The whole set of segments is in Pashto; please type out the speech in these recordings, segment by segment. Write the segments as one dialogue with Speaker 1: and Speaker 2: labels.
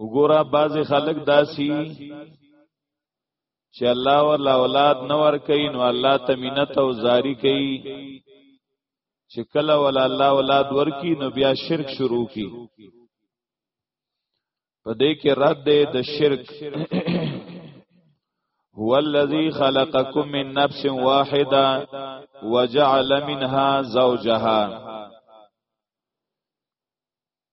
Speaker 1: وګوره باز خلک داسي چې الله ور اولاد نه ور کوي نو الله تمینت او زاری کوي چې کله ول الله اولاد ورکی نو بیا شرک شروع کی په دې کې رد دی د شرک هو الذی خلقکم من نفس واحده وجعل منها زوجها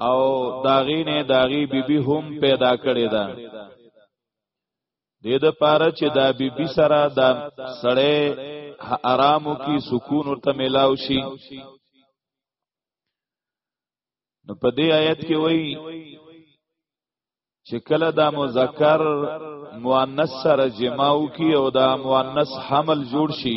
Speaker 1: او داغی نه داغی بیبي بی هم پیدا کړی دا د د پاره چې دا بیبي بی سره دا سړی آرامو کی سکون ورته ملاو شي نو په دې آیت کې وایي چې کله دا مذکر مؤنث سره جماو کی او دا مؤنث حمل جوړ شي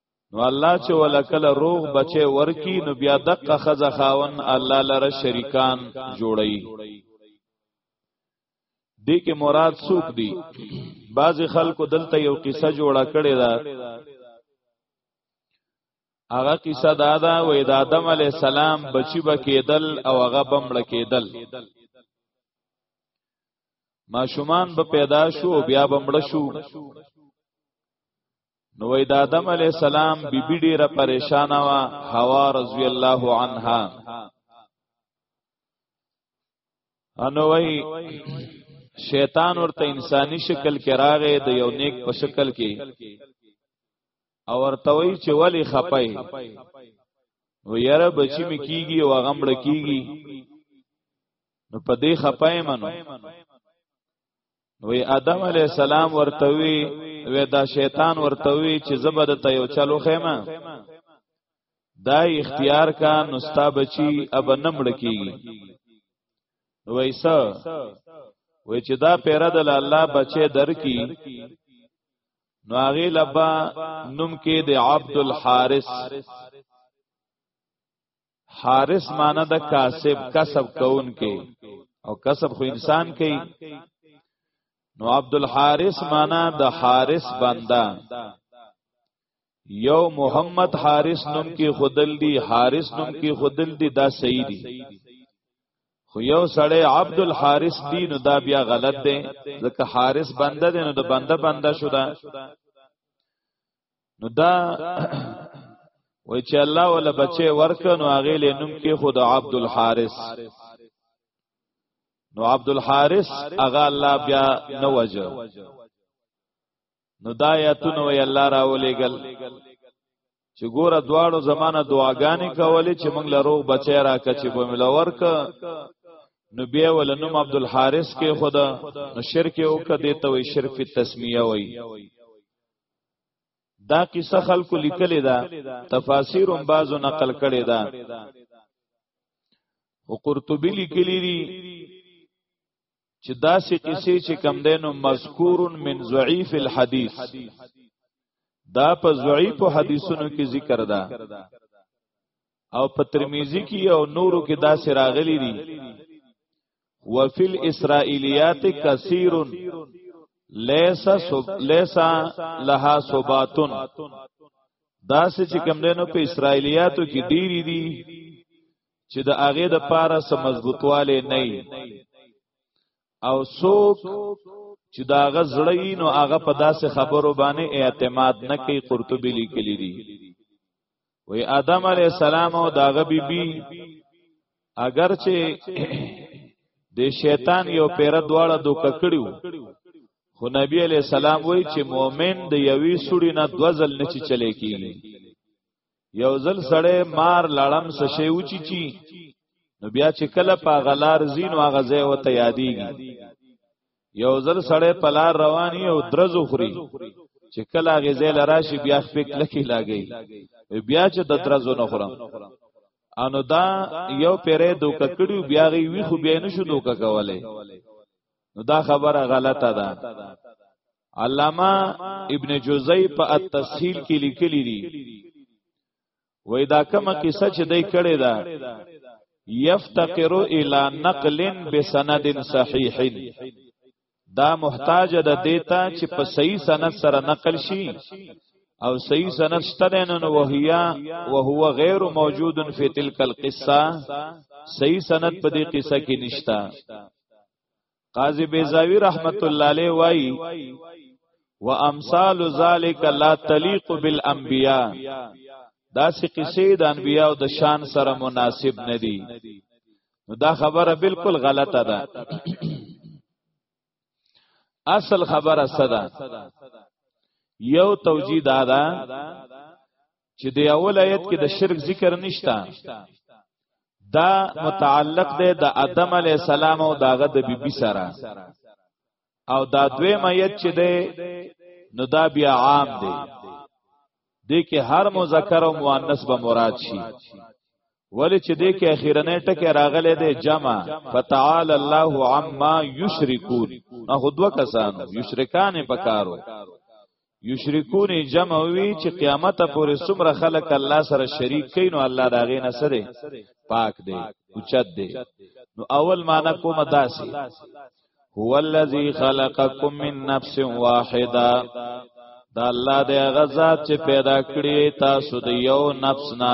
Speaker 1: نو الله چې ولکل روغ بچي ورکی نو بیا دقه خزه خاون الله لره شریکان جوړي دې کې مراد سوق دي بعض خلکو دلته یو قصه جوړه کړې ده هغه قصه دا ده و د آدم علی السلام بچی به کېدل او هغه بمړ کېدل ماشومان به پیدا شو بیا بمړ شو نو وای د آدم علی السلام بیبي ډیره پریشانه وا حوا رضی الله عنها انو وای شیطان ورته انساني شکل کې راغې د یو نیک په شکل کې او ورته وای چې ولی خپای و یاره بچی می کیږي او غمړ کیږي نو په دې خپای منو وی آدم علی السلام ورته وی وی دا شیطان ورته وی چې زبد ته یو چلو خیمه دا اختیار کا نستا بچی اب نمړ کیږي وی س وی چې دا پیرا د الله بچی در کی نو هغه لبا نوم کې د عبد الحارث حارس معنی د کاسب کسب کون کې او کسب خو انسان کوي نو عبد الحارث معنی د حارس بنده یو محمد حارس نوم کې خودل دی حارس نوم کې خودل دی دا صحیح دی خو یو سړی عبد الحارث دی نو دا بیا غلط دی ځکه حارس بنده دی نو د بنده بنده شو دا نو دا وای چې الله ولا بچي ورک نو هغه له نوم کې خود عبد الحارث نو عبد الحارث هغه الله بیا نو وجه نو دا آیاتونه وی الله را ولېګل چې ګوره دواړو زمانہ دعاګانې کولې چې موږ له روغ بچی راکه چې به ملور ک نو بیا ول نوم عبد الحارث کې خدا نو شرک او کده ته وی شرک تسمیه وی دا قصه خلکو لیکلې ده تفاسیر هم بعضو نقل کړي ده او قرطبی لیکلی دی چې داسې قصې چې کم دینو مذکور من ضعیف الحدیث دا په ضعیف حدیثونو کې ذکر ده او په ترمذی کې او نورو کې دا سراغلی دي وفي الاسرائيليات كثير ليس سب ليس لها صبات دا چې کوم دینو په اسرائيلياتو کې ډيري دي چې د هغه د پاره سم مضبوطواله نه او څوک چې دا هغه زړی نو هغه په داسې خبرو باندې اعتماد نه کوي قرطبي لیکلی دي وی آدم علی السلام او داغه بیبي اگر چې د شیطان یو پیر دواړه دوک کړیو خو نبی علی السلام وی چې مؤمن د یوې سړی نه دوزل نه چی چلے کیږي یو ځل سړی مار لړم سشي اوچی چی نو بیا چې کله په غلار زین او غزه وته یادېږي یو ځل سړی په لار رواني او درز خوري چې کله هغه ځای لراشي بیا خپې کلکی لاګي بیا چې د درزو نه خورم انو دا یو پیره دوک کړیو بیا غي وی خو بیا نشو دوک کوله نو دا خبره غلطه ده علامه ابن جوزی په التسهیل کې لیکلی دی وای دا کومه کیسه چې دای کړی دا یفتقر الی نقل بسند صحیح دا محتاج ده دیتا چې په صحیح سند سره نقل شي او صحیح سند شته نه وهیا وهو غیر موجود فی تلک القصه صحیح سند په دې قصه کې نشتا قاضی بیزاوی رحمت الله علیه وای و امثال ذالک لا تلیق بالانبیاء دا سی قصې د انبیاء او د شان سره مناسب ندي نو دا خبره بالکل غلطه ده اصل خبره صدا یو توجیه دا ده چې د اول آیت کې د شرک ذکر نشته دا متعلق دی د آدم علی السلام او داغه د بیبي سره او دا دوی میت چې دی نو دا بیا عام دی دې کې هر مذکر او مؤنث به مراد شي ولی چې دې کې اخیرنې ټکه راغلې ده جمع فتعال الله عما یشرکون هغه دوه کسان یشرکان پکارو یشرکون جمع وی چې قیامت پورې څومره خلک الله سره شریک کین او الله دا غي نه سره پاک دی اوچت دی نو اول معنا کوم داسي هو الذی خلقکم من نفس واحده دا الله دی غزاد چې پیدا کړی تاسو د یو نفس نه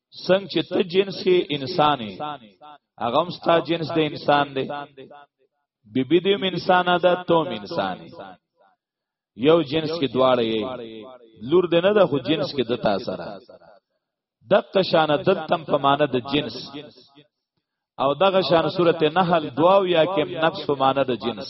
Speaker 1: څنګه چې ته جنس کې انسان یې هغه هم ستا جنس د انسان دی بیبي دې انسان ده ته هم انسان یې یو جنس کې دواړه یې لور دې نه ده خو جنس کې د تا سره دغه شان دلتم په معنی د جنس او دغه شان سورته نحل دواو یا کې نفس په معنی د جنس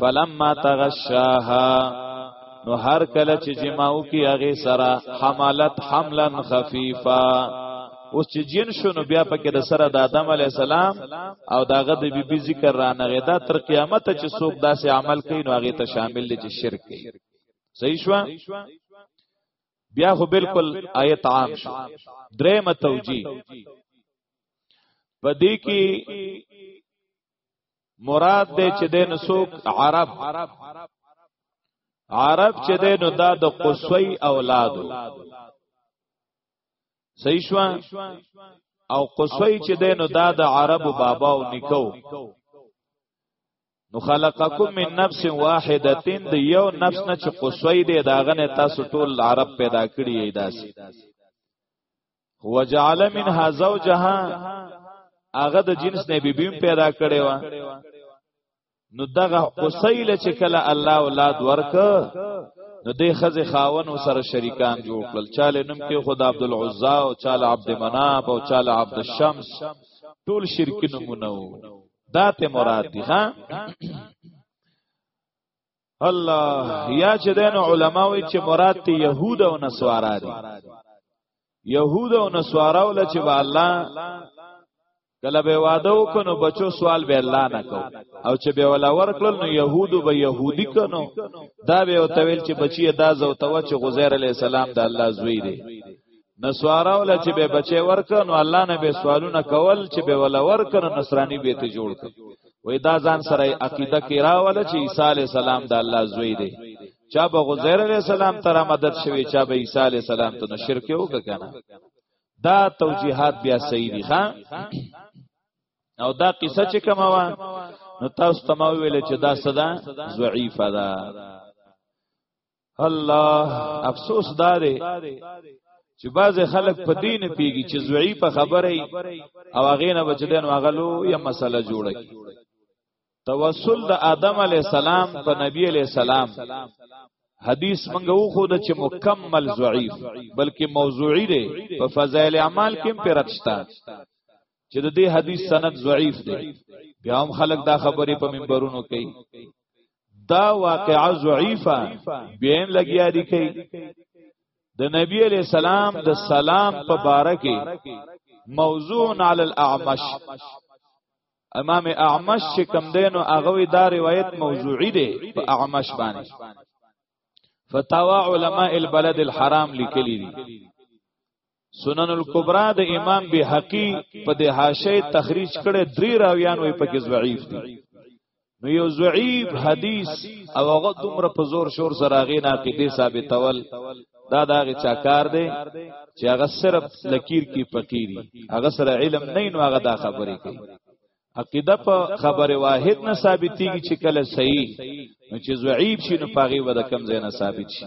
Speaker 1: فلما تغشاها نو هر کله چې جماو کې هغه سره حملت حملا خفيفا اوس چې جن شونو بیا پکې د سره د آدم علی السلام او داغه د بیبي بی ذکر رانه غدا تر قیامت چې څوک داسې عمل کوي نو هغه ته شامل دي چې شرک کوي صحیح شو بیا خو بالکل آیت عام شو درې متوجی پدې کې مراد دې چې دین سوق عرب عرب چې دې نو دا د قصوی اولادو صحیح شو او قصوی چې دې نو دا د عرب بابا او نکو نو خلقکم من نفس واحده د یو نفس نه چې قصوی دې داغه نه تاسو ټول عرب پیدا کړی یی داسې وجعل منها زوجها هغه د جنس نه بیبیم پیدا کړي وا نو دغه قصیل چې کله الله اولاد ورک نو دې خزه خاون او سره شریکان جوړ کړل چاله نوم کې خدا عبد العزا او چاله عبد مناف او چاله عبد الشمس ټول شرک نمونه وو دا ته مراد دي ها الله یا چې دین علما وی چې مراد ته يهود او نصارا دي يهود او نصارا ول چې با الله کله به واده وکنو بچو سوال به الله نه کو او چې به ولا ورکل نو يهودو به يهودي کنو دا به او تویل چې بچي دا زو تو چې غزير عليه السلام د الله زوی دی نسوارا ول چې به بچي ورک نو الله نه به سوالونه کول چې به ول ورک نو نصرانی به ته جوړ ک وې دا ځان سره عقیده کې راول چې عیسی علی السلام د الله زوی دی چا به غزیر علی السلام تر مدد شوی چا به عیسی علی السلام ته شرک وک کنه دا توجیهات بیا صحیح دي ښا او دا قصه چې کومه وا نو تاسو تمو ویل چې دا صدا ضعیفه ده الله افسوس داره چې بعض خلک په دین پیږي چې زوی په خبره او هغه نه بچدن واغلو یا مسله جوړه کی توسل د آدم علی السلام په نبی علی السلام حدیث منګو خو د چې مکمل ضعیف بلکې موضوعی دی په فضائل اعمال کې پیرتشتا چې د دې حدیث سند ضعیف دی بیا هم خلک دا خبرې په منبرونو کوي دا واقعا ضعیفه بیا هم لګیا دي کوي د نبی علی سلام د سلام په باره کې موضوع علی الاعمش امام اعمش چې کم دینو هغه دا روایت موضوعی دی په اعمش باندې فتاوا علماء البلد الحرام لیکلی دي سنن الکبرى د امام بهقي په د حاشیه تخریج کړي درې راویان وي پکې ضعیف دي نو یو ضعیف حدیث او هغه دومره په زور شور سره غي نه کې دي ثابتول دا داغه چا کار دی چې هغه صرف لکیر کې فقيري هغه سره علم نه نو هغه دا خبرې کوي عقیده په خبره واحد نه ثابتېږي چې کله صحیح نو چې ضعیف شي نو پاغي ودا کم زینه ثابت شي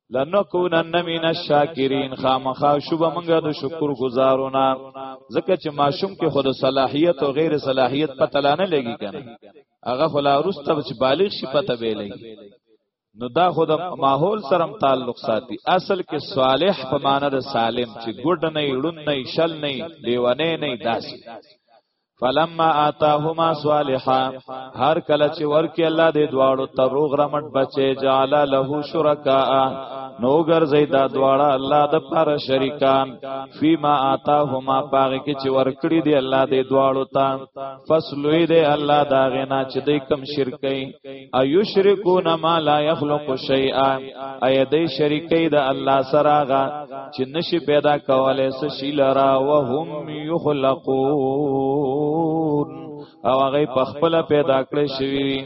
Speaker 1: لنکونن من الشاکرین خامخا شوب منګه د شکر گزارونه ځکه چې ماشوم کې خود صلاحیت او غیر صلاحیت پته لانه لګی کنه هغه خلا رسته چې بالغ شي پته به لګی نو دا خود ماحول سره تعلق ساتي اصل کې صالح په معنی د سالم چې ګډ نه یړون نه شل نه لیوانه نه داسي فلما آتاهما صالحا هر کله چې ورکی الله دې دواړو ته روغ رمټ بچي جعل له شرکا نو ګرځي دا دواړه الله د پر شریکان فيما آتاهما پاغه کې چې ورکړي دې الله دې دواړو ته فصلوي دې الله دا غنا چې دې کم شرکې ایشرکون ما لا یخلق شیئا ای دې شریکې د الله سره غا چې نشي پیدا کولای څه شی لرا وهم یخلقون او هغه په خپل پیدا کړی شوی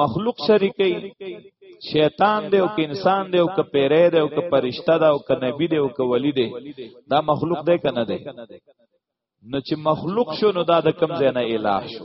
Speaker 1: مخلوق شریکې شیطان دی او که انسان دی او که پیره دی او که پرشتہ دی او که نبی دی او که ولی دی دا مخلوق دی که نه دی نو چې مخلوق شو نو دا د کم ځای نه الہ شو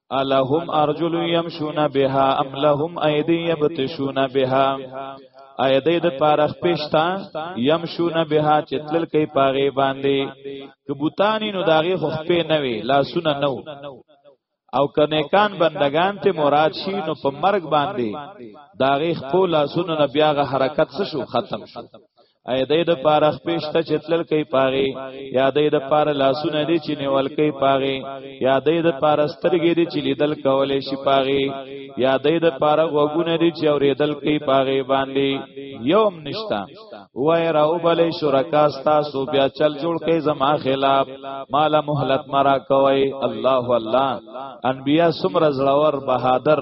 Speaker 1: الہم ارجل یمشون بها ام لهم ایدی یبتشون بها ایدی د پارخ پښتا یمشون بها چتل کوي پاغه باندې کبوتانی نو داغه خو په نوي لاسونه نو او کنیکان بندگان ته مراد شي نو په مرگ باندې داغه خپل لاسونو نه بیاغه حرکت شو ختم شو اې دې د پاره خپېشته چې تلل کوي پاغي یا دې د پاره لاسونه دي چې نیول کوي پاغي یا دې د پاره سترګې دي چې لیدل کولې شي پاغي یا دې د پاره غوګونه دي چې اورېدل کوي پاغي باندې یوم نشتا وای راو بلې شرکا تاسو بیا چل جوړ کوي زما خلاف مال مهلت مرا کوي الله الله انبیا سمر زړور بهادر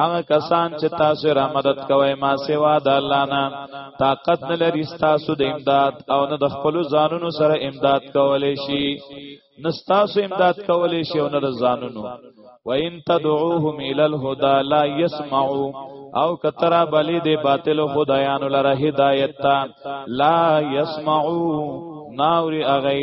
Speaker 1: هغه کسان چې تاسو را مدد کوي ما سوا د الله نه طاقت نه لري تاسو د امداد او نه د خپل ځانونو سره امداد کولای شي نه تاسو امداد کولای شي او نه د ځانونو وان تدعوهم الى الهدى لا يسمعوا او کترا بلی دی باطل خدایانو لره هدایت تا لا يسمعوا ناوري اغي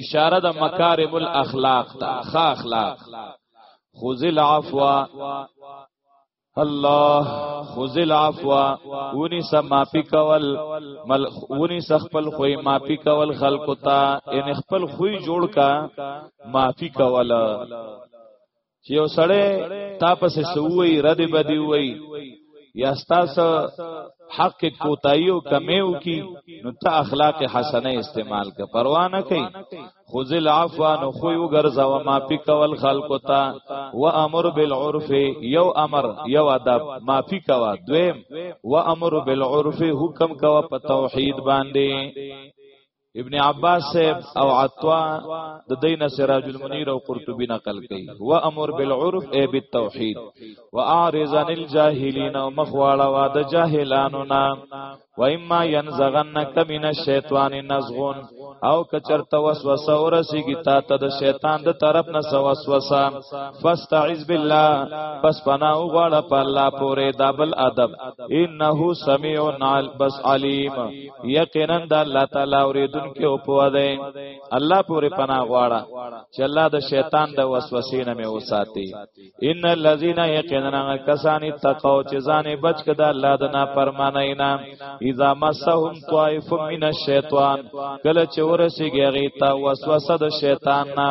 Speaker 1: اشاره د مکارم الاخلاق ته ښه اخلاق خذ العفو الله خذ العفو ونی سما پی کول مل ونی سخپل خوې ما پی کول خلق تا ان خپل خوې جوړ کا ما پی کول چې یو سړی تا پسې سووي رد بدی وي یا ستاسو حق کوتایو کمیو کی نو ته اخلاق حسنه استعمال ک پروا نه کوي خذل عفو نو خو یو ګرځاو ما پی کول خلق تا و امر بالعرف یو امر یو ادب ما پی کوا دویم و امر بالعرف حکم کوا په توحید باندې ابن عباس صاحب او عطوا د دین سراج المنیر او قرطبی نقل کړي و امر بالعرف ای بالتوحید و اعرض عن الجاهلین او مخواړه وا د جاهلانو نا و اما ينزغنک من الشیطان نزغون او کچرته وسوسه ورسیږي تا ته د شیطان د طرف نه وسوسه فاستعذ بالله پس پناه وغواړه په الله پورې دابل ادب انه سمیع بس علیم یقینا د الله تعالی اوریدونکو او پوه دی الله پورې پناه غواړه چې الله د شیطان د وسوسې نه مې وساتي ان الذين یقینا کسان تقوا چې ځان بچ کړه د الله د نافرمانی نه اذا مسهم طائف من الشیطان کله چې ورسیږي غیتا وسوسه د شیطان نه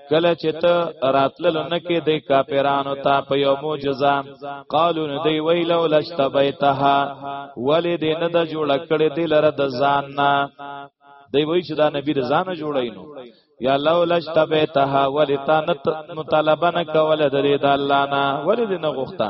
Speaker 1: کله چې ته راتلل نه کې د کاپیرانو ته په یو معجزه قالو نه دی ویلو لشتبیتها ولې دې نه د جوړ کړې د لره د ځان نه دی وای چې دا نبی د ځان جوړای نو یا لو لشتبیتها ولې تا نه مطالبه نه کوله د دې د الله نه ولې دې نه غوښته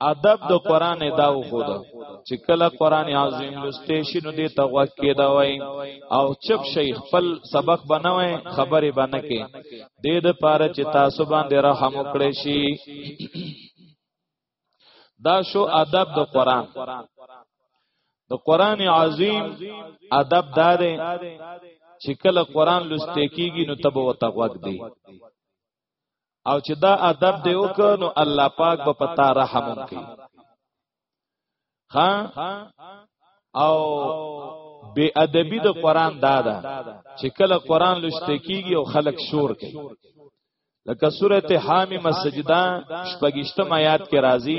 Speaker 1: ادب د قران دا وخود چې کله قران عظیم لسته شي نو دې تغوا کېدا وای او چپ شي خپل سبق بنوي خبرې باندې کې دې د پاره چې تاسو باندې رحم وکړي شي دا شو ادب د قران د قران عظیم ادب دا دی چې کله قران لسته کیږي نو تب وتغوګ دی او چې دا ادب دی وک نو الله پاک به پتا رحم کوي ها او بے ادبی د قران دادا چې کله قران لشته کیږي او خلک شور کوي لکه سورته حامی مسجدا شپږشتم آیات کې راځي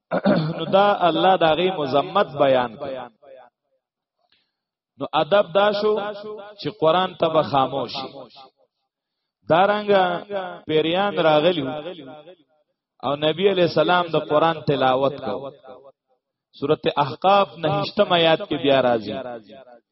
Speaker 1: نو دا الله دا غي مزمت بیان کړي نو ادب دا شو چې قران ته به خاموش شي دارنګه پیریان راغلیو او نبی علیہ السلام د قران تلاوت کو سورته احقاف نهشتم آیات کې بیا راځي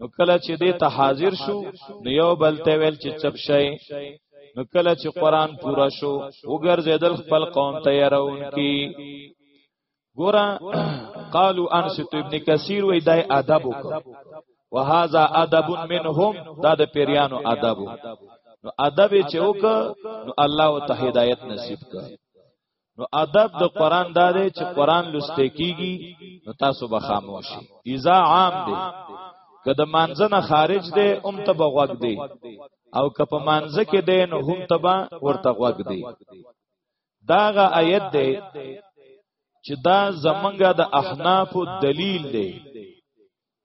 Speaker 1: نو کله چې دې ته حاضر شو نو یو بل ته ویل چې چپ شي نو کله چې قران پورا شو وګرځیدل خپل قوم ته يرون کی ګورا قالو انشت ابن کثیر وای دای ادب وک وهذا ادب منهم دا د پیریانو ادب نو ادب چې وک نو الله ته هدایت نصیب کړ نو ادب د قران دا دی چې قران لسته کیږي نو تاسو به خاموش شئ ایزا عام دی که د مانځنه خارج دی هم ته بغوګ دی او که په مانځ کې دی نو هم ته به ورته غوګ دی داغه آیت دی چې دا زمنګا د احناف دلیل دی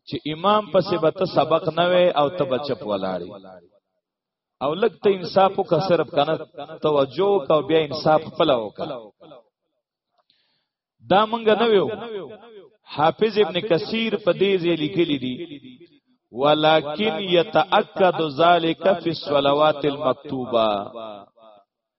Speaker 1: چې امام پسې به ته سبق نه وې او ته بچپ ولاړې او لګ ته انصاف وکړه صرف کنه توجه وکړه بیا انصاف خپل وکړه دا مونږ نه ویو حافظ ابن کثیر په دې ځای لیکلی دی ولکن یتاکد ذالک فی الصلوات المکتوبه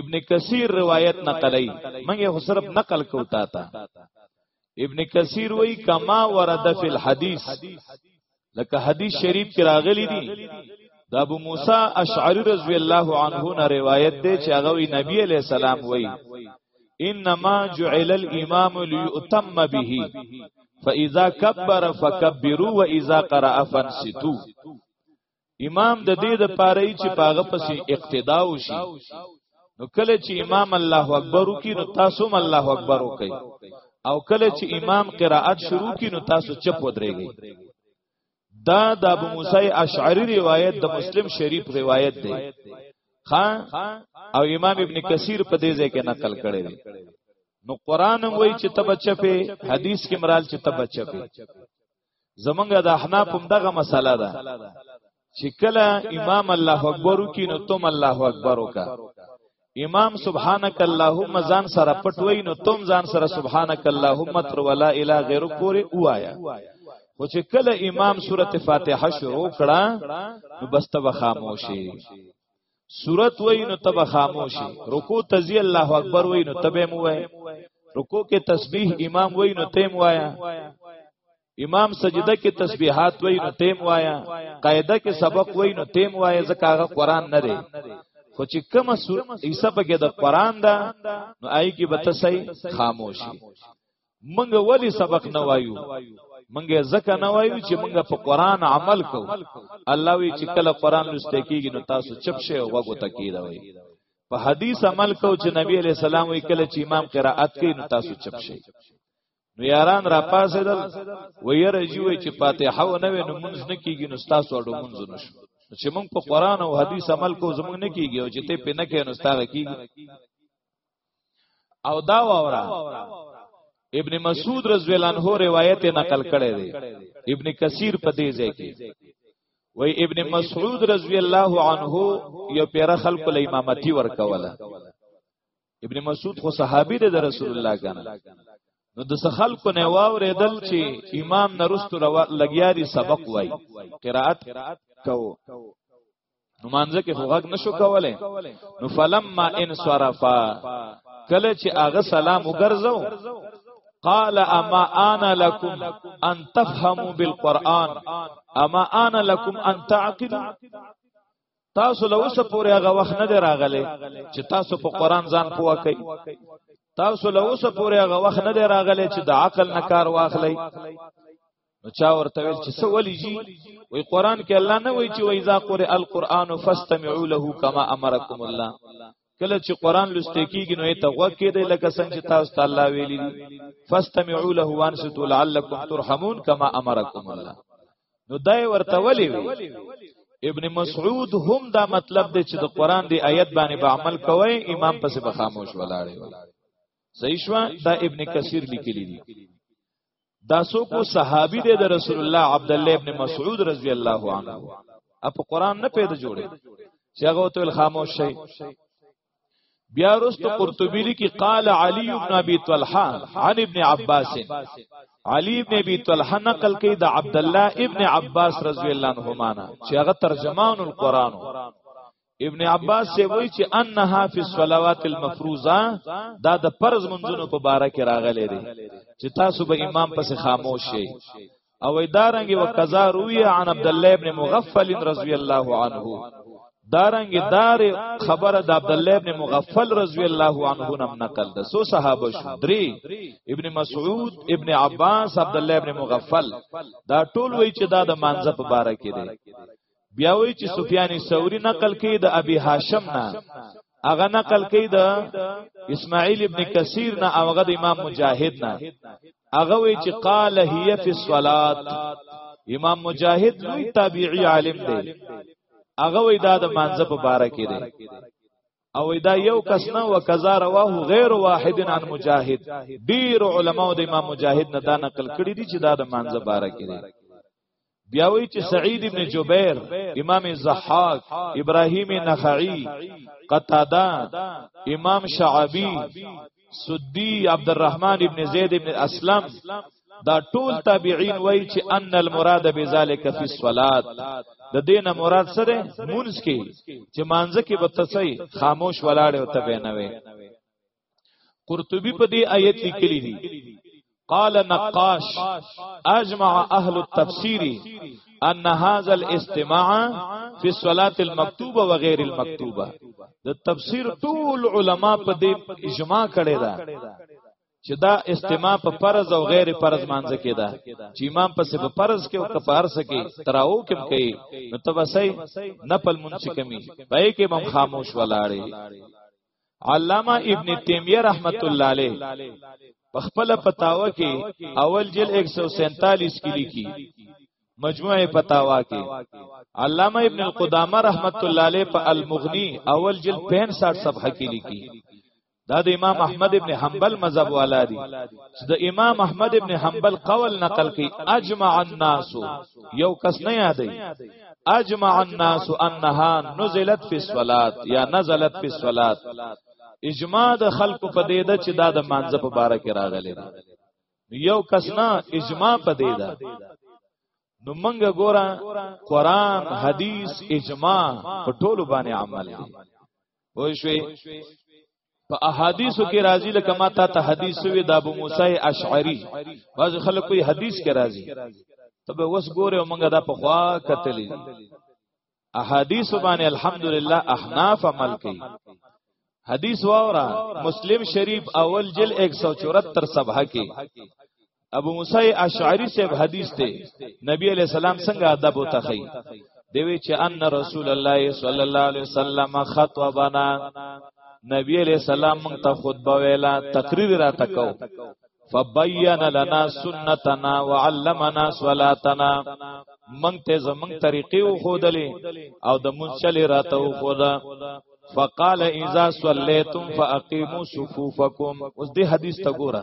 Speaker 1: ابن کثیر روایت نقلای منګه خو صرف نقل کوتا تا ابن کثیر وای کما ورد فی الحدیث لکه حدیث شریف کې راغلی دی د ابو موسی اشعری رضی الله عنه نه روایت دی چې هغه وی نبی علی السلام وی انما جعل الامام ليؤتم به فاذا كبر فكبروا واذا قرأ فانصتوا امام د دې د پاره چې پاغه پسې اقتدا وشي نو کله چې امام الله اکبر وکي نو تاسو هم الله اکبر وکي او کله چې امام قرائت شروع کړي نو تاسو چپ ودرېږئ دا د ابو موسی اشعری روایت د مسلم شریف روایت دی ها او امام ابن کثیر په دې ځای کې نقل کړی دی نو قران هم وایي چې تبچپه حدیث کې مرال چې تبچپه زمونږ د احناف هم دغه مسله ده چې کله امام الله اکبر وکي نو تم الله اکبر وکا امام سبحانك اللهم ځان سره پټوي نو تم ځان سره سبحانك اللهم تر ولا اله غیر پورې وایا خو چې کله امام سورته فاتحه شروع کړه نو بس ته خاموشي صورت وای نو تب خاموشي رکوع تزي الله اکبر وای نو تبه مو وای رکوع کې تسبیح امام وای نو تیم وایا امام سجده کې تسبیحات وای نو تیم وایا قاعده کې سبق وای نو تیم وایا ځکه هغه قران نه دی خو چې کوم حصہ پکې د قران ده نو آی کې بتسای خاموشي منګه ولی سبق نه وایو منګه زکه نه وایو چې منګه په قران عمل کو الله وی چې کله قران لسته کیږي نو تاسو چپ شئ او وګو تکید وای په حدیث عمل کو چې نبی علی السلام وی کله چې امام قرائت کوي نو تاسو چپ شئ نو یاران را پاسه دل ویر جوی چې فاتحه و نه نو مونږ نه کیږي نو تاسو اډو مونږ نه شو چې مونږ په قران او حدیث عمل کو زمونږ نه کیږي او چې ته په نه کې نو ستاره کیږي او دا واورا ابن مسعود رضی الله عنه روایت نقل کړی دی ابن کثیر په دې ځای کې وای ابن مسعود رضی الله عنه یو پیر خلق له امامتی ورکوله ابن مسعود خو صحابي دی د رسول الله کنه نو د سخل کو نه واوریدل چې امام نرستو لګیا دی سبق وای قرائت کو نو مانځه کې هغه نشو کوله نو فلما ان صرفا کله چې هغه سلام وګرځاو قال اما انا لكم ان تفهموا بالقران اما انا لكم ان تعقلوا تاسو له اوسه پورې هغه وخت نه راغله چې تاسو په قران ځان پوه کړئ تاسو له اوسه پورې هغه وخت نه راغله چې د عقل نه کار واخلئ نو چا ورته ویل چې څه ولي جی وای قران کې الله نه وای چې وای ذا قرئ القرآن فاستمعوا له کما امرکم الله کله چې قران لسته کیږي نو ته غوږ کې دی لکه څنګه چې تاسو تعالی ویلي فاستمعوا له وانصتوا لعلکم ترحمون کما امرکم الله نو دای ورته ولي ابن مسعود هم دا مطلب دی چې د قران دی آیت باندې به عمل کوی امام پسې به خاموش ولاړی صحیح شو دا ابن کثیر لیکلی دی دا سو کو صحابي دی د رسول الله عبد الله ابن مسعود رضی الله عنه اپ قران نه پیدا جوړي چې هغه ته خاموش شي بیا رست قرطبی لیکي قال علی ابن ابي طلحه عن ابن عباس علی ابن ابي طلحه نقل کوي د عبد الله ابن عباس رضی الله عنهما چې هغه ترجمان القرآن ابن عباس سی وای چې انها فی الصلوات المفروضه دا د فرض منځونو په باره کې راغلی دی چې تاسو به امام پس خاموش شئ او دارنګ وکذا روی عن عبد الله ابن مغفل رضی الله عنه دارنګ دار خبره د عبد الله ابن مغفل رضی الله عنه نم نقل ده سو صحابه شو درې ابن مسعود ابن عباس عبد الله ابن مغفل دا ټول وی چې دا د مانزه په باره کې دی بیا وی چې سفیان ثوری نقل کوي د ابي هاشم نه هغه نقل کوي د اسماعیل ابن کثیر نه او هغه د امام مجاهد نه هغه وی چې قال هي فی الصلات امام مجاهد لوی تابعی عالم دی هغه وی دا د مانزه په باره کې دی او دا یو کس نه وکزا رواه غیر واحد عن مجاهد ډیر علماو د امام مجاهد نه دا نقل کړی دي چې دا د مانزه باره کې دی بیا وی چې سعید ابن جبیر امام زحاق ابراهیم نخعی قتاده امام شعبی سدی عبدالرحمن ابن زید ابن اسلم دا ټول تابعین وای چې ان المراد بذالک فی الصلات د دینه مراد سره مونږ کې چې مانځ کې بتسای خاموش ولاړ او تبه نه وي قرطبي په دې آیت لیکلی دی قال نقاش اجمع اهل التفسير ان هذا الاستماع في الصلاه المكتوبه وغير المكتوبه د تفسیر ټول علما په دې اجماع کړي دا چې دا استماع په فرض او غیر فرض مانځ کې ده چې امام پس په فرض کې او په فرض کې تراو کې کوي نو تبسای نفل منځ کمی پای کې مم خاموش ولاړی علامه ابن تیمیه رحمت الله علیه په خپل فتاوا کې اول جل 147 کې لیکي مجموعه فتاوا کې علامه ابن القدامه رحمت الله علیه په المغنی اول جل 65 صفحه کې لیکي دا د امام احمد ابن حنبل مذهب والا دي چې د امام احمد ابن حنبل قول نقل کوي اجمع الناس یو کس نه یادای اجمع الناس انها نزلت فی الصلات یا نزلت فی الصلات اجماع د خلکو په دې ده چې دا د مانزه په باره کې راغلی ده یو کس نه اجماع په دې ده نو منګه ګورا قران حدیث اجماع په ټولو باندې عمل دی وای شوي په احادیثو کې راځي لکه ما تا ته حدیث وی د ابو موسی اشعری بعض خلک کوئی حدیث کې راځي تب وس ګوره او مونږه دا په خوا کتلې احادیث باندې الحمدلله احناف عمل کوي حدیث واورا مسلم شریف اول جل 174 صفحه کې ابو موسی اشعری صاحب حدیث ته نبی علیہ السلام څنګه ادب او تخی دوی چې ان رسول الله صلی الله علیه وسلم خطبنا نبی علیہ السلام مونږ ته خطبه ویلا تقریر را تکو فبین لنا سنتنا وعلمنا صلاتنا مونږ ته زمونږ طریقې و خودلې او د مونږ چلې راته و خودا فقال اذا صليتم فاقيموا صفوفكم اوس دې حدیث ته ګوره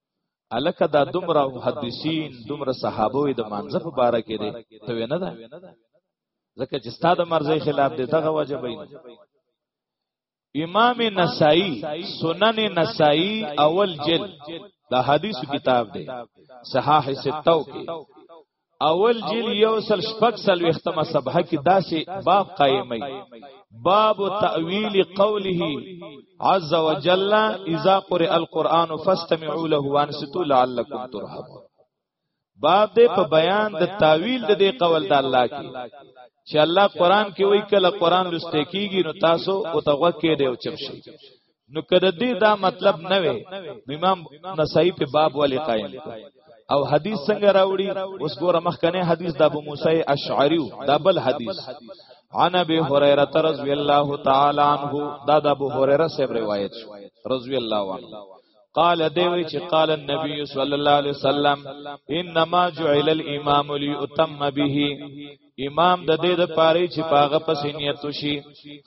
Speaker 1: الکه دا دومره محدثین دومره صحابه وي د مانزه په باره کې دي ته نه ده ځکه چې ستاد مرزه خلاف دي دغه وجه بین امام نسائی سنن نسائی اول جلد دا حدیث کتاب دی صحاح ستو کې اول جیل یو سل شپک سل وختمه صبح کې داسې باب قائمای باب تأویل قوله عز وجل اذا قرئ القرآن فاستمعوا له وانصتوا لعلكم ترحمون باب دې په بیان د تاویل د دې قول د الله کې چې الله قران کې وایي کله قران لسته کیږي نو تاسو او تغوکه دی او چپ شي نو کده دې دا مطلب نه وي امام نسائی په باب ولې قائم او حدیث څنګه راوړي اوس ګوره مخکنه حدیث د ابو موسی اشعری دا بل حدیث عن ابي هريره رضی الله تعالی عنہ دا د ابو هريره صاحب روایت شو رضی الله عنه قال دیوی چې قال النبي صلی الله علیه وسلم انما جعل الامام ليتم به امام د دې د پاره چې پاغه پس نیت شي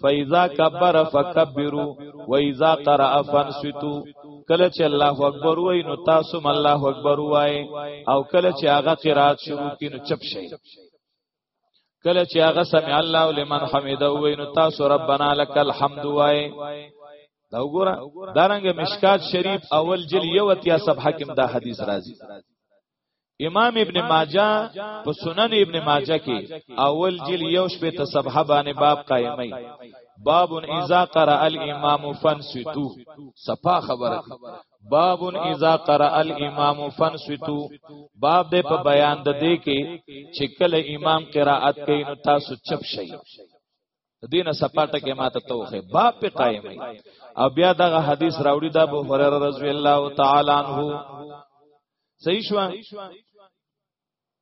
Speaker 1: فایزا کبر فکبروا وایزا قرأ فانصتوا کله چې الله اکبر وای نو تاسو هم الله اکبر وای او کله چې هغه قرات شروع کینو چپ شي کله چې هغه سمع الله لمن حمده وای نو تاسو ربنا لك الحمد وای دا وګوره دارنګ مشکات شریف اول جل یو تیا صفحه کې دا حدیث راځي امام ابن ماجه په سنن ابن ماجه کې اول جل یو شپه ته صبح باندې باب قائمای باب اذا قرأ الامام فنسیتو صفا خبره باب اذا قرأ الامام فنسیتو باب دې په بیان د دې کې چې کله امام قرائت کوي نو تاسو چپ شئ دینه سپاټه کې ماته توخه باب په قائم او بیا دغه حدیث راوړي د ابو هريره رضی الله تعالی عنہ صحیح شو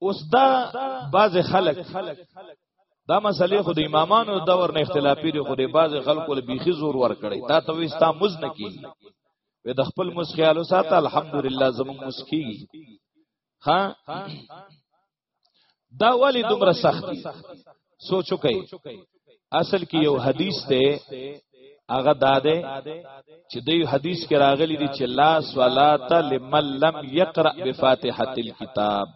Speaker 1: اوس دا بعض خلک دا مسلې خو د امامانو دور نه اختلافي دي خو د بعض خلکو له بيخي زور ور کړی دا ته وستا مز نه کیږي و د خپل مسخیالو ساته الحمدلله زموږ مسکی ها دا ولی دومره سخت دي سوچو کوي اصل کې یو حدیث ته هغه داده چې د حدیث کې راغلی دی چې لا صلات لمن لم یقرأ بفاتحه الكتاب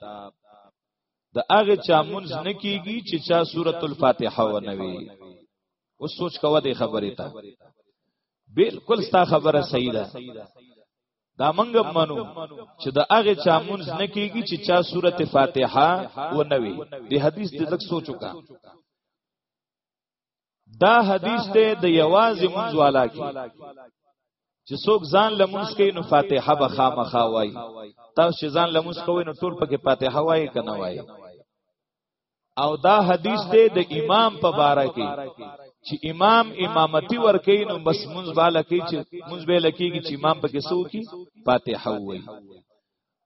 Speaker 1: د هغه چا مونږ نه کیږي چې چا سورۃ الفاتحه ونوي اوس سوچ کوه دې خبرې ته بالکل ستا خبره صحیح ده دا منګ منو چې د هغه چا مونږ نه کیږي چې چا سورته فاتحه و نه وي د حدیث د تک سوچو کا دا حدیث ته د یوازې مونږ والا کې چې څوک ځان لمونځ کوي نو فاتحه به خامخا وایي تاسو چې ځان لمونځ کوئ نو ټول پکې فاتحه وایي کنه وایي او دا حدیث دی د امام په باره کې چې امام امامتی ورکې نو بس منځ بالا کې چې منځ به لکېږي چې امام پکې سو کی فاتحه وایي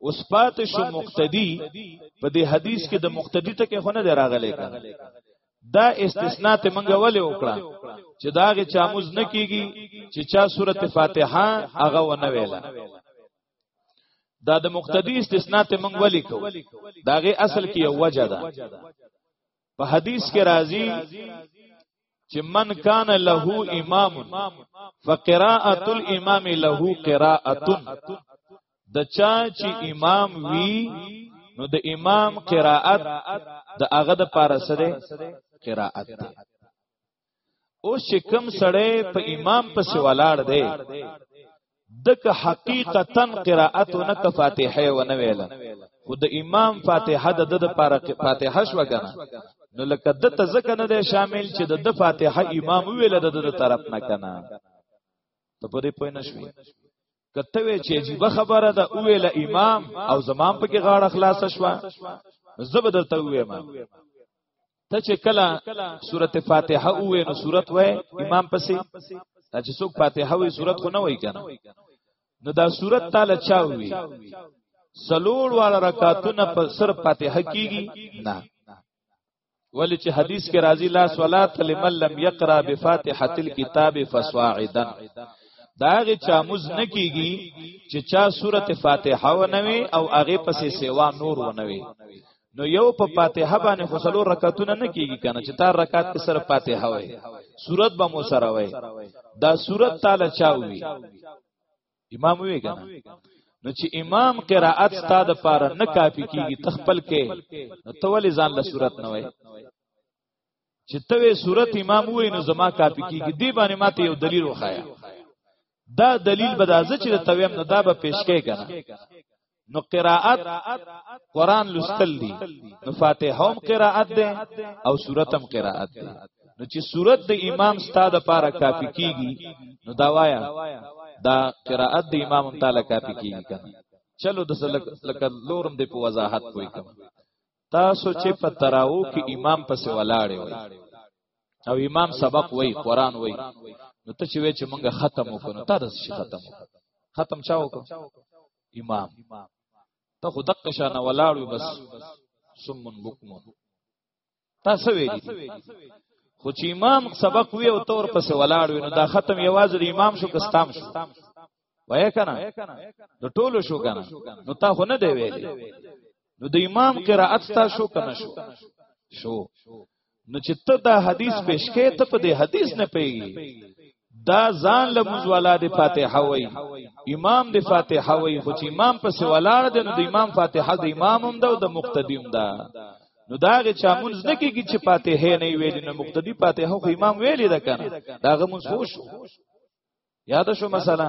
Speaker 1: اوس پات شو مقتدی په دې حدیث کې د مقتدی ته کې خونه دراغلې کړه دا استثناء ته منګه ولې وکړه چې داغه چاموز نه کیږي چې چا سورته فاتحه هغه ونه ویلا دا د مقتدی استثناء ته موږ ولي کو داغه اصل کې یو وجه ده په حدیث کې راځي چې من کان له امام فقراءه الامام له قراءه د چا چې امام وی نو د امام قراءت د هغه د پاره سره قراءت ده اوس چې کم سړی په امام پسې ولاړ دی دک حقیقتا قرائت نه ک فاتحه و نه ویله خو د امام فاتحه د د پاره فاتحه شو کنه نو لکه د تزکه نه دی شامل چې د د فاتحه امام ویله د د طرف نه کنه ته پرې پوه نه شوې کته وی چې عجیب خبره ده او ویل امام او زمام په کې غاړه خلاص شوه زبدر ته وې ما ته چې کله سورته فاتحه وې نو سورته وې امام پسې چې څوک فاتحه وې سورته خو نه وې کنه نو دا سورته تعالی چا وې سلوړ والا رکعاتونه په سر فاتحه کیږي نه ولی چې حدیث کې راځي لا صلات لمن لم یقرا بفاتحه الكتاب فصاعدا داغه چا مز نه کیږي چې چا سورته فاتحه و نه او هغه پسې سیوا نور و نه نو یو په فاتحه باندې خسلو رکعتونه نه کیږي کنه چې تا رکعت په سره فاتحه وای صورت به مو سره وای دا صورت تعالی چا وی امام وی کنه نو چې امام قرائت ستاد پاره نه کافی کیږي تخپل کې نو تو ولې ځان له صورت نه وای چې ته وې صورت امام وې نو زما کافی کیږي دی باندې ماته یو دلیل وخایا دا دلیل به دازه چې ته ویم نه دا به پیش کې کنه نو قراءت قران لستل دي نو فاتحه هم قراءت ده او سورت هم قراءت ده نو چې سورت د امام ستاد لپاره کافی کیږي نو دا وایا دا قراءت د امام تعالی کافی کیږي کنه چلو د لکه لورم د په وضاحت کوی کوم تاسو چې په تراو کې امام پسې ولاړې وای او امام سبق وای قران وای نو ته چې وای چې مونږه ختم وکړو تا د شي ختم ختم چا وکړو امام ته خو دقه شانه ولاړو بس سمون بوکمو تاسو ویلي خو چې امام سبق وی او تور پس ولاړ وی نو دا ختم یوازې د امام شو کستام شو وای کنه د ټولو شو کنه نو تا خو نه دی ویلي نو د امام قرائت تا شو کنه شو شو نو چې ته دا حدیث پیش کې ته په دې حدیث نه پیږي دا ځان له موږ والا د فاتحه وای امام د فاتحه وای خو چې امام په سوالاړ دی نو د امام فاتحه د امام هم ده او د مقتدی هم ده نو دا غي چا مونږ نه کیږي چې فاتحه نه ویل نو مقتدی فاتحه خو امام ویل ده کنه دا غو مونږ خوش یاد شو مثلا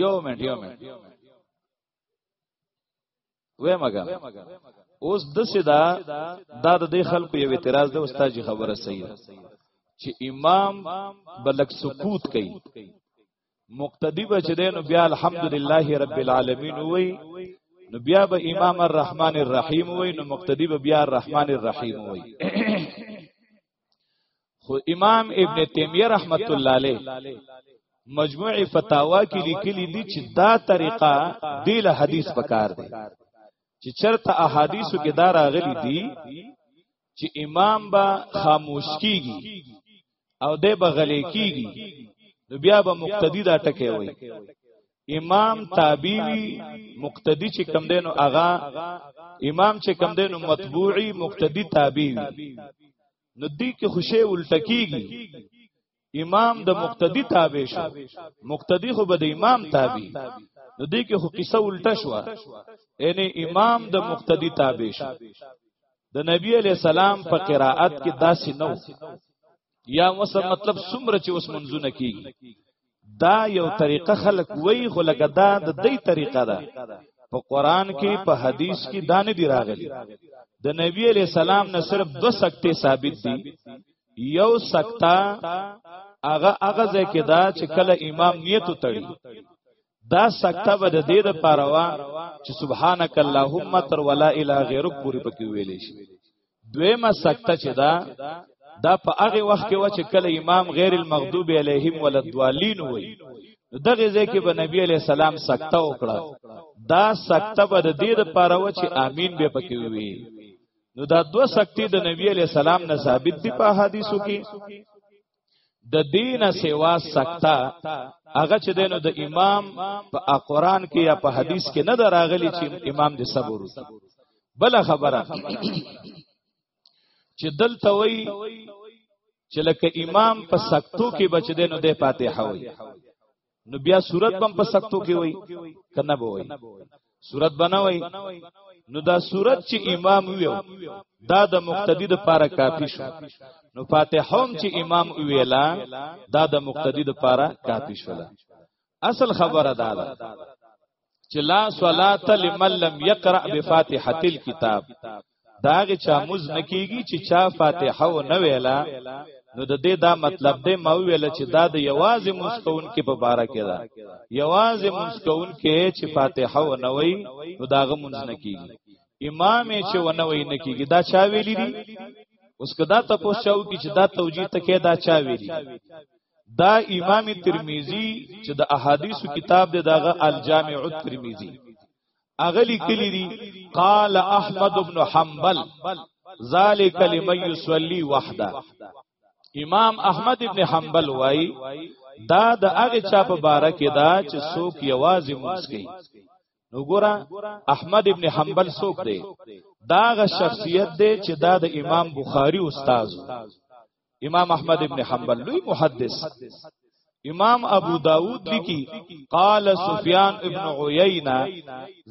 Speaker 1: یو منټ یو منټ وې مګا اوس د سدا دا د خلکو یو اعتراض ده استاد جی خبره صحیح ده چې امام بلک سکوت کوي مقتدی به چې دینو بیا الحمدلله رب العالمین وای نو بیا به امام الرحمن الرحیم وای نو مقتدی به بیا الرحمن الرحیم وای خو امام ابن تیمیه رحمت الله علیه مجموع فتاوا کې لیکلي دي چې دا طریقه د له حدیث پکار دی چې چرته احادیثو کې دا راغلي دي چې امام با خاموش کیږي او د بغلې کیږي نو بیا به مقتدی دا ټکی وایي امام تابعی وی مقتدی چې کم دینو اغا امام چې کم دینو متبوعی مقتدی تابعی وی نو دی کې خوشی الټکیږي امام د مقتدی تابع شو مقتدی خو به د امام تابع نو دی کې خو قصه الټه شو یعنی امام د مقتدی تابع شو د نبی علی سلام په قرائت کې داسې نو یا وسه مطلب سمره چې اوس منځونه کیږي دا یو طریقه خلق وای خو لکه دا د دې طریقه ده په قران کې په حدیث کې دا نه دی راغلی د نبی علی سلام نه صرف دو سکته ثابت دي یو سکتا هغه هغه ځکه دا چې کله امام نیت تړي دا سکتا به د دې د پاروا چې سبحانك اللهم تر ولا اله غیرک پوری پکې ویلې شي دویمه سکته چې دا دا په هغه وخت کې و چې کله امام غیر المغضوب علیهم ولدوالین وای دغه ځکه به نبی علی سلام سکته وکړه دا سکته به د دې لپاره و چې امین به پکې وي نو دا دوه سکتی د نبی علی سلام نه ثابت دي په حدیثو کې د دین سیوا سکتا هغه چې دینو د امام په قرآن کې یا په حدیث کې نه دراغلی چې امام دې صبر وکړي بل خبره چې دلته وای چې لکه امام په سکتو کې بچ دینو د فاتحه وای نو بیا صورت بم په سختو کې وای کنه به وای صورت بنوي نو دا صورت چې امام ویو دا د مقتدی د پاره کافی شو نو فاتحوم چې امام ویلا دا د مقتدی د پاره کافی شو اصل خبره دا ده چې لا صلات لمن لم يقرأ بفاتحه الكتاب داغه چا مز نکیږي چې چا فاتحه و نه ویلا نو د دې دا مطلب دی ما ویل چې دا د یوازې مسکون کې په باره کې ده یوازې مسکون کې چې فاتحه و نه وی نو داغه مز نکیږي امام چې و نه وی نکیږي دا چا ویلی دی اوس کدا تاسو چاو کی چې دا توجیه ته کې دا چا ویلی دا امام ترمذی چې د احادیثو کتاب دی داغه الجامع الترمذی اغلی کلی دی قال احمد بن حنبل ذالک لمن یصلی وحده امام احمد ابن حنبل وای دا د هغه چا په باره کې دا چې څوک یوازې مونږ کوي نو ګورا احمد ابن حنبل څوک دی دا غ شخصیت دی چې دا د امام بخاری استاد امام احمد ابن حنبل لوی محدث امام ابو داود لکی قال سفیان ابن عیینہ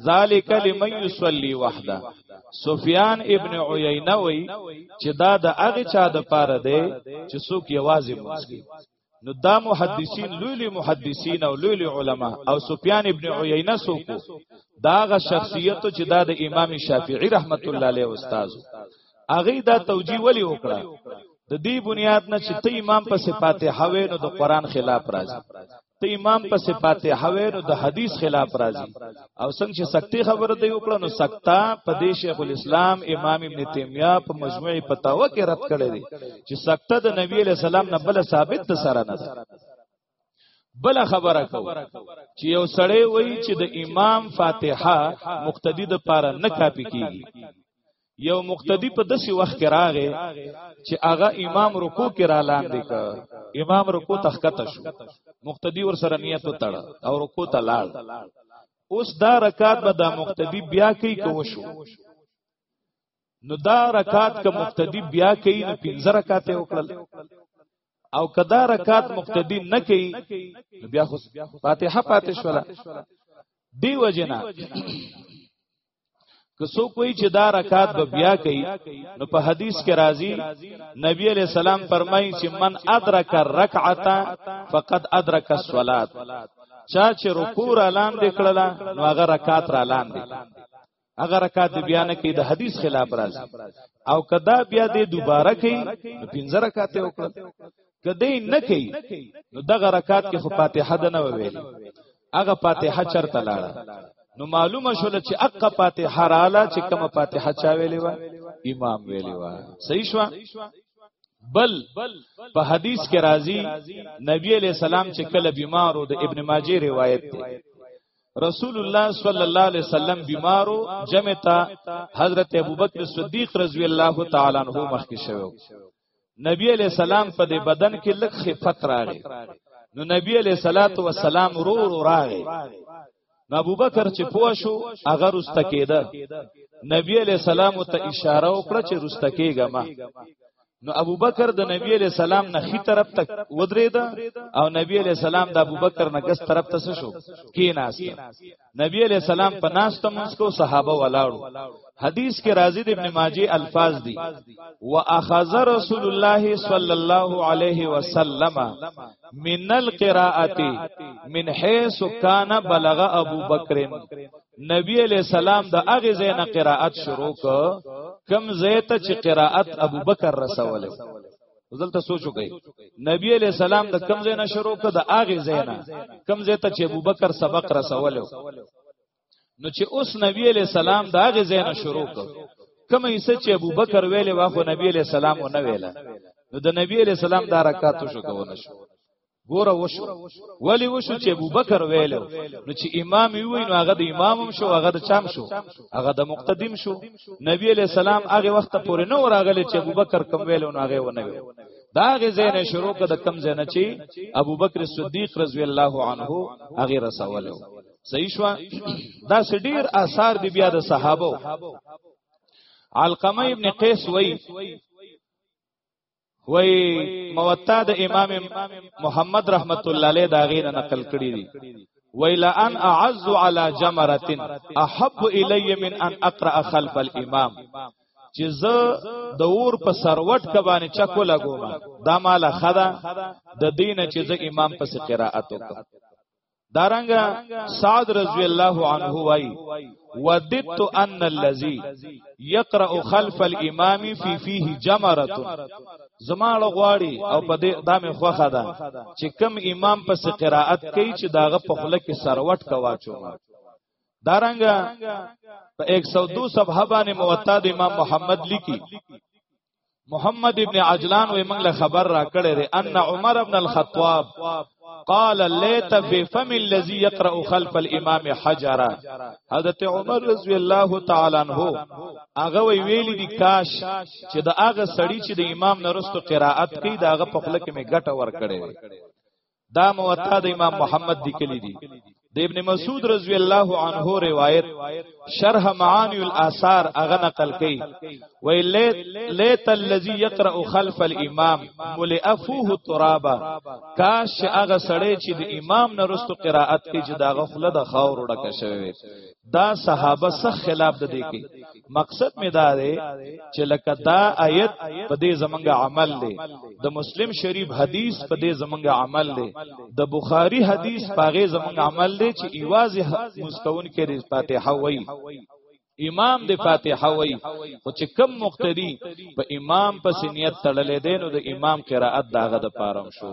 Speaker 1: ذالک لمن یصلی وحده سفیان ابن عیینہ وی چې دا د هغه چا د پاره دی چې څوک یوازې مسکی نو دا محدثین لوی لوی محدثین او لوی لوی علما او سفیان ابن عیینه سو کو دا غ شخصیت چې دا د امام شافعی رحمت الله علیه استاد اغه دا توجیه ولی وکړه د دې بنیاد نه چې ته امام په صفات حوی نو د قران خلاف راځي ته امام په صفات حوی نو د حدیث خلاف راځي او څنګه چې سکتی خبره دی وکړه نو سکتا په دې شیخ الاسلام امام ابن تیمیه په مجموع فتاوا کې رد کړی دی چې سکته د نبی له سلام نه بل ثابت ته سره نه بل خبره کو چې یو سړی وایي چې د امام فاتحه مقتدی د پاره نه کاپی کیږي یو مقتدی په دسی وخت کې راغې چې هغه امام رکوع کې را لاندې ک امام رکوع تخکته شو مقتدی ور سره نیت وتړ او رکوع ته لاړ اوس دا رکعت به دا مقتدی بیا کوي کو شو نو دا رکعت که مقتدی بیا کوي نو پنځه رکعات وکړل او کدا رکعت مقتدی نه کوي بیا خو فاتحه پاتې شولا دی وجنا که څوک وایي چې دا رکعات به بیا کوي نو په حدیث کې راځي نبی علی السلام فرمایي چې من ادرک الرکعه فقد ادرک الصلاه چا چې رکوع را لاندې کړله نو هغه رکعات را لاندې هغه رکعات بیا نه کوي د حدیث خلاف راځي او کدا بیا دې دوباره کوي پنځه رکعات وکړه کدی نه کوي نو دغه رکعت کې خو فاتحه ده نه ویل هغه فاتحه چرته لاړه نو معلومه شول چې اق فاتحه رااله چې کومه فاتحه چا ویلې و امام ویلې و صحیح شو بل په حدیث کې راځي نبی علیہ السلام چې کله بیمارو د ابن ماجه روایت دی رسول الله صلی الله علیه وسلم بیمارو جمع تا حضرت ابوبکر صدیق رضی الله تعالی عنہ مخکې شوی نبی علیہ السلام په دې بدن کې لږ خفت راغی نو نبی علیہ الصلات والسلام رو رو راغی نو ابوبکر چې پوه شو هغه رسته کېده نبی علیہ السلام ته اشاره وکړه چې رسته کېګه ما نو ابوبکر د نبی علیہ السلام نه خي طرف تک ودرېده او نبی علیہ السلام د ابوبکر نه ګس طرف ته شو کیناست نبی علیہ السلام په ناس تمنس کو صحابه ولاړو حدیث کې راځي د ابن ماجه الفاظ دي واخذ رسول الله صلی الله علیه وسلم من القراءه من حيث كان بلغ ابو بکر نبی علیہ السلام د اغه زین قراءت شروع ک کم زیت چې قراءت ابو بکر رسوله دلته سوچ وکړئ نبی علی السلام د کم ځای نه شروع کړ د اغه ځای نه کم ځای ته چې ابوبکر سبق رسولو نو چې اوس نبی علی السلام د اغه ځای نه شروع کړ کومه یې چې ابوبکر ویلې واخو نبی علی السلام و نه ویله نو د نبی علی السلام دا رکعاتو شو کوونه شو ګوره وشو ولی وشو چې ابوبکر ویلو نو چې امام وی نو هغه د امام هم شو هغه د چام شو هغه د مقتدیم شو نبی علی سلام هغه وخت پورې نو راغلی چې ابوبکر کوم ویلو نو هغه ونه ویلو دا غي زینه شروع کړه د کم زینه چې ابوبکر صدیق رضی الله عنه هغه رسوله صحیح شو دا سډیر آثار دی بیا د صحابه علقمه ابن قیس وای وای موطا د امام محمد رحمت الله علیه دا غینه نقل کړی دی ویل ان اعز علی جمره احب الی من ان اقرا خلف الامام چې زه د اور په سروټ ک باندې چکو لګوم دا مال خدا د دین چې زه امام پس قرائت وکم دارنګ سعد رضی الله عنه وای وددت ان الذي يقرأ خلف الامام في فيه جمره زماړه غواړي او په دې دامه خوخه ده چې کم امام پس قراءت کوي چې داغه په خله کې سروټ کواچو دارنګ په 102 صفحه باندې موطا د امام محمد لیکي محمد ابن عجلان وې موږ له خبر را کړې ده ان عمر ابن الخطاب قال ليت في فم الذي يقرأ خلف الامام حجرا حضرت عمر رضی الله تعالی عنہ هغه وی ویل دي کاش چې د هغه سړی چې د امام نرستو قراءت کوي دا هغه په خله کې می ګټه ور کړې دا موطا د امام محمد دی کلی دی د ابن مسعود رضی الله عنه روایت شرح معانی الاثار اغه نقل کئ و لیت الذی یقرأ خلف الامام ملئفوه ترابا کاش اغه سړی چې د امام نه رستو قرائت کوي چې داغه خله د خاور ډکه شوی دا صحابه سخ خلاف د دې کې مقصد می دا دی چې لکه دا آیت په دې زمنګ عمل دی د مسلم شریف حدیث په دې زمنګ عمل دی د بخاری حدیث پاغه زمنګ عمل دی چې ایواز مستون کې د فاتحه وای امام د فاتحه وای خو چې کم مقتدی په امام پس نیت تړلې دی نو د امام قرائت داغه د پاره شو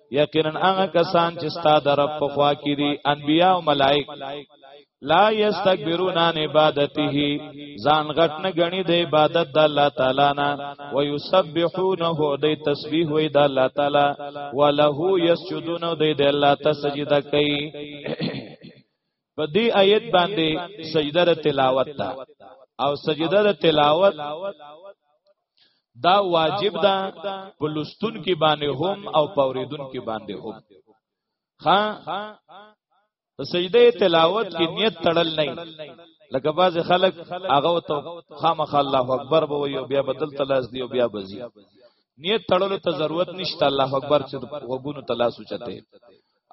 Speaker 1: یقینا هغه کسان چې ستاسو د رب په خوا کې دي انبیا او ملائک لا یستكبرون عن عبادته ځان غټ نه غني د عبادت د الله تعالی نه و یسبحونه د تسبیح وې د الله تعالی وله یسجدون د الله ته سجده کوي په دې آیت باندې سجده د تلاوت ده او سجده د تلاوت دا واجب ده په لستون کې باندې هم او پوریدون کې باندې هم ها سجده تلاوت کې نیت تړل نه لکه باز خلک هغه ته خامخ الله اکبر به وي بیا بدل تلاس دی او بیا بزي نیت تړلو ته ضرورت نشته الله اکبر چې وګونو تلاس وچته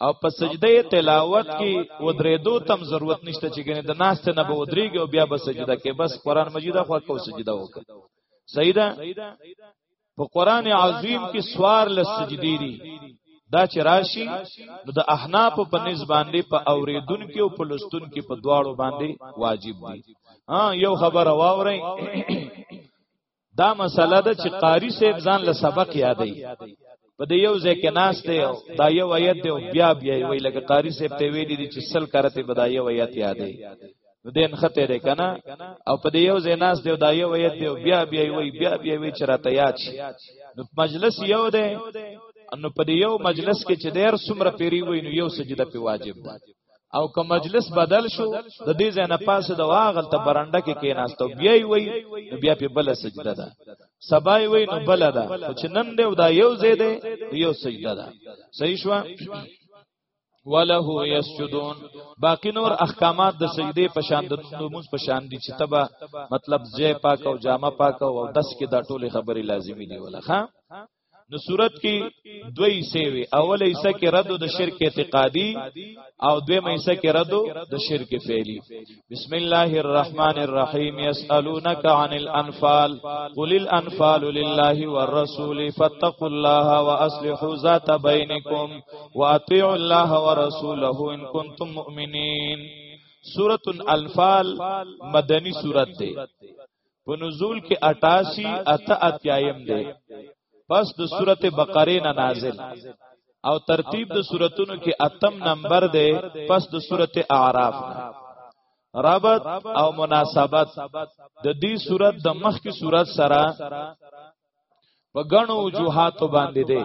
Speaker 1: او په سجده تلاوت کې ودریدو تم ضرورت نشته چې ګنې د ناس ته نه به ودریږي او بیا به سجده کې بس قران مجید خو کو سجده وکړه سیدا په قران عظیم کې سوار لس سجدي دي دا چې راشي نو د احناف په نس باندې په اوریدون کې او په لستون کې په دواړو باندې واجب دي ها یو خبره واورئ دا مسله ده چې قاری صاحب ځان له سبق یادې په دې یو ځای کې ناشته دا یو آیت دی بیا بیا وی لکه قاری صاحب ته ویلي دي چې سل کرته به دا یو آیت یادې نو دین خطه ده کنه او په دې یو ځای ناشته دا یو آیت دی بیا بیا وی بیا بیا وی چې راته یاد شي نو مجلس یو دی نو په یو مجلس کې چې ډیر څومره پیری وای نو یو سجده په واجب ده او که مجلس بدل شو د دې ځای نه پاسه د واغل ته برانډه کې کېناستو بیا وی نو بیا په بل سجده ده سبا وی نو بل ده خو چې نن دی دا یو ځای دی یو سجده ده صحیح شو وله یسجدون باقی نور احکامات د سجدی په شان د موږ په شان دي چې تبا مطلب زی پاک او جامه پاک او دس کې دا ټوله خبري لازمی دي ولا ها نو صورت کې دوی سیوی اول ایسه کې رد د شرک اعتقادي او دویم ایسه کې رد د شرک فعلی بسم الله الرحمن الرحیم یسالونک عن الانفال قل الانفال لله والرسول فاتقوا الله واصلحوا ذات بینکم واطیعوا الله ورسوله ان کنتم مؤمنین سورۃ الانفال مدنی سورۃ ده په نزول کې 88 اته اتیایم دی پس د سورته بقره نه نازل او ترتیب د سوراتونو کې اتم نمبر دی پس د سورته اعراف نه ربط او مناسبت د دې صورت د مخکې صورت سره په غنو وجوهات باندې دی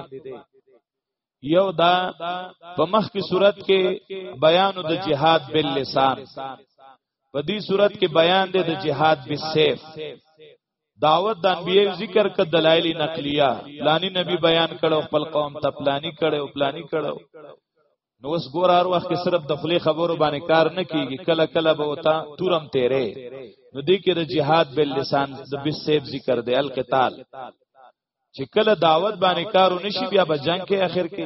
Speaker 1: یو دا په مخ کی صورت کې بیان د جهاد باللسان په دې صورت کې بیان دی د جهاد بالسيف دعوت د انبیای ذکر ک دلایل نقلیه پلانی نبی بیان کړو خپل قوم ته پلانی کړو پلانی کړو نو اوس ګور هر وخت صرف د خلی خبرو باندې کار نه کیږي کله کله به وتا تورم تیرې نو دې کې د جهاد بل لسان د بسیب ذکر دی القتال چې کله دعوت باندې کارو نشي بیا به جنگ کې اخر کې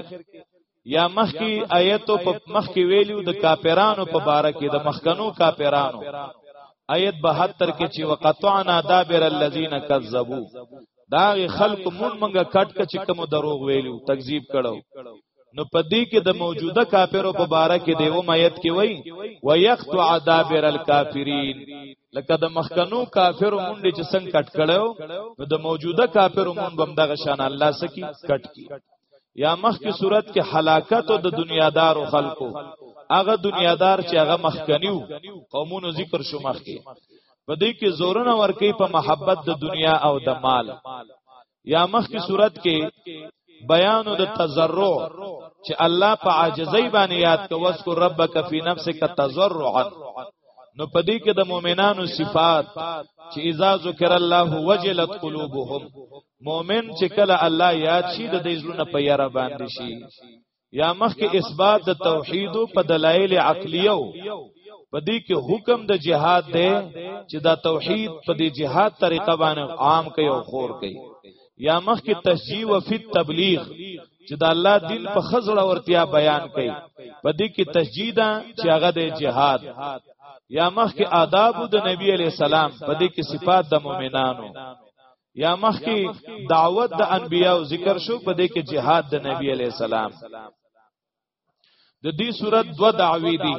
Speaker 1: یا مخکی آیتو په مخکی ویلیو د کاپیرانو په باره کې د مخکنو کاپیرانو آیت 72 کې چې وقطعنا دابر الذين كذبوا دا خلق مون منګه کټ کچ کوم دروغ ویلو تکذیب کړو نو پدې کې د موجوده کافرو په باره کې دی او میت کې وای و یخت عذابر الکافرین لکه د مخکنو کافرو مونږ چې څنګه کټ کړو نو د موجوده کافرو مونږ هم دغه شان الله سکی کټ کی یا مخ کی صورت کې هلاکت او د دنیادار او خلکو هغه دنیادار چې هغه مخکنیو قومونو ذکر شو مخ کې پدې کې زورن ورکی په محبت د دنیا او د مال یا مخکې صورت کې بیان د تزرع چې الله په عاجزۍ باندې یاد کو وذكر ربک فی نفسک تزرعا نو پدې کې د مؤمنانو صفات چې اذا ذکر الله وجلت قلوبهم مؤمن چې کله الله یاد شي د دې زړه په یاره باندې شي یا مخکې اثبات د توحید په دلایل عقلیو په دې کې حکم د جهاد دی چې دا توحید په دې جهاد طریقه باندې عام کوي او خور کوي یا مخکې تشجیع او فی تبلیغ چې د الله دین په خزړ اورتیا بیان کړي په دې کې تسجیدا چې هغه د جهاد یا مخکې آداب د نبی علی السلام په دې کې صفات د مؤمنانو یا مخکې دعوت د انبیاو ذکر شو په دې کې جهاد د نبی علی السلام د دې صورت دو دعوی دي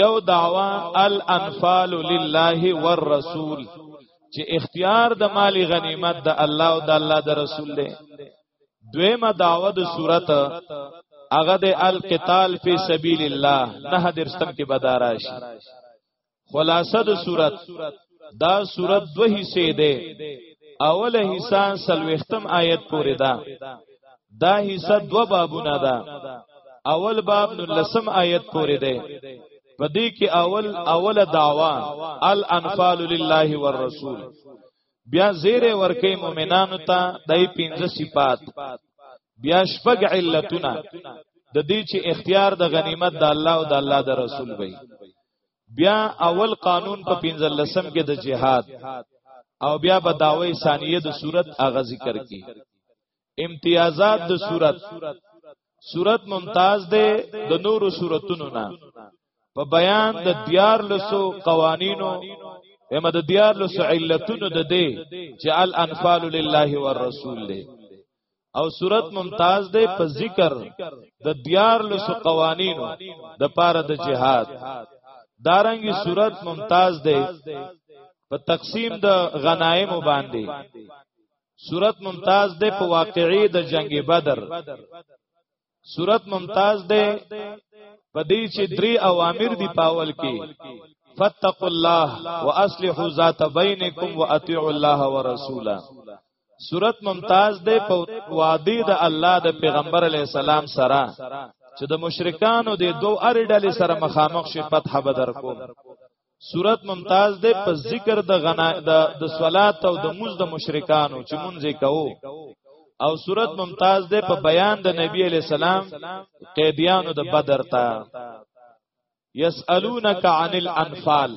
Speaker 1: یو دعوا الانفال لله والرسول چې اختیار د مال غنیمت د الله او د الله د رسول دی دویمه دعوه د صورت هغه د القتال فی سبیل الله نه درستم کې بداراشي خلاصه د صورت دا صورت دوه حصے ده اوله حصہ سلوختم آیت پورې ده دا حصہ دو بابونه ده اول باب نو لسم آیت پورې ده په دې کې اول اوله دعوا الانفال لله والرسول بیا زیره ورکه مؤمنانو ته دای پنځه صفات بیا شپږ علتونه د دې چې اختیار د غنیمت د الله او د الله د رسول وي بیا اول قانون په 15 کې د جهاد او بیا به داوی ثانیه د صورت اغه ذکر کی امتیازات د صورت صورت ممتاز ده د نورو صورتونو نه په بیان د دیار لسو قوانینو اما د دیار لسو علتونو د دې چې الانفال لله والرسول له او صورت ممتاز دی په ذکر د دیار لس قوانینو د پاره د جهاد دارنګي صورت ممتاز دی په تقسیم د غنایم باندې صورت ممتاز ده په واقعي د جنگ بدر صورت ممتاز ده پدې چې درې اوامر دی پاول کې فتقوا الله واصلحوا ذات بینکم واطیعوا الله ورسوله صورت ممتاز ده په وادي د الله د پیغمبر علی السلام سره چې د مشرکانو د دوه اړ ډلې سره مخامخ شي فتح بدر کوم صورت ممتاز ده په ذکر د غنا د د صلات او د موز د مشرکانو چې مونږه کوو او صورت ممتاز ده په بیان د نبی علی سلام قیدیانو د بدر ته یسالونک عن الانفال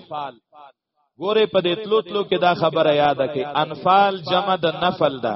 Speaker 1: ګوره په دې تلو تلو کې دا خبره یاد کړي انفال جمع د نفل ده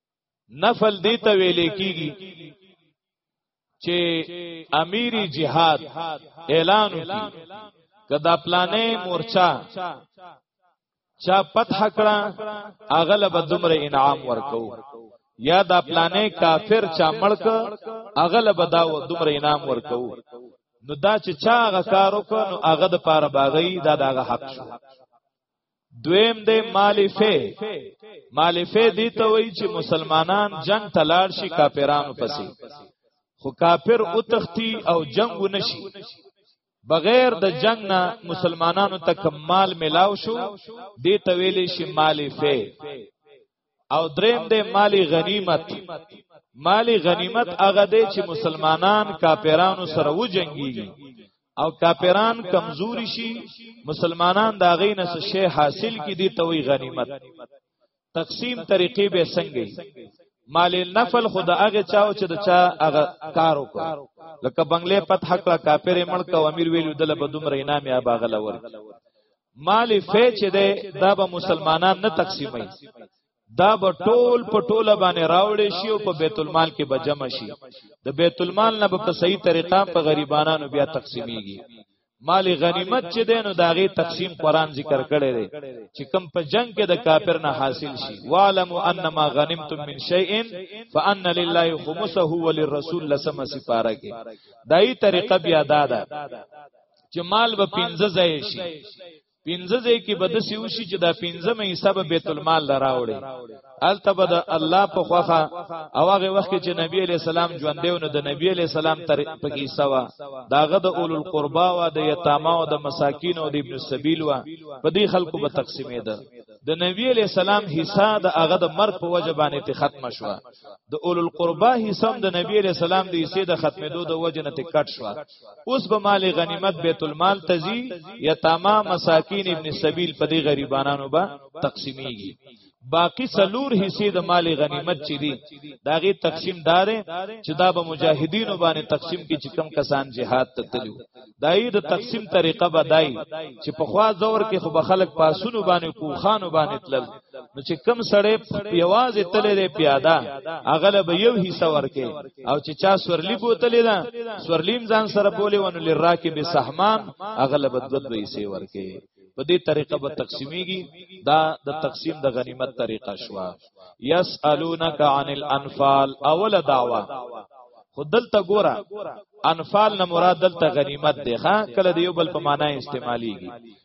Speaker 1: نفل دی ته ویلې کیږي چې امیری جهاد اعلان وکړي کدا پلانې مورچا چا فتح کړه اغلب دمر انعام ورکو یا دا پلانې کافر چا ملک اغلب دا و دمر انعام ورکو نو دا چې چا غ کارو کو نو هغه د پاره باغی دا دغه حق شو دویم دی مالفه مالفه دی ته وای چې مسلمانان جنگ تلار شي کافرانو پسې خو کافر او تختی او جنگ ونشي بغیر د جنگ نه مسلمانانو ته کمال ملاو شو دی ته ویلې شي مالفه او دریم دی مالی غنیمت مالی غنیمت هغه دی چې مسلمانان کاپیرانو سره وجنګیږي او کاپیران کمزوري شي مسلمانان دا غي نس شی حاصل کی دي توي غنیمت تقسیم طریقې به څنګه مال نفل خدا هغه چاو چې د چا هغه کار وکړ لکه بنگلې پت حق لا کاپیر ملک او امیر ویلو دله بدومره انعام یا باغله ورک مال فی چې ده دا به مسلمانان نه تقسیمای دا به ټول په ټوله باندې راوړې شي او په بیت المال کې به جمع شي د بیت المال نه په صحیح طریقه په غریبانو بیا تقسیمیږي مال غنیمت چې دینو داغه تقسیم قران ذکر کړی دی چې کم په جنگ کې د کافر نه حاصل شي والم انما غنیمتم من شیء فان لله خمسه وللرسول لسم سپاره کې دای طریقه بیا دادا چې مال به پنځه ځای شي پنځه ځای کې به د سیوشي چې دا پنځه مې حساب بیت المال لراوړي الته به د الله په خوخه او هغه وخت چې نبی علی سلام ژوند دیو نو د نبی علی سلام تر پکې سوا داغه د اول القربا او د یتاما او د مساکین او د ابن السبیل وا په دې خلکو به تقسیمې ده د نبی علی سلام حصہ د هغه د مرګ په وجه باندې ته ختم شو د اول القربا حصہ د نبی علی سلام د حصے د ختمېدو د وجه نه ته کټ شو اوس به مال غنیمت بیت المال تزي یتاما مساکین ابن سبیل په دې غریبانو به تقسیمیږي باقی سلور حصے د مال غنیمت چي دي داغه تقسیم دار چې دا به مجاهدین باندې تقسیم کې چې کم کسان جهاد ته تلو دای د تقسیم طریقه بدای چې په خوا زور کې خو به خلک پاسونو باندې کوخانو باندې تلل نو چې کم سړی یوازې تلې دی پیاده اغله به یو حصہ ورکې او چې چا سورلی بوتلې ده سورلیم ځان سره بولې ونه لراکه به سهمان اغله به دود به حصے ورکې په دې طریقه به تقسیمیږي دا د تقسیم د غنیمت طریقه شوا یسالونک عن الانفال اوله دعوا خود دلته ګوره انفال نه مراد دلته غنیمت دی ښا کله دیو بل په معنی استعمالیږي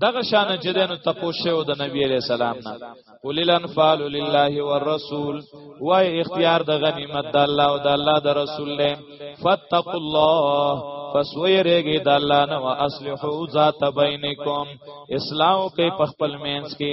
Speaker 1: دغه شان چې دنو تپو شو د نبی علی سلام نه قول الانفال لله والرسول وای اختیار د غنیمت د الله او د الله د رسول له فتقوا الله پس ویریږي د الله نه واصلحو ذات بینکم اسلام کې پخپل مینس کې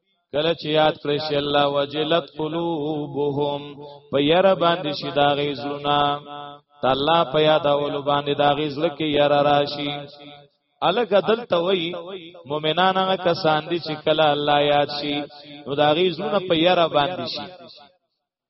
Speaker 1: کله چې یاد کړی شي الله وجلت قلوبهم په ير باندې شي دا غي زړونه تعالی په یاد اول باندې دا غي زړه کې ير راشي الګ دلته وای مؤمنان هغه کسان دي چې کله الله یاد شي نو دا غي زړونه په ير باندې شي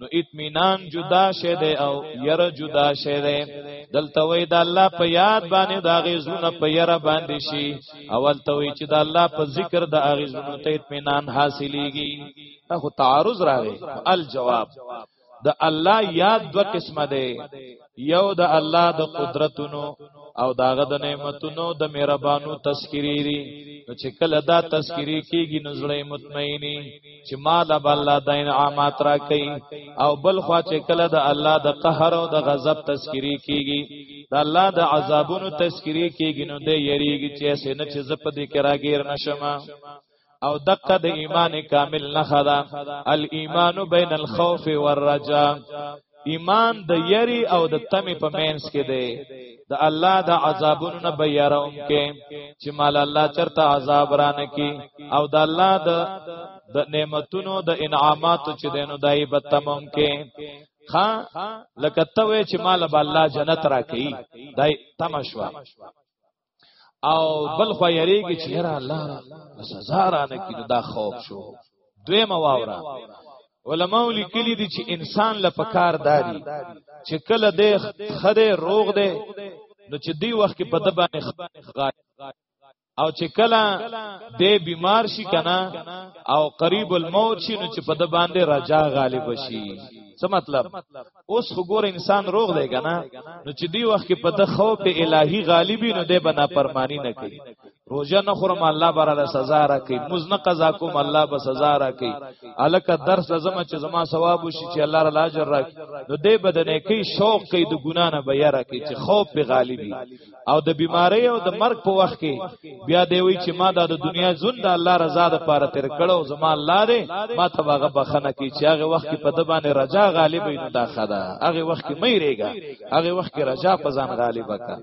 Speaker 1: نو اطمینان جدا شه دی او یره جدا شه دی دلته وای د الله په یاد باندې د غیزونه په یره باندې شي اول ته وای چې د الله په ذکر د غیزونه ته اطمینان حاصلېږي دا خو تعارض راغی الجواب د الله یاد دو قسمه دی یو د الله د قدرتونو او داغه د نعمتونو د مهربانو تذکری دی چې کله دا تذکری کیږي نو زړه مطمئنی چې مال به الله د انعامات را کوي او بل خوا چې کله د الله د قهر او د غضب تذکری کیږي د الله د عذابونو تذکری کیږي نو د یریږي چې سینه چې زپ دې کراګیر نشمه او دقه د ایمان کامل نه خدا الايمان بین الخوف والرجا ایمان د یری او د تمی په مینس کې دی د الله د عذابونو نه بیاروم کې چې مال الله چرته عذاب رانه کی او د الله د د نعمتونو د انعاماتو چې دینو دای په تمام کې ها لکه ته چې مال به الله جنت راکې دای تمشوا او بل خو یریږي چې را الله سزا را نه کیږي دا خوف شو دوی مواورا علماء لیکلي دي چې انسان له پکار داري چې کله د خره روغ دی نو چې دی وخت کې په دبانې او چې کله د بیمار شي کنه او قریب الموت شي نو چې په د باندې رجا غالب شي څه مطلب اوس وګور انسان روغ دی کنه نو چې دی وخت کې په د خوف الهي غالبي نو دی بنا پرمانی نه کوي روزه نه خورم الله براله سزا را کوي مز نه قضا کوم الله به سزا را کوي الکه درس لازم چې زما ثواب وشي چې الله را لاجر را کوي نو دی بدنه کوي شوق کوي د ګنا نه به یاره کوي چې خوف په غالبي او د بیماری او د مرګ په وخت کې بیا دی وی چې ما دا د دنیا ژوند د الله رضا د پاره تیر کړو زما الله دې ما ته هغه بخنه کی چې هغه وخت کې په د باندې رجا غالب نه دا خدا هغه وخت کې مې ریګا هغه وخت کې رجا په ځان غالب کا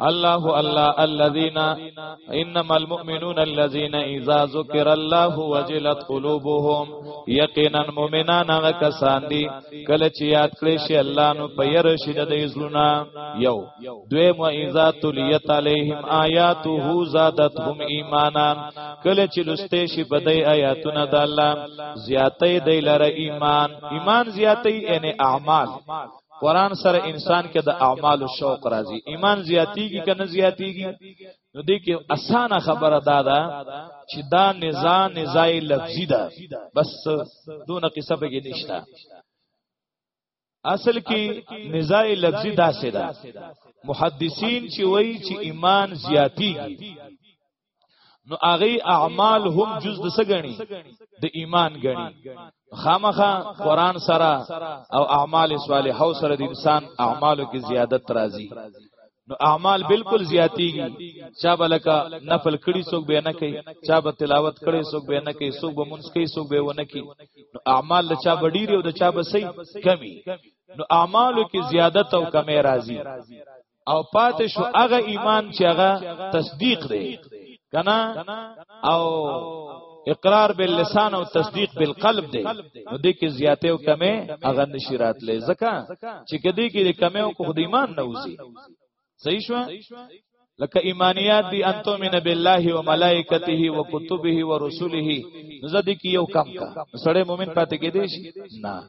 Speaker 1: الله الله الذين انما المؤمنون الذين اذا ذكر الله وجلت قلوبهم یقینا مؤمنان هغه کسان دي کله چې یاد کړی شي الله نو په ير شي د زړونه یو دوی معیزات لیت علیهم آیاته زادتهم ایمانا کله چې لسته شي په دای آیاتونه د الله زیاتې دی لره ایمان ایمان زیاتې ان اعمال قران سره انسان کې د اعمال او شوق راځي ایمان زیاتیږي کنه زیاتیږي نو دې کې اسانه خبره دا ده چې دا نزا نزای لفظي ده بس دونه قصه به کې نشته اصل کې نزای لفظي داسې ده محدثین چې وایي چې ایمان زیاتی نو هغه اعمال هم جز د سګنی د ایمان غنی خامخه قران سره او اعمال صالحه سره د انسان اعمالو کې زیادت راځي نو اعمال بالکل زیاتیږي چا بلکا نفل کړي څوک به نه کوي چا به تلاوت کړي څوک به نه کوي څوک به مونږ کوي څوک به ونه کوي نو اعمال د چا بډیر او د چا به سي کمی نو اعمالو کې زیادت او کمی راځي او پاتې شو هغه ایمان چې هغه تصدیق دی کنا او اقرار باللسان او تصدیق بالقلب دی نو دې کې زیاته او کمه اغه نشی راتلې ځکه چې کدی کې کمه او خود ایمان نه وزي صحیح شو لکه ایمانیات دی انتو من بالله و ملائکته و کتبه و رسوله زدی کی یو کم کا سړی مؤمن پاتې کې دی نه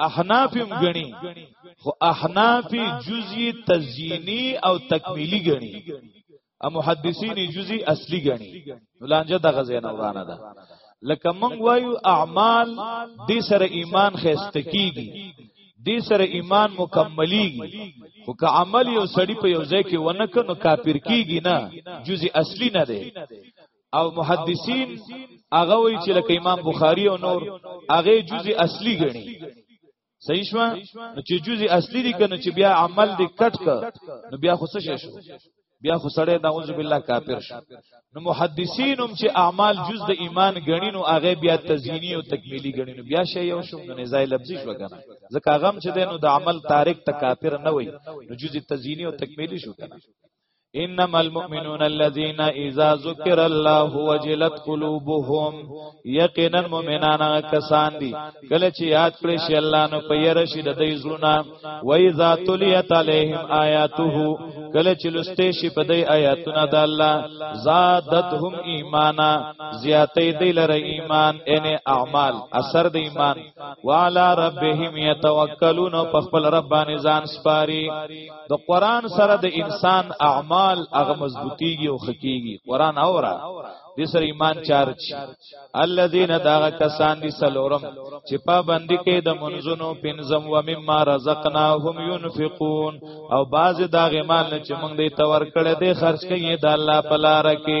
Speaker 1: احناف هم غني خو احناف جزئی تزیینی او تکمیلی غني او محدثین جزئی اصلي غني ولانجه دغه زینه ورانه ده لکه مونږ وایو اعمال دې سره ایمان خسته کیږي دې سره ایمان مکملېږي خو که عمل یو سړی په یو ځای کې ونه کنو کافر کیږي نه جزء اصلي نه دی او محدثین هغه وی چې لکه امام بخاری او نور هغه جزء اصلي ګڼي صحیح شو نو چې جزء اصلي دي کنه چې بیا عمل دې کټ ک نو بیا خو څه شو بیا خو سړی نعوذ بالله کافر شو نو محدثین هم چې اعمال جز د ایمان غنی نو هغه بیا تزیینی او تکمیلی غنی نو بیا شی یو شو نو نزای لفظی شو کنه ځکه هغه چې دینو د عمل تارک ته کافر نه وای نو جز تزیینی او تکمیلی شو کنه انما المؤمنون الذين اذا ذكر الله وجلت قلوبهم یقینا مؤمنان کسان دي کله چې یاد کړی شي الله نو په یره شي د دې زړونه و اذا تليت عليهم آیاته کله چې لسته شي په دې آیاتونه د الله زادتهم ایمانا زیاتې دې لره ایمان ان اعمال اثر د ایمان وعلى ربهم يتوکلون په خپل رب باندې ځان سپاري د قران سره د انسان اعمال هغه مضبوطیږي او خکېږي قران اورا د سر ایمان چارچ الذين داغه کسان دي سلورم چې پابندي کې د منځونو پنځم و مما رزقناهم ينفقون او باز داغه مال چې موږ دې تور کړه دې خرج کوي د الله په لار کې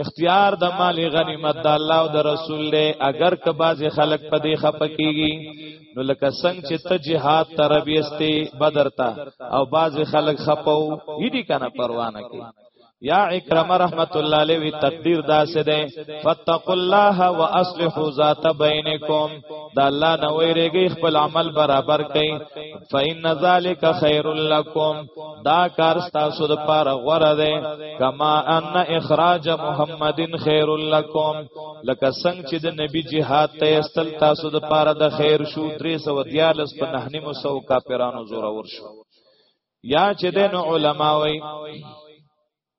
Speaker 1: اختیار د مال غنیمت د الله او د رسول له اگر که باز خلق په دې خپکیږي نو لکه څنګه چې ته جهاد تربیسته بدر تا او باز خلق خپو هیدی کنه پروانه کی یا اکرم رحمت الله علیه وی تقدیر داسې ده فتق الله واصلحوا ذات بینکم دا الله نه ویریږي خپل عمل برابر کړئ فإن ذلک خیر لکم دا کار ستاسو د پاره غوړه ده کما ان اخراج محمدن خیر لکم لکه څنګه چې د نبی جهاد ته استل تاسو د پاره د خیر شو 314 په نهنی مو سو کافرانو زور ور شو یا چې د علماوی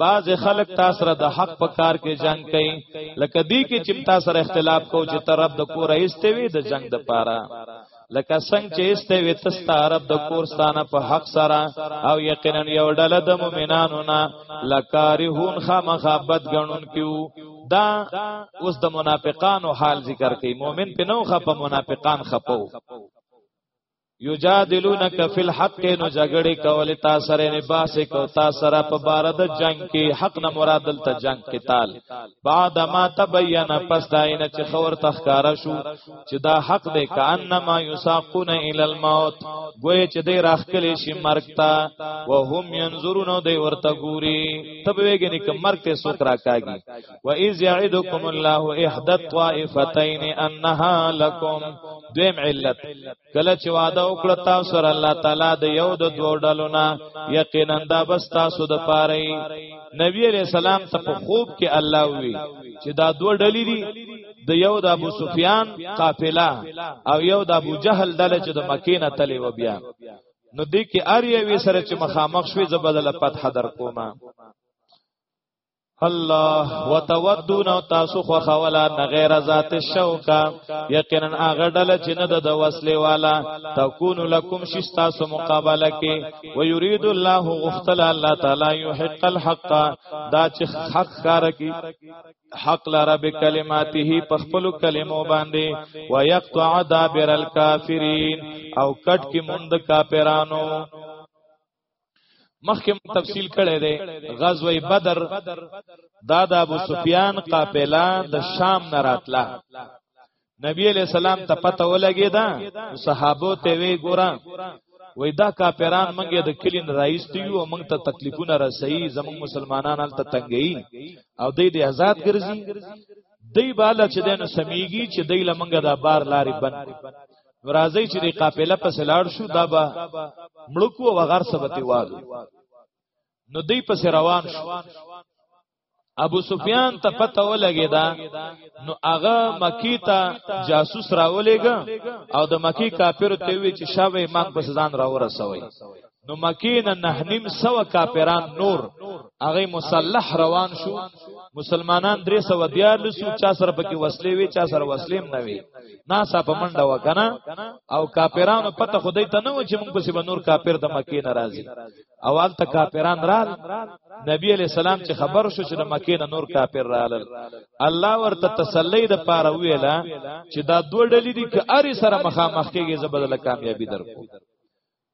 Speaker 1: بعض خلک تاسو سره د حق په کار کې جنگ کوي لکه دی کې چې تاسو سره اختلاف کو چې طرف د کور ایسته وي د جنگ د پاره لکه څنګه چې ایسته وي تاسو طرف د کور ستانه په حق سره او یقینا یو ډله د مؤمنانو نه لکارهون خامخابت غنون کیو دا اوس د منافقانو حال ذکر کوي مؤمن په نو خپ منافقان خپو یجادلونک فی الحق نو جګړه کول تا سره نه باسه کو تا سره په بار د جنگ کې حق نه مراد دلته جنگ قتال بعد ما تبین پس داینه چې خور تخکار شو چې دا حق دی کانما یساقون الی الموت گوی چې دی راخکلی شي مرګ تا وهم ينظرون دی ورته ګوري تب ویګنی ک مرګ ته سوک راکاږي و اذ یعدکم الله احد الطائفتین انها لکم دویم علت کله چې وعده وکړه تاسو سره الله تعالی د یو د دوه ډلو نه یقینا دا بس تاسو د پاره نبی علیہ السلام ته په خوب کې الله وی چې دا دوه ډلې دي د یو د ابو سفیان قافله او یو د ابو جهل ډله چې د مکې نه تلې و بیا نو دې کې اریوي سره چې مخامخ شوي زبدل فتح در کومه الله وتودون او تاسو خو خولا نه غیر ذات الشوکا یقینا هغه ډله چې نه د وسلې والا تکون لکم شستا سو مقابله کې و یرید الله غفتل الله تعالی یحق الحق دا چې حق کار کی حق لاره به کلماته په خپل کلمو باندې و یقطع دابر الکافرین او کټ کې مند کافرانو مخکم تفصیل کړی دی غزوه بدر دا د ابو سفیان قافله د شام نه راتله نبی علیہ السلام ته پته ولګی دا صحابه ته وی ګورا وای دا کاپیران منګه د کلین رئیس ته یو منګ ته تکلیفونه رسي زمون مسلمانان ال ته تنګي او دې دې آزاد ګرځي دې بالا چې دنه سميږي چې دې لمنګه دا بار لاري بند نو راځي چې د قافله په سلاړ شو دا به مړکو او غر سبتی والو نو دی په روان شو ابو سفیان ته پته ولګی دا نو هغه مکی ته جاسوس راولېګ او د مکی کافر ته وی چې شاوې ما په ځان را ورسوي نو مکینه نه نیم سو کاپیران نور هغه مسلح روان شو مسلمانان 314 سو چا سره پکې وسلې وی چا سره وسلې نه وی ناسا په منډه وکنه او کاپیرانو پته خدای ته نه و چې موږ پسې نور کاپیر د مکې ناراضي اول ته کاپیران رال نبی علی سلام چې خبر شو چې د مکې نه نور کاپیر رال الله ورته تسلی د پاره ویلا چې دا دوه ډلې دي چې اری سره مخامخ کېږي زبدل کامیابی درکو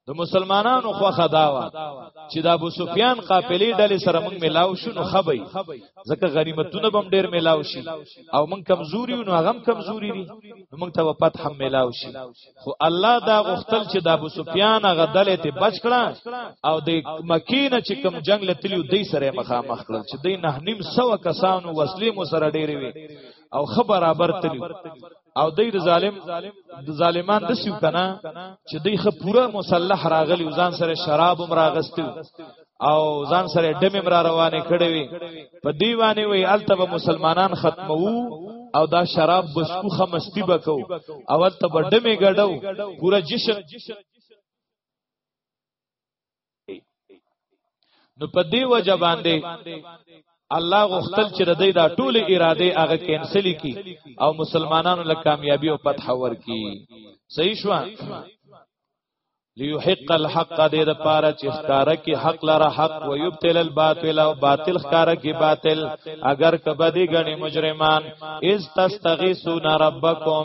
Speaker 1: د مسلمانانو خوخه داوا چې د ابو سفیان قافلې ډلې سره موږ ملاو شو نو خبي ځکه غنیمتونه بم ډیر ملاو شي او موږ کمزوري نو هغه کمزوري دي موږ ته وپات هم ملاو شي خو الله دا غختل چې د ابو سفیان هغه ډلې ته بچ کړه او د مکینه چې کم جنگ لتلیو دی سره مخامخ کړل چې دی نه نیم سو کسانو وسلې مو سره ډېری وي او خبر برابر تلیو او دای د ظالم د ظالمان د سیو کنه چې دای خه پوره مسلح راغلی ځان سره شراب هم راغستو او ځان سره دم هم را روانه کړي وي په دیوانه وی الته به مسلمانان ختمو او دا شراب بسکو خمستی بکو اول ته بډمه ګډو پوره جشن نو په دی وجه باندې الله غختل چې د دې دا ټول اراده هغه کینسل کی او مسلمانانو له کامیابی او فتح ور کی صحیح شو لیحق الحق دې د پاره چې ښکارا کې حق لره حق و یبتل الباطل او باطل ښکارا کې باطل اگر کبدی غنی مجرمان از تستغیثون ربکم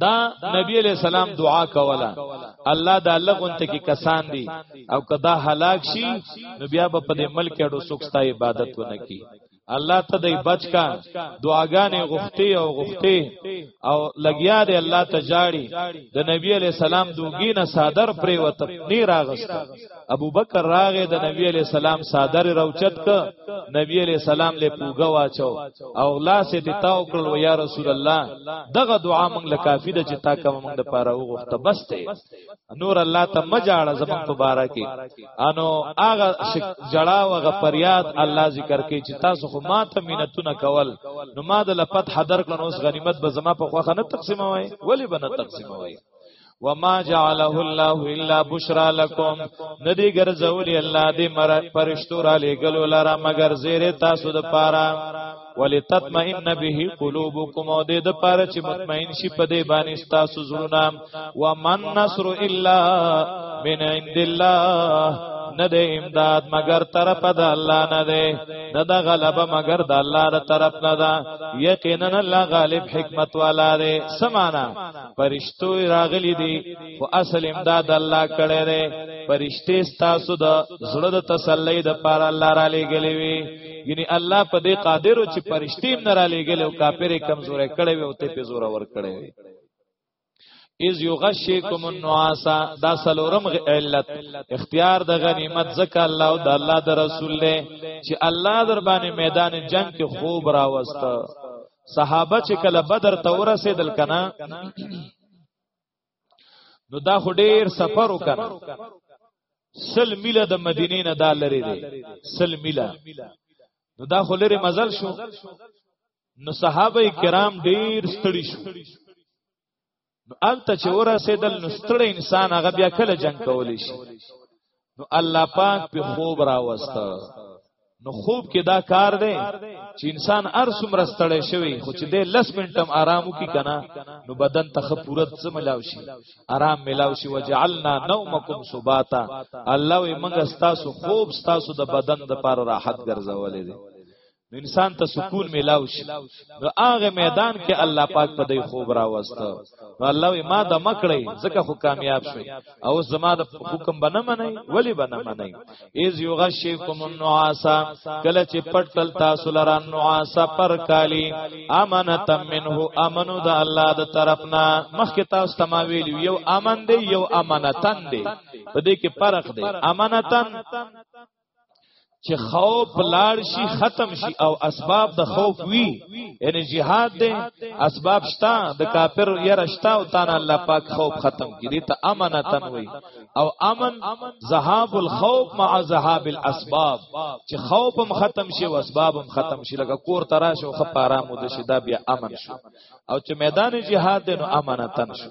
Speaker 1: دا نبی علیہ السلام دعا کوله الله دا لغون ته کې کسان دي او کدا هلاک شي نو بیا په دې ملک اډو سوکستا عبادت ونه کی الله ته دې بچ کا دعاګانې غوښتي او غوښتي او لګیا دې الله ته جاړي د نبی علیہ السلام دوګینه صادر پرې وته نه راغسته ابو بکر راغه د نبی علی سلام صادر روچت ک نبی علی سلام له پوګه واچو او لاس ته تاو کړل و یا رسول الله دغه دعا مونږ له کافی د چې تا کوم مونږ د پاره وغوښته بس ته نور الله ته مجاړه زمون په بارا کې انو هغه جړا او هغه فریاد الله ذکر کې چې تاسو خو ما ته مينتونه کول نو ما د لپت حدر کړو اوس غنیمت به زما په خوخه نه تقسیموي ولی به نه تقسیموي وما جعله الله الا بشرا لكم ندی ګرځولې الله دې مر پرشتو را لګلو لرا مگر زیره تاسو د پاره ولتطمئن به قلوبكم او دې د پاره چې مطمئن شي په دې باندې تاسو زړونه ومن نصر الا من عند الله نه د امداد مگر طرف د الله نه ده نه د غلبه مگر د الله تر طرف نه ده یقینا الله غالب حکمت والا ده سمانا پرشتو راغلي دي خو اصل امداد الله کړي دي پرشته ستاسو د زړه د تسلی د پاره الله را لېګلې وي یعنی الله په دې قادر او چې پرشتي هم نه را لېګلې او کافر کمزورې کړي وي او ته په زور ور کړي وي از یغشیکم النعاس دا سلورم علت اختیار د غنیمت زکه الله او د الله د رسول له چې الله در باندې میدان جنگ کې خوب راوسته صحابه چې کله بدر ته ورسېدل کنه نو دا خو ډیر سفر وکړ سل میله د مدینې نه دا لري دي سل میله نو دا خو لري مزل شو نو صحابه کرام ډیر ستړي شو نو الته چې ورسېدل نو ستړی انسان هغه بیا کله جنگ کولی شي نو الله پاک په خوب راوسته نو خوب کې دا کار دی چې انسان هر څومره ستړی شوی خو چې د لس منټم آرام وکي کنه نو بدن ته پوره څه ملاو شي آرام ملاو شي وجعلنا نومکم سباتا الله وي موږ ستاسو خوب ستاسو د بدن د پر راحت ګرځولې دي نو انسان ته سکون ملاو شي نو هغه میدان کې الله پاک په دې خوب راوسته نو الله ما د مکړې زکه خو کامیاب شي او زما د حکم بنه منئ ولی بنه منئ ایز یغشیکم النعاسا کله چې پټل تاسو لرا نعاسا پر کالی امانت منه امنو د الله د طرفنا مخکې تاسو تماویل یو امن دی یو امانتن دی په دې کې فرق دی امانتن چې خوف لاړ شي ختم شي او اسباب د خوف وی یعنی jihad دې اسباب شتا د کافر یره شتا او تعالی الله پاک خوف ختم کړي ته امانتن وي او امن ذهاب الخوف مع ذهاب الاسباب چې خوف هم ختم شي او اسباب هم ختم شي لکه کور تراشه او خپ آرام ود شي دا بیا امن شو او چې میدان jihad دې نو امانتن شو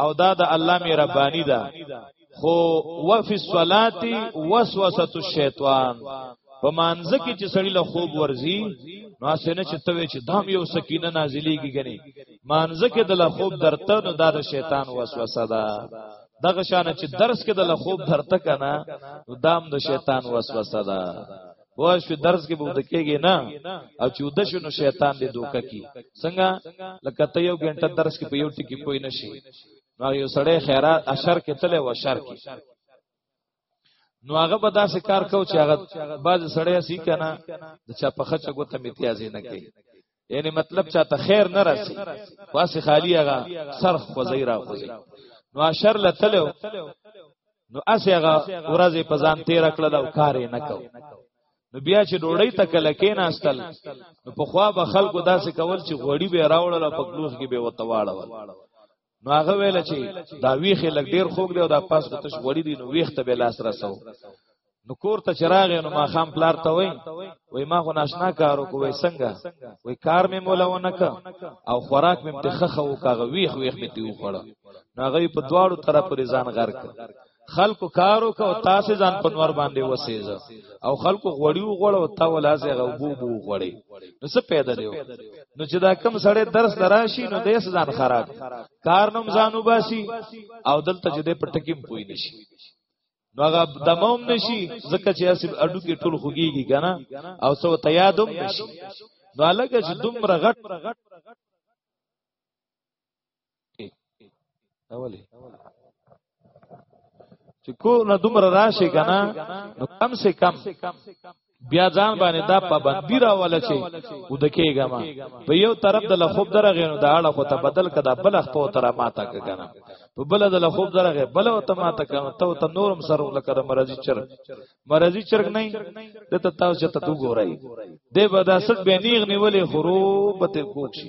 Speaker 1: او دا د الله می ربانی ده خو وفي الصلات وسوسه الشیطان په مانځ کې چې سړی له خوب ورزي نو اسنه چې توې چې دام یو سکینه نازلېږي غني مانځ کې د له خوب درته نو دا د شیطان وسوسه ده دغه شان چې درس کې د له خوب درته کنه نو دام د شیطان وسوسه ده وای شو درس کې بوت کېږي نه او چې ود شو نو شیطان دې دوکه کی څنګه لکه ته یو غنټه درس کې په یو ټکی پوي نشي نو یو سړی خیرات اشر کې تله و شر کې نو هغه به داسې کار کو چې هغه باز سړی سی کنه د چا په خچ غوته امتیاز نه کوي یعنی مطلب چاته خیر نه رسی واسه خالی هغه سر خوځي را خوځي نو اشر لتلو نو اسه هغه ورځې په ځان تیر کړل او کار نه کو نو بیا چې ډوړی ته کله کېناستل نو په خوا به خلکو داسې کول چې غوړی به راوړل او په کلوس کې به وتواړول نو هغه ویل چې دا ویخ لګ ډیر خوګ دی او دا پاس ته شوړی دی نو ویخ ته به لاس رسو نو کور ته چراغ نو ما خام پلار ته وای وای ما خو ناشنا کارو کوی څنګه وای کار مې مولا ونک او خوراک مې متخخه او کاغه ویخ ویخ مې دی وخړه نو هغه په دواړو طرف پر ځان غر کړ خلکو کارو کو تاسو ځان په نور باندې وسېزه او خلکو غوړی وغوړ او تا ولا زه غوبو بو غوړی نو څه پیدا دیو نو چې دا کم سړی درس دراشي نو دیس ځان خراب کار نوم ځان وباسي او دلته چې دې پټکیم پوي نشي نو هغه دموم نشي ځکه چې اسب اډو کې ټول خوګيږي کنه او څو تیادم نشي نو لکه چې دومره غټ اولی چې کو نه دومره راشي کنه نو کم سے کم بیا ځان باندې دا پابندی را ولا چې و د کېګه ما په یو طرف د لخوب درغه نو دا اړه خو ته بدل کدا بل خو تر ما تا کنه په بل د لخوب درغه بل او ته ما تا کنه ته ته نورم سر لکه د مرضی چرګ مرضی چرګ نه د ته تاسو ته تو ګورای دی به دا سټ به نیغ نیولې خروبته کوک شي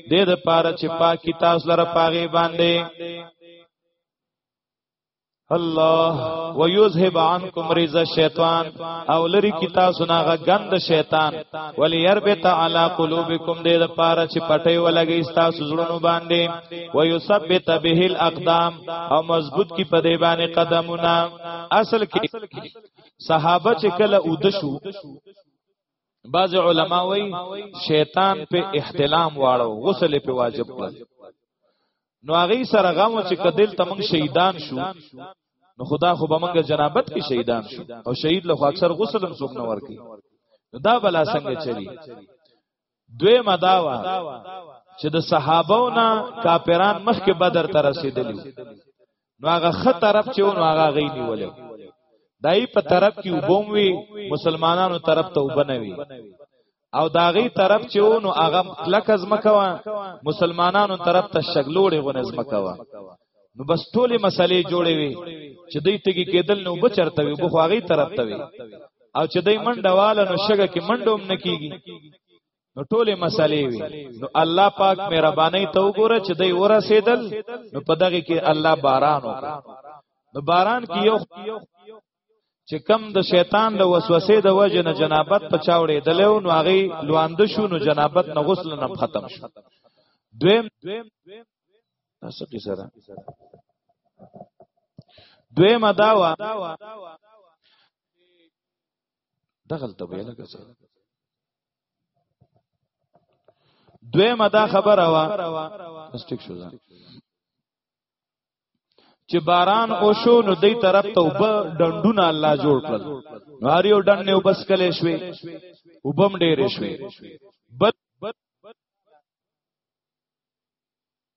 Speaker 1: د دې لپاره چې پاکي تاسو لره پاغي باندې الله ويذهب عنكم رز الشیطان او لری کی تاسو نه غند شیطان وليربط على قلوبكم دې د پاره چې پټي ولګي تاسو زړونو باندې ويثبت به الاقدام او مضبوط کی په دې باندې قدمونه اصل کې صحابه چې کله اودشو بعض علما وای شیطان په احتلام واړو غسل په واجب کړ نو هغه سره غم چې کدل تمنګ شهیدان شو نو خدا خو بمنګ جنابت کې شهیدان شو او شهید له اکثر غسل هم څوک نه ورکی نو دا بلا څنګه چلی دوی مداوا چې د صحابو نه کاپیران مخکې بدر ته رسیدلی نو هغه خه طرف چې ونه هغه غي نیولې دای په طرف کې وبوم وی مسلمانانو طرف ته وبنوي او داغي طرف چې ونه هغه کلک از مکوا مسلمانانو طرف ته شګلوړې غو نظم کوا نو بس ټوله مسلې جوړې وي چې دوی تګي کېدل نو بچرته وي بخو هغه طرف ته وي او چې دوی منډه واله نو شګه کې منډوم نکېږي نو ټوله مسلې وي نو الله پاک مهرباني ته وګوره چې دوی ورسېدل نو په دغه کې الله باران وکړ نو باران کې یو چې کم د شیطان د وسوسې د وجه نه جنابت په چاوړې دلو نو هغه لواند شو نو جنابت نه غسل نه ختم شو دویم تاسو کې سره دویم داوا دغلت به لګا سره دویمه دا خبره وا استیک شو ځان چې باران او شو نو دې طرف ته وب ډندونه الله جوړ کړل ناری او ډن نه وبس کله شوي وبم ډېرې شوي بد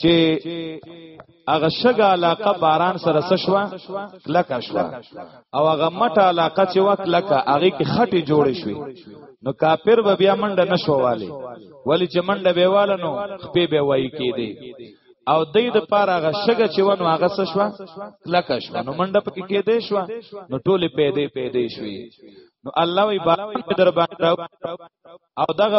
Speaker 1: چې هغه شګه علاقه باران سره سشوا کلکا شوا او هغه مټه علاقه چې وا کلکا هغه کې خټه جوړې شوې نو کافر به بیا منډه نشواله ولی چې منډه بیواله نو خپې به وای کې دی او دې د پاره هغه شګه چې ونه هغه سشوا کلکا شوا نو منډه پکې کې دی شوا نو ټوله پیدې پیدې شوې نو الله وی با در باندې او دغه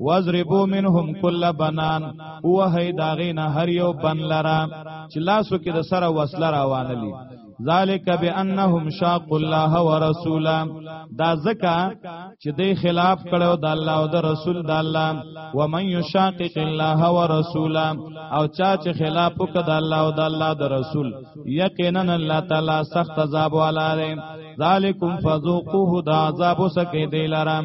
Speaker 1: وزربو منهم کل بنان او هی داغین هر یو بن لرا چې لاسو کې د سره وسله روانه لی ذالک بانهم شاق الله ورسولا دا زکا چې د خلاف کړو د الله او د رسول د الله و من یشاقق الله ورسولا او چا چې خلاف وکړ د الله او د الله د رسول یقینا الله تعالی سخت عذاب والا دی ذالکم فذوقوه دا عذاب سکه دی لرم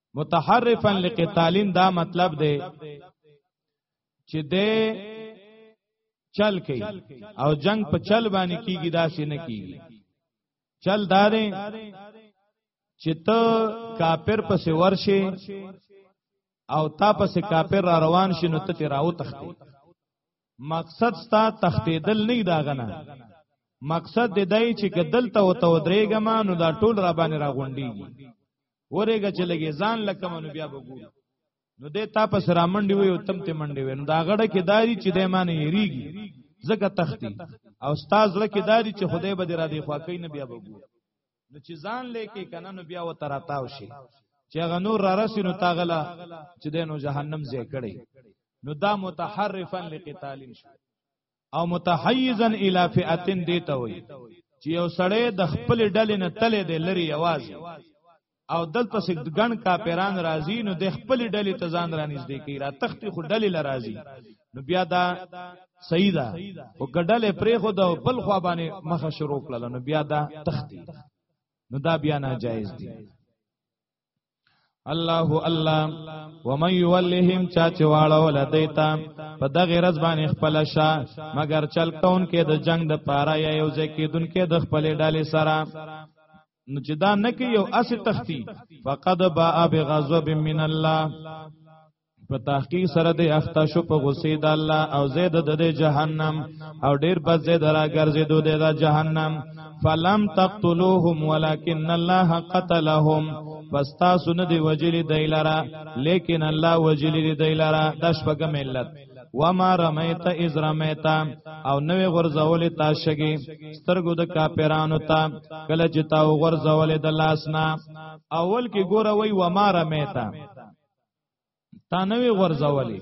Speaker 1: متحرفا لقتالین دا مطلب دی چې د چل کوي او جنگ په چل باندې کیږي دا سې نه کیږي چل دارې چې ته کافر پسې ورشي او تا پسې کافر را روان شي نو ته راو تختی مقصد ستا تختیدل نه دا غنه مقصد د دای چې کدل ته او تو درېګه ما نو دا ټول را باندې را غونډيږي ورېګه چې لګي ځان لکه منو بیا وګور نو دې تا پس را منډي وي او تم ته منډي وي نو دا غړه کې داری چې د معنی یریږي زکه تختی او استاد لکه داری چې خدای به دې را دې خواکې نه بیا وګور نو چې ځان لیکي کنه نو بیا و تراتاو شي چې هغه نور را رسي نو تاغله چې دینو جهنم زی کړي نو دا متحرفا لقتال شو او متحیزا الی فئتن دیته وي چې یو سړی د خپل ډلې نه تله دی لري आवाज او دلته سګ ګڼ کاپیران راځي نو د خپل ډلې ته ځان را نږدې کوي را تختی خو ډلې لرازي نو بیا دا صحیح ده او ګډل پرې خو د بل خوا باندې مخه شروع کړل نو بیا دا تختی نو دا بیا ناجایز دی الله الله ومن يولهم چا چواړه ول دیتا په دغه رز باندې خپل شا مگر چل کون کې د جنگ د پاره یا یو ځکه دن کې د خپل ډالې سره نو چې دا نه کې یو اس تختی فقد با بغضب من الله په تحقیق سره د اخته شو په غصې د الله او زید د جهنم او ډیر په زید راګرځیدو د جهنم فلم تقتلوهم ولكن الله قتلهم پس تاسو نه دی وجلی دی لرا لیکن الله وجلی دی لرا داش په ملت وما رمیت از رمیت او نوې غرزول تا شګي سترګو د کاپیرانو ته کله چې تا غرزول د لاسنا اول کې ګوره وای وما رمیت تا نه وی غورځولې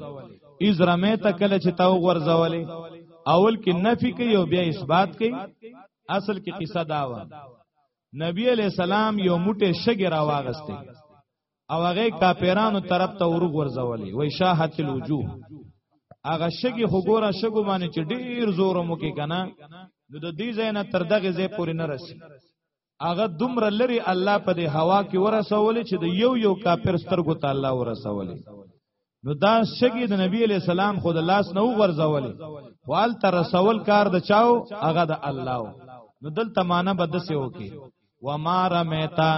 Speaker 1: از رمه ته کله چې تا غورځولې اول کې نفي کوي او بیا اثبات کوي اصل کې قصه دا و
Speaker 2: نبی علی السلام یو موټه شګه راواغسته او هغه کاپیرانو طرف ته ورغ ورځولې وای شاحت الوجوه هغه شګي خګوره شګو باندې چې ډیر زور مو کې کنه نو د دې زینه تر دغه زې پورې نه رسی هغه دومره لري الله په دې هوا کې ورسولې چې د یو یو کافر سترګو ته الله ورسولې نو دا شګي د نبی علی سلام خود لاس نه وغورځولې وال تر رسول کار د چاو هغه د الله نو دلته معنا بد سه وکي وما رمیتا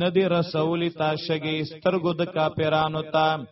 Speaker 2: ندی رسولی تا شگی سترگو د کاپیرانو تا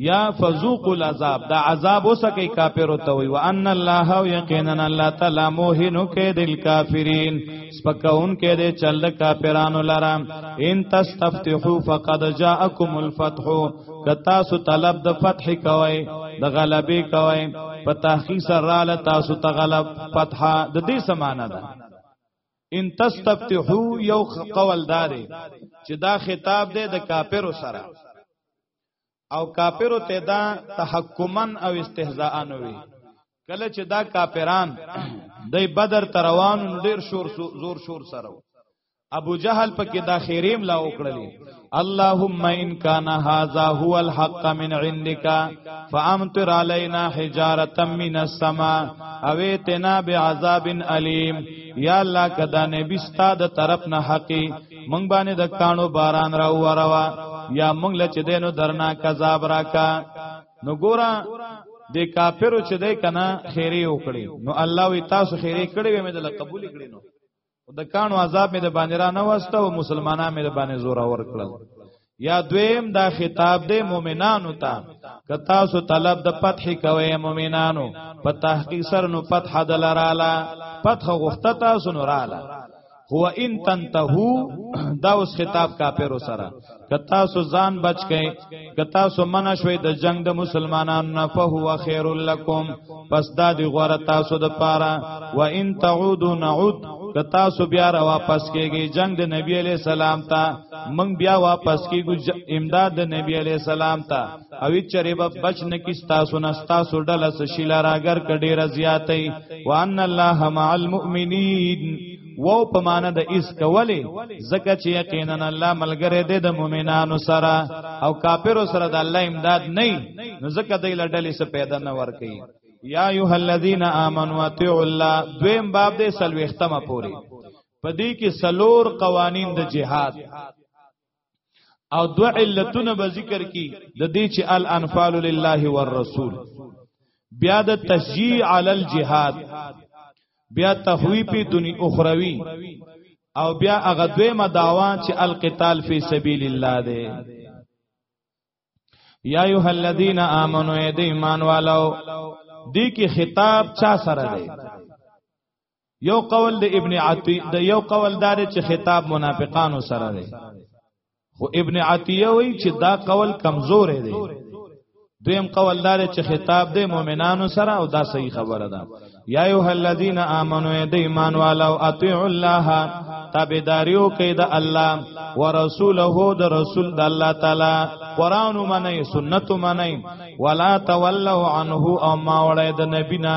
Speaker 2: یا فذوق العذاب دا عذاب وسکه کافر او توي وان الله یقینا الله تعالی موهن کید الکافرین سپکون کید چل کافرانو لرا ان تستفتحوا فقد جاءکم الفتح کتا سو طلب د فتح کوي د غلبې کوي په تحقیق سره را تاسو ته غلب فتح د دې سمانه ده ان تستفتحو یو قول داري چې دا خطاب دی د کافرو سره او کافرو ته دا تحکمن او استهزاءن وي کله چې دا کافران د بدر تروان ډیر شور زور شور سره ابو جهل پکې دا خیریم لا وکړلې اللهم ان كان هذا هو الحق من عندك فامطر علينا حجاره من السماء او اتنا بعذاب اليم یا الله کدا نبی ستاد طرف نه حقي مونږ باندې د کانو باران را وروا یا مونږ لچ دینو درنا کذاب راکا نو ګورا د کافرو چې ده کنه خیره وکړي نو الله وی تاسو خیره کړی وې مې د قبول کړی نو او د کانو عذاب مې د باندې را نه واسته او مسلمانان مې د باندې زور اور کړل یا دویم دا خطاب دی مؤمنانو ته که تاسو طلب د فتح کوئ مؤمنانو په تحقیق سر نو فتح دلراله فتح غوښته تاسو نو رااله هو ان تنتهو دا اوس خطاب کافر سره کتا سو ځان بچ کئ کتا سو من شوي د جنگ د مسلمانانو نه فهو خير لكم پس دا دی غره تاسو د پاره و ان تعودوا نعود کتا سو بیا را واپس کیږي جنگ د نبی علی سلام ته من بیا واپس کیږو امداد د نبی علی سلام ته او چرې به بچ نه کی تاسو نه تاسو ډله سشیلا راګر کډې را زیاتې وان الله مع المؤمنین وو په معنا د اس کولی زکه چې یقینا الله ملګری دی د مؤمنانو سره او کافرو سره د الله امداد نه نو زکه د لړډلې څخه پیدا نه ور کوي یا ایه الذین آمنوا اطیعوا الله دویم باب دې سلوختمه پوری پدې کې سلور قوانین د جهاد او دو علتونه به ذکر کی د دې چې الانفال لله والرسول بیا د تشجیع علی الجهاد بیا تخویف دنیا اخروی او بیا هغه دویمه داوا چې القتال فی سبیل الله ده یا ایه الذین آمنو ای د ایمان والو دې کې خطاب چا سره دی یو قول د ابن عطی د یو قول دار چې خطاب منافقانو سره دی خو ابن عطیه وی چې دا قول کمزور دی دویم قول دار چې خطاب د مؤمنانو سره او دا صحیح خبره ده یا ایه الذین آمنو د ایمان والو اطیع الله تابعداریو کوي د الله ورسوله د رسول د الله تعالی قران منئ سنت منئ ولا تولوا عنه او ما وړه د نبینا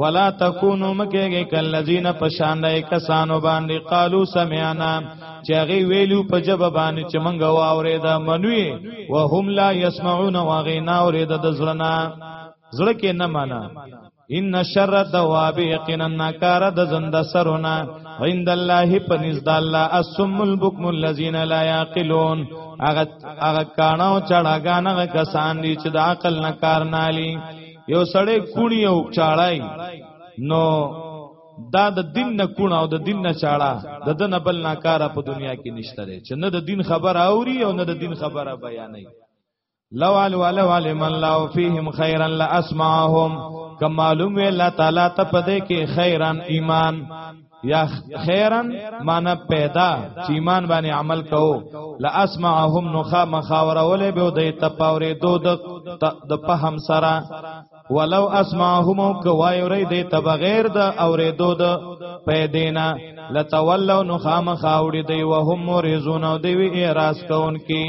Speaker 2: ولا تکونو مکهږي کلذین پشان دای کسانو باندې قالو سمعنا چې هغه ویلو په جب باندې چې مونږ واورې دا منوي وهم لا يسمعون واغینا اورې د زړنا زړه کې نه معنا ان شر دواب یقینا ناکار د زند سرونه عند الله پنځ د الله اسم البکم الذين لا يعقلون اغه اغه کانو چړاګانه کسان دي چې د عقل نه کار نه لري یو سړی کونی او چاړای نو دا د دین نه کونه او د دین نه چاړه د دن بل ناکاره په دنیا کې نشته لري چې نه د دین خبر اوري او نه د دین خبره بیانې لو عل ول ول من لا فیهم خیرا لاسمعهم کما معلوم وی الله تعالی ته پدې کې خیرن ایمان یا خیرا معنا پیدا چې ایمان باندې عمل کوو لا اسمعهم نخا مخاورولې به د تپاورې دود د پهم سره ولو اسمعهم کوای ورې د تبغیر د اورې دود پیدینا لتولوا نخا مخاورې دی وهم مرزون او دی وی راس کون کی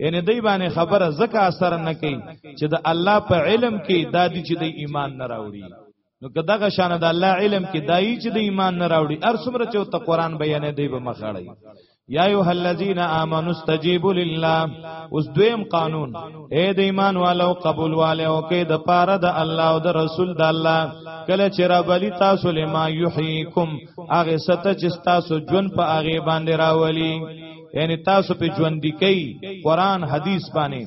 Speaker 2: یعنی دی باندې خبره زکه اثر نه کوي چې د الله په علم کې دادی چې د ایمان نه راوړي نو که دغه شان د الله علم کې دای چې د ایمان نه راوړي ار څومره چې ته قران بیانې دی به مخړی یا ایه الذین آمنوا استجیبوا لله اوس دویم قانون اے د ایمان والو قبول والے او کې د پاره د الله او د رسول د الله کله چې را بلی تاسو لما یحییکم هغه ست چې تاسو جون په هغه باندې راولي یعنی تاسو په ژوند کې قران حدیث باندې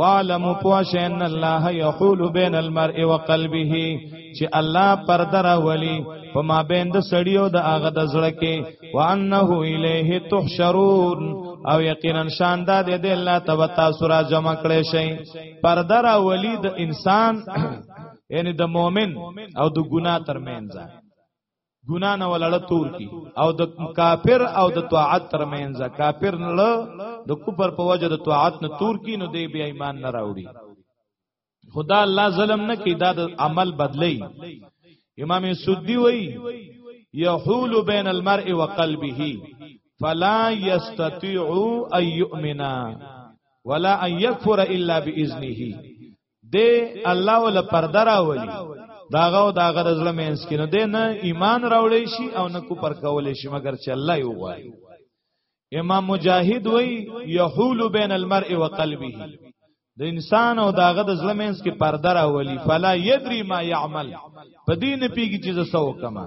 Speaker 2: وعلم پوشن الله یحول بین المرء وقلبه چې الله پر درا ولی په ما بین د سړیو د هغه د زړه کې وانه الیه تحشرون او یقینا شان د دې الله تبارک تاسو را جمع کړي شي پر درا ولی د انسان یعنی د مؤمن او د ګناه ترمنځ ګنا نه ولړه تور کی او د کافر او د طاعت ترمنځ کافر نه له د کفر په وجه د طاعت نه تور کی نو دی بیا ایمان نه راوړي خدا الله ظلم نه کی دا د عمل بدلی امام سدی وای یحول بین المرء وقلبه فلا یستطيع ان یؤمنا ولا ان یکفر الا باذنه دی الله ول پرده راولي داغه او داغه د ظلم انس کینو دی نه ایمان راولې شي او نه کو پر کولې شي مګر چې الله یو غواړي امام مجاهد وای یحول بین المرء وقلبه د انسان او داغه د ظلم انس کې پرده راولي فلا یدری ما یعمل په دین پیږي چې زه سو کما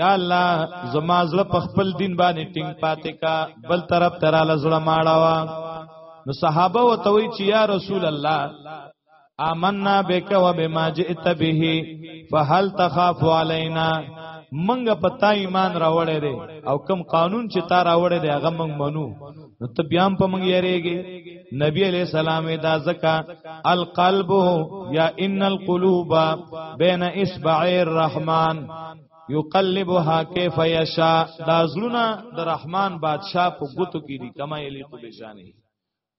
Speaker 2: یا الله زما زړه په خپل دین باندې ټینګ پاتې کا بل طرف تراله زړه ماړاوا نو صحابه و توي چې یا رسول الله آمنا بک و بما جئت به فهل تخاف علينا منګه پتا ایمان راوړې دي او کم قانون چې تا راوړې دي هغه منګ منو نو ته بیا هم په مونږ یریږي نبی علیہ السلام دا زکا القلب یا ان القلوب بین اصبع الرحمن یقلبها کیف یشاء دا زړونه د رحمان بادشاہ په ګوتو کې دي کما یلیق بشانی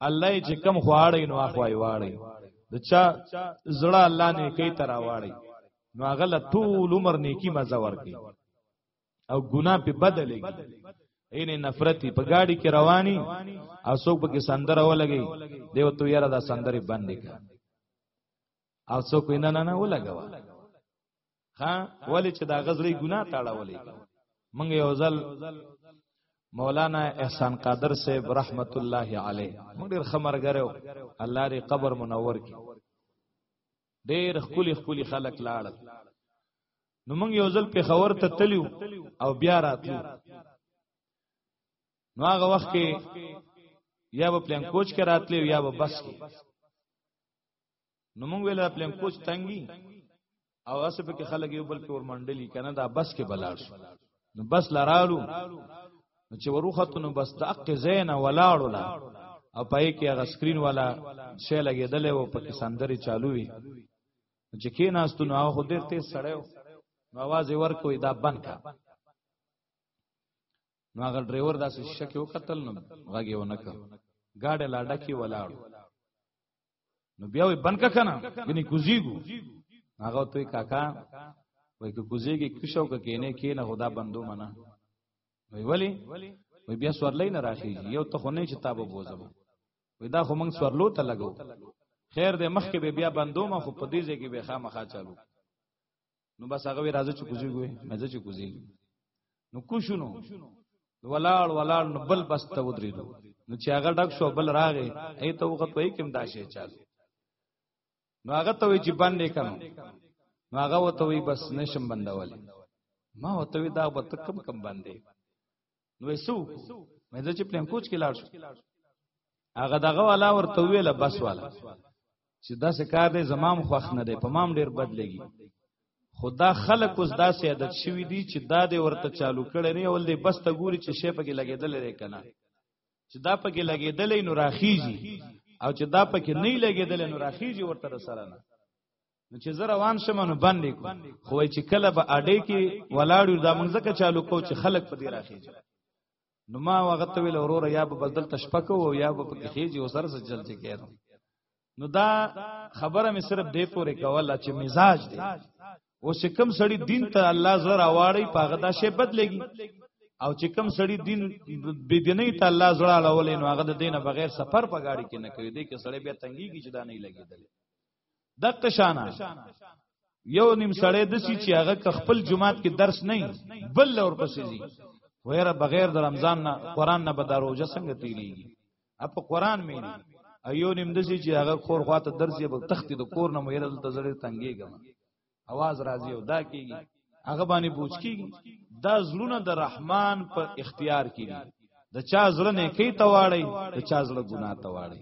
Speaker 2: الله چې کم خواړی نو اخوای واړی د چا زړه الله نه کوي ترا واړی نو هغه ټول عمر نیکی مزه ورکي او ګناه په بدلېږي اینه نفرت په گاډي کې رواني او څوک به کې سندره ولګي دیو تو یاره دا سندره بندې کا او څوک نه نه نه ولګوا ها ولی چې دا غزلې ګناه تاړولې منګ یو ځل مولانا احسان قادر صاحب رحمت الله علیه موږ ډیر خمرګره الله دې قبر منور کړي ډیر خولي خولي خلق لاړل نو موږ یو ځل په خبر ته تلیو او بیا راتلو نو هغه وخت کې یا په پلان کوچ کې راتلو یا په بس کې نو موږ ویل پلان کوچ تنګي او اسه په کې خلک یو بل کې ورمنډلی کنه دا بس کې بلار شو نو بس لارالو نو چې وروخته نو بس د اق زین ولاړو لا او پای کې هغه سکرین والا شی لګیدل او په کې سندري چالو وي چې کې ناستو نو هغه ډېر تیز سړیو نو आवाज یې ورکوي دا بند کا نو هغه ډرایور داسې شکه وکتل نو غږی و نه کړ گاډه لاډه کې ولاړ نو بیا وې بند کا کنه غني کوزیګو هغه ته کاکا وای که کوزیګي کښو ک کینه کینه خدا بندو منه وی ولی وی بیا سورلې نه راخیږي یو ته خو نه چې تابو بوزم وې دا خو موږ سورلو ته لګو خیر دې مخکې به بیا بندو ما خو په دې ځای کې به خامخا چالو نو بس هغه راځي چې کوزي ګوي مزه چې کوزي نو کوشونو ولاړ ولاړ نو بل بس ته ودرېدو نو چې هغه ډک شو بل راغې ای ته وخت وای کوم داشې چالو نو هغه ته وی چې باندې کړم نو هغه وته وی بس نشم بندول ما وته وی دا به تکم کم باندې نو وسو مې ځکه پلان کوچ کې لاړ شو هغه دغه والا ورته ویله بس والا چې دا څه کار دی زمام خوښ نه دی په مام ډیر بد لګي خدا خلق اوس داسې عادت شوی دی چې دا دې ورته چالو کړي نه ول دې بس ته ګوري چې شی پکې لګېدل لري کنه چې دا پکې لګېدل نو راخیږي او چې دا پکې نه لګېدل نو راخیږي ورته سره نه نو چې زه روان شم نو باندې کو خو چې کله به اډې کې ولاړو دا مونږ ځکه چالو کو چې خلک په دې راخېږي نو ما وغت ویل وروره یا به بدل تشپکو او یا به پکې خېږي او سر سره چل چې کېرو نو دا خبره مې صرف دې پورې کوله چې مزاج دی او چې کم سړی دین ته الله زړه واړی پاغه دا شی بدلېږي او چې کم سړی دین بيدینې ته الله زړه اړولې نو هغه د دینه بغیر سفر په گاډي کې نه کوي دې کې سړی بیا تنګيږي چې دا نه لګېدل دغه شانه یو نیم سړی د سی چې هغه خپل جمعات کې درس نه بل اور پسې زی ویره بغیر د رمضان نه قران نه بداروجه څنګه تیریږي اپ قران مې ایو نیم د سی چې هغه خور خواته درس یې په تخت د کور نه مې دلته زړه تنګېږم आवाज راځي او دا کیږي هغه باندې بوج کیږي دا زړونه د رحمان په اختیار کې دي د چا زړه نه کوي تواړي د چا زړه ګناه تواړي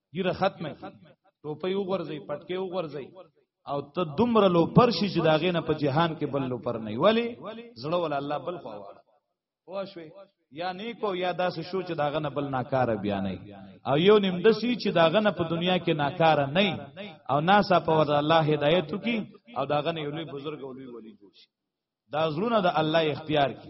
Speaker 2: ګیره ختمه کی ټوپۍ وګرځي پټکي وګرځي او ته دومره لو پر شي چې داغه نه په جهان کې بل لو پر نه ولی زړه ول الله بل خو واړه واښوي یا نیکو یا داس شو چې داغه نه بل ناکار بیا نه او یو نیم دسی چې داغه نه په دنیا کې ناکار نه او ناسا په ور الله هدایت کی او داغه نه یو لوی بزرګ او لوی ولی جوړ شي دا زړونه د الله اختیار کی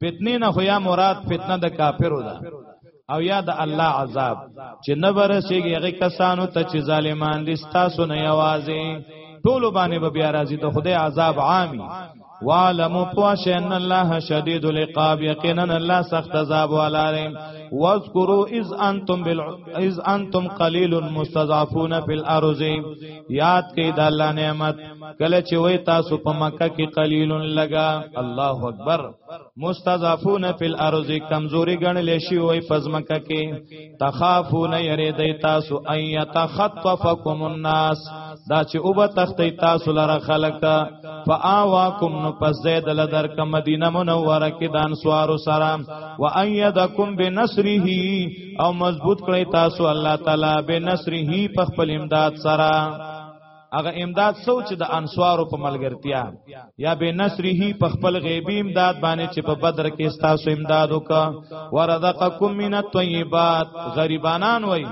Speaker 2: فتنه نه خو یا مراد فتنه د کافرو ده او یا د الله عذاب چې نه ورسیږي هغه کسانو ته چې ظالمان دي ستاسو نه یوازې ټول باندې به بیا راځي د خدای عذاب عامي وعلم پوش ان الله شدید العقاب یقینا الله سخت عذاب والا دی واذکروا اذ انتم بال اذ انتم قلیل مستضعفون فی الارض یاد کړئ د الله نعمت کله چې وای تاسو په مکه کې قلیل لگا الله اکبر مستضعفون فی الارض کمزوري ګڼل شي وای پزمکه کې تخافون یری دی تاسو ان یتخطفکم الناس دا چې او به تختی تاسو لره خلق فآواکم نو پس زید لدر ک مدینه منوره کې دان سوارو سره و ایدکم بنصره او مضبوط کړی تاسو الله تعالی بنصره په خپل امداد سره هغه امداد سو چې د انصارو په ملګرتیا یا به نصره په خپل غیبی امداد باندې چې په بدر کې ستاسو امداد وکا ورزقکم من الطیبات غریبانان وای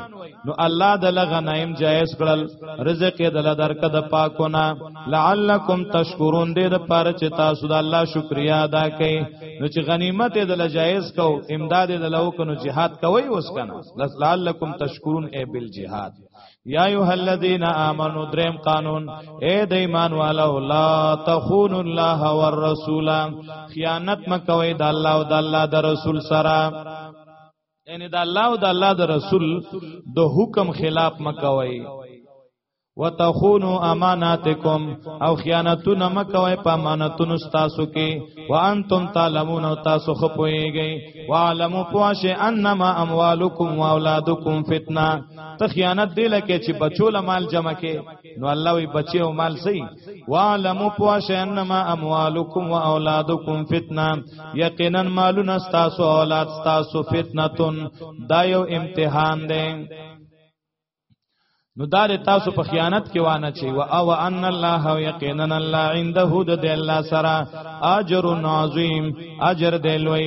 Speaker 2: نو الله د لغنایم جایز کړل رزق یې دل درک د پاکونه لعلکم تشکرون دې د پاره چې تاسو د الله شکریا ادا کړئ نو چې غنیمت یې دل جایز کو امداد یې دل وکنو jihad کوي اوس کنه لعلکم تشکرون ای بالجهاد یا ایه الذین آمنو دریم قانون اے د ایمان والو لا تخون الله والرسول خیانت مکوئ د الله او د الله د رسول سره یعنی د الله او د الله د رسول د حکم خلاف مکوئ وتخونوا اماناتکم او خیانتونه مکوئ په امانتونو تاسو کې وانتم تعلمون او تاسو خپويږئ وعلموا پوښ انما اموالکم واولادکم فتنه ته خیانت دی لکه چې بچو له مال جمع کې نو الله وی بچي او مال سي وعلم پوش انما اموالکم واولادکم فتنه یقینا مالنا استاسو اولاد استاسو فتنتون دا یو امتحان دی نو دا تاسو په خیانت کې وانه چي وا او ان الله یقینا الله عنده د الله سره اجر عظیم اجر دی لوی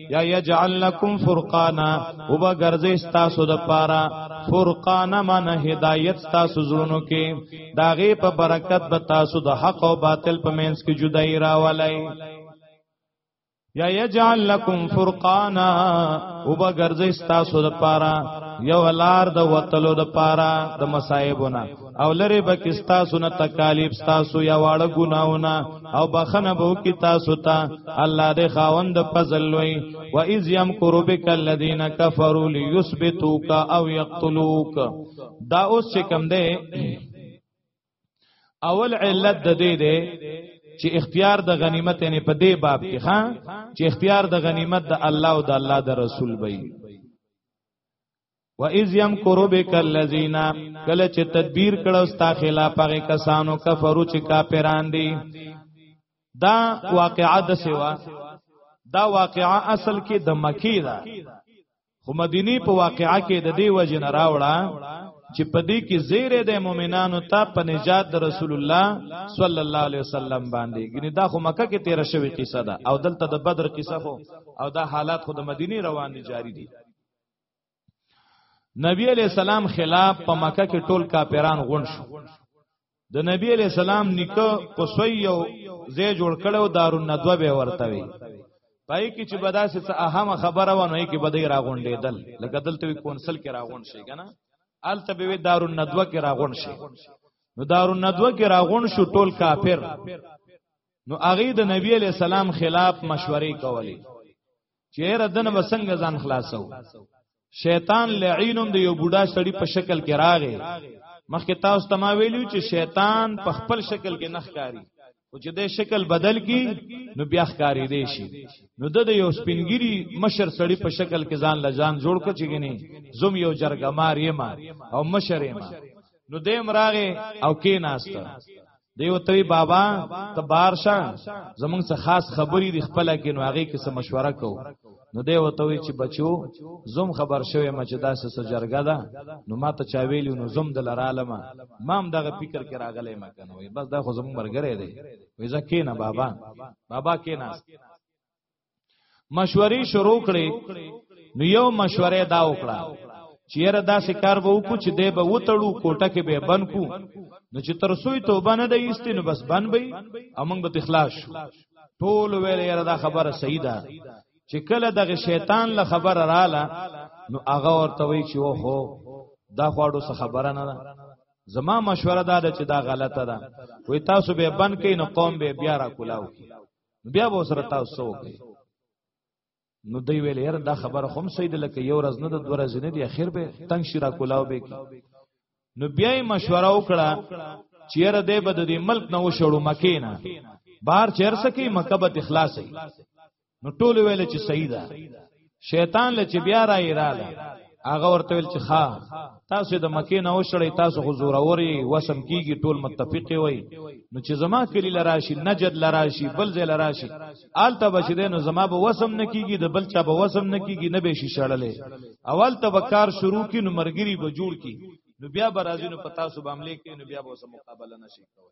Speaker 2: یا یجعل لکم فرقانا او با ګرځي تاسو د پاره فرقانا من هدایت تاسو زړونو کې داغه په برکت به تاسو د حق او باطل په منځ کې جدای راولای یا یجعل لکم فرقانا او با ګرځي تاسو د پاره یو لار د وتلو د پاره د مصايبونه او لری بکی ستاسو نه تکالیف ستاسو یا واړه ګناونه او بخنه بو کی تاسو ته الله دې خاوند فضل وي و اذ یمکر بک الذین کفروا لیثبتوک او یقتلوک دا اوس چې کوم دی اول علت د دې دی چې اختیار د غنیمت نه په دې باب کې ها چې اختیار د غنیمت د الله او د الله د رسول وي و اذ یمکروا بک الذین کله چې تدبیر کړو ستا خلاف هغه کسانو کفرو چې کافران دي دا واقعا د سیوا دا واقعا اصل کې د مکی ده خو مدینی په واقعا کې د دې وجه نه راوړه چې په دې کې زیره د مؤمنانو ته په نجات د رسول الله صلی الله علیه وسلم باندې ګنې دا خو مکه کې تیر شوی قصه ده او دلته د بدر قصه خو او دا حالات خو د مدینی روان دي جاری دي نبی علیہ السلام خلاف په مکه کې ټول کاپیران غون شو د نبی علیہ السلام نکه قصی یو زی جوړ کړو دارون ندوه به ورته وی پای کې چې بداسه څه اهمه خبره و نه کې بدای راغونډې دل لکه دلته کونسل کې راغون شي کنه الته به دارون ندوه کې راغون شي نو دارون ندوه کې راغون شو ټول کافر نو هغه د نبی علی السلام خلاف مشورې کولې چیرې دنه وسنګ ځان خلاصو شیطان لعینم د یو بوډا سړی په شکل کې راغی مخکې تاسو ته ما ویلو چې شیطان په خپل شکل کې نخ کاری او چې د شکل بدل کی نو بیا ښکاری دی شي نو د یو سپینګری مشر سړی په شکل کې ځان لجان جوړ کړ چې غني زوم یو جرګه مار یې ما او مشر یې ما نو دیم راغه او کې ناست دیو توی بابا ته بار شه زمونږ څخه خاص خبرې دی خپل کې نو هغه کې څه مشوره کو نو دی وته وی چې بچو زوم خبر شوی ما چې داسې سجرګه ده نو ما ته چا ویلی نو زوم د لرالم مام دغه فکر کې راغلی ما کنه وی بس دا خو زموږ مرګره دی وی ځکه نه بابا بابا کې نه مشورې شروع کړې نو یو مشوره دا وکړه چیرې دا شکار به وکړو چې دی به وتړو کوټه کې به بند کو نو چې تر سوی توبه نه دی ایستي نو بس بند به امنګ به اخلاص شو ټول ویل یاره دا خبره صحیح ده چې کله دغه شیطان له خبره رااله نو هغه ورته وی چې وو دا خواړو څه خبره نه ده زما مشوره دا ده چې دا غلطه ده وې تاسو به بند کین نو قوم به بیا را کولاو بیا به سره تاسو وکړي نو دی ویل هر دا خبر هم سید لکه یو ورځ نه د دوه ورځې نه دی اخر به تنگ شرا کولاو به کی نو بیا یې مشوره وکړه چیرې دې بد دې ملک نه وشړو مکه نه بار چیر سکی مکه به اخلاص نو ټول ویل چې سیدا شیطان له چې بیا را ایراله هغه ورته ویل چې ښا تاسو د مکې نه وشړی تاسو خو زوروري وسم کیږي ټول متفق وي نو چې زما کلی لراشي نجد لراشي بل ځای لراشي آلته بشید نو زما به وسم نه کیږي د بل چا به وسم نه کیږي نه به شي شړلې اول ته وکار شروع کی نو مرګري به جوړ کی نو بیا برازینو پتا سو باملې کې نو بیا به سم مقابله نشي کوي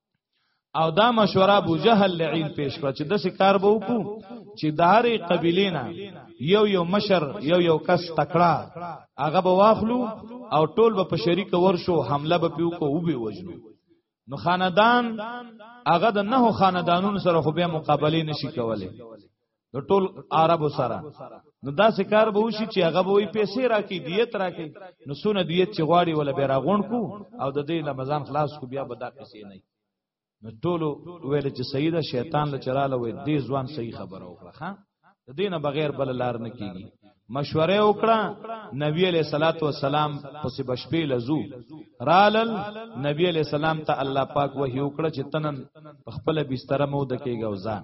Speaker 2: او دا مشوره ابو جهل لعین پیش کړ چې د شکار به وکړو چې د هرې قبیلې نه یو یو مشر یو یو کس تکړه هغه به واخلو او ټول به په شریک ورشو حمله به پیو کو وبې وژنو نو خاندان هغه د نه خاندانونو سره خو به مقابله نشي کوله د ټول عربو سره نو دا سکار به وشي چې هغه به وي پیسې راکې دیت راکې نو سونه دیت چې غواړي ولا به راغون کو او د دې رمضان خلاص کو بیا به دا پیسې نه نو ټول ویل چې سیدا شیطان له چراله وې دې ځوان صحیح خبره وکړه ها د دینه بغیر بل لار نه کیږي مشوره وکړه نبی علیہ الصلات والسلام پس بشپې لزو رالل نبی علیہ السلام ته الله پاک وحی وکړه چې تنن خپل بستر مو دکېږي او ځان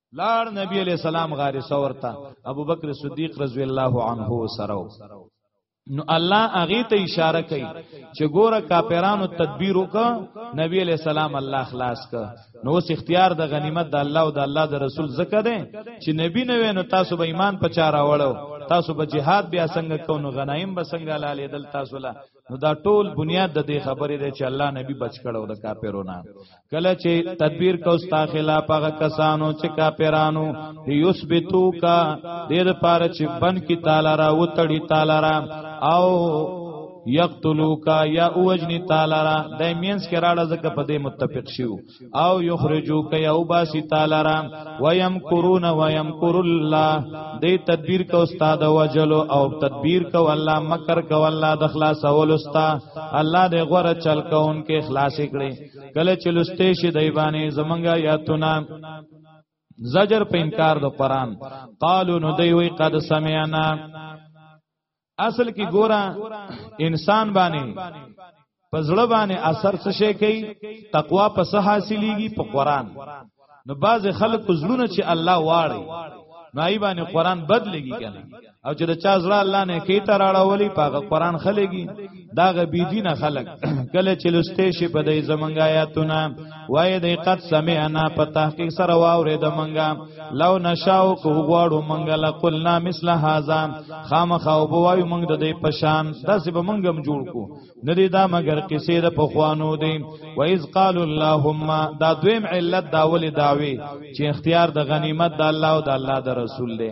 Speaker 2: لار نبی علیہ السلام غار سور تا ابو بکر صدیق رضی الله عنه سره نو الله اغه ته اشاره کوي چې ګوره کاپیرانو تدبیر وک نبی علیہ السلام الله خلاص ک نو اوس اختیار د غنیمت د الله او د الله د رسول زکه ده چې نبی نه وینو تاسو به ایمان پچا راوړو تاسو به جهاد بیا څنګه کو نو غنایم به څنګه لاله دل تاسو لا نو دا ټول بنیاد د دې خبرې دی چې الله نبی بچ کړو د کافرونو کله چې تدبیر کو ستا خلاف هغه کسانو چې کافرانو یثبتو کا دیر پار چې بن کی تعالی را وتړی تعالی را او یقتلوکا یا اوجنی تعالی را د مینس کې راړه زکه په دې متفق شیو او یخرجو کای او باسی تعالی را ویم کرون ویم کر الله دې تدبیر کو استاد وجلو او تدبیر کو الله مکر کو الله د خلاص اول استا الله دې غره چل کون کې خلاص کړي کله چلوستې شي دی باندې زمنګا یاتونه زجر په انکار د قران قالو نو دی وی قد سمعنا اصل کې ګورا انسان باندې پزړه باندې اثر څه شي کوي تقوا په څه حاصلېږي په قران نو باز خلک زړونه چې الله واړي نای باندې قران بدلېږي کنه او چې د چا زړه الله نه کیته راړولې په قران خلېږي دا غبی دین خلق کله چې لسته شي په دې زمنګ آیاتونه وای دې قد سمعنا په تحقیق سره واورې د منګه لو نشاو کو غواړو منګه لقلنا مثل هذا خامخ او بوای منګ د دې پشان داسې به منګم جوړ کو ندی دا مگر کیسې د پخوانو دی و اذ قال اللهم دا دویم علت دا ولې داوي چې اختیار د غنیمت د الله او د الله د رسول دی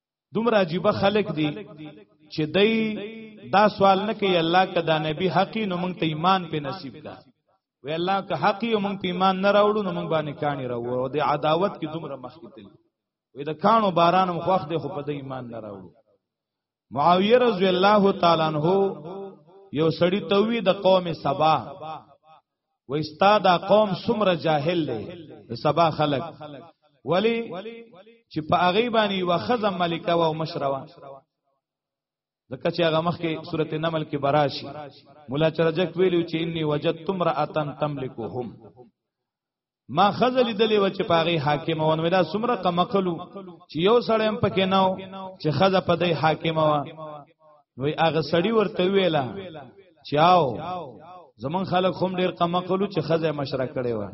Speaker 2: دومره عجیب خلک دي چې دای دا سوال نه کوي الله کدا نبی حقی نو مونږ ته ایمان په نصیب کا وی الله که حقی مونږ په ایمان نه راوړو نو مونږ باندې کانی راوړو او د عداوت کې دومره مخکې تل وی د کانو باران مخوخ دی خو په د ایمان نه راوړو معاویه رضی الله تعالی عنہ یو سړی توی د قوم سبا و استا دا قوم سمره جاهل دی سبا خلق ولی چې په هغه باندې وخزم ملکه و مشروا ځکه چې هغه مخکې سورته نمل کې براشي مولا چرجک ویلو چې انی وجدت امراتن تملکهم ما خزل دلی و چې پاغي حاکم و نو دا سمره کمقلو چې یو سړی هم پکې ناو چې خزه په دې حاکم و نو هغه سړی ورته ویلا چاو زمون خلک هم ډیر کمقلو چې خزه مشره کړي و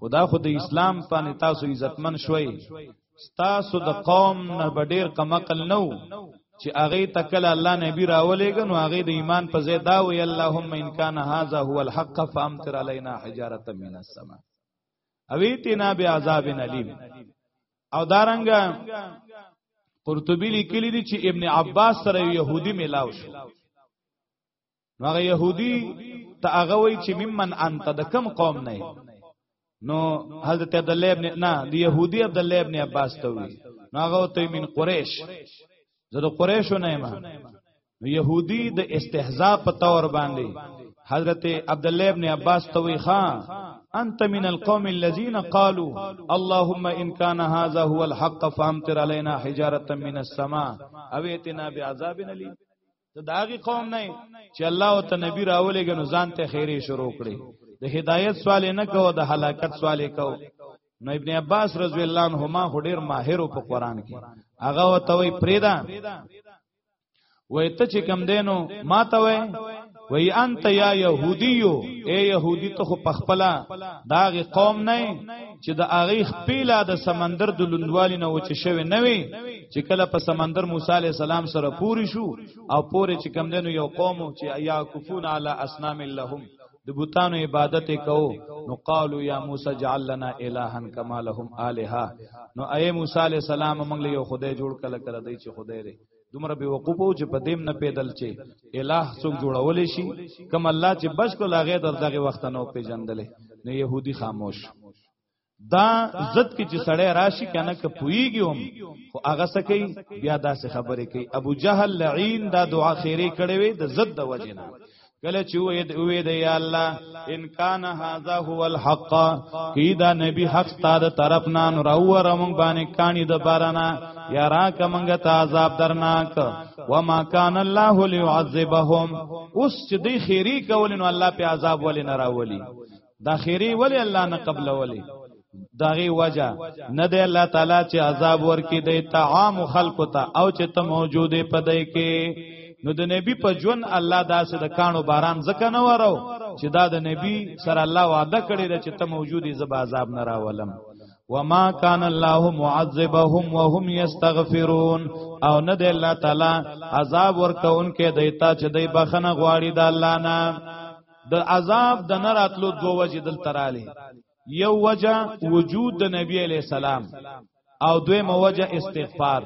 Speaker 2: خدا خو د اسلام باندې تاسو عزتمن شوي ستاسو د قوم نه ډیر کمقل نو چې هغه تکل الله نبی راولېګ نو هغه د ایمان په ځای دا وی اللهم ان کان هاذا هو الحق فامطر علينا حجاره من السماء اویتنا بعذاب الیم او دارنګ قرطبی لیکلی دی چې ابن عباس سره یهودی ملاو شو هغه يهودي ته هغه وای چې ممن انت د کم قوم نه نو حضرت عبد الله ابن نه د يهودي عبد الله ابن عباس ته وی نو هغه ته من قریش زه د قریشو نه ما نو يهودي د استهزاء په تور باندې حضرت عبد الله ابن عباس ته وی خان انت من القوم الذين قالوا اللهم ان كان هذا هو الحق فامطر علينا حجاره من السماء او اتنا بعذاب اليم ته داغي قوم نه چې الله او ته نبی راولې غنو ځان ته خیره شروع کړي د هدایت سوال نه کو د هلاکت سوال کو نو ابن عباس رضی الله عنهما هډیر ماهر په قران کې هغه وتوي پریدا وای ته چې کم دینو ما ته وای وای انت یا يهودیو اے يهودی ته خو پخپلا داغه قوم نه چې د هغه خپل د سمندر د لوندوالي نه وچ شوی نه وي چې کله په سمندر موسی عليه السلام سره پوری شو او پوری چې کم دنو یو قوم چې یا کفون علی اسنام لهم د بوتانو عبادت کو نو قالو یا موسی جعل لنا الها کما لهم الها نو اي موسی عليه السلام موږ له یو خدای جوړ کله کړه دی چې خدای لري دومره به وقوفو چې په دیم نه پیدل چې الہ څوک جوړول شي کما الله چې بشکل هغه در دغه وخت نو پیجندلې نو يهودي خاموش دا زد کې چې سړی راشي کنه که پویږي هم خو هغه سکی بیا داسې خبرې کوي ابو جهل لعین دا دعا خیره کړې وي د زد د وجنه کله چې وې د وې د یا الله ان کان هاذا هو الحق کی دا نبی حق ستاده طرف نان راوره مونږ باندې کانی د بارنا یا را کمنګ ته عذاب درناک وما کان الله ليعذبهم اوس چې دی خیری کول نو الله په عذاب ولې نه راولي دا خیری ولی الله نه قبل ولی داغي وجه نه دی الله تعالی چې عذاب ورکې دی تعام خلق ته او چې ته موجوده پدې کې نو د نبی په جون الله داسې د کانو باران زکه نه ورو چې دا د نبی سره الله وعده کړی دی چې ته موجوده زب عذاب نه راولم وما كان الله معذبهم وهم يستغفرون او نه دی الله تعالی عذاب ورکوونکې دیتا چې دی بخنه غواړي د الله نه د عذاب د نه راتلو دوه وجې دل تراله یو وجه وجود د نبی علی السلام او دویم وجه استغفار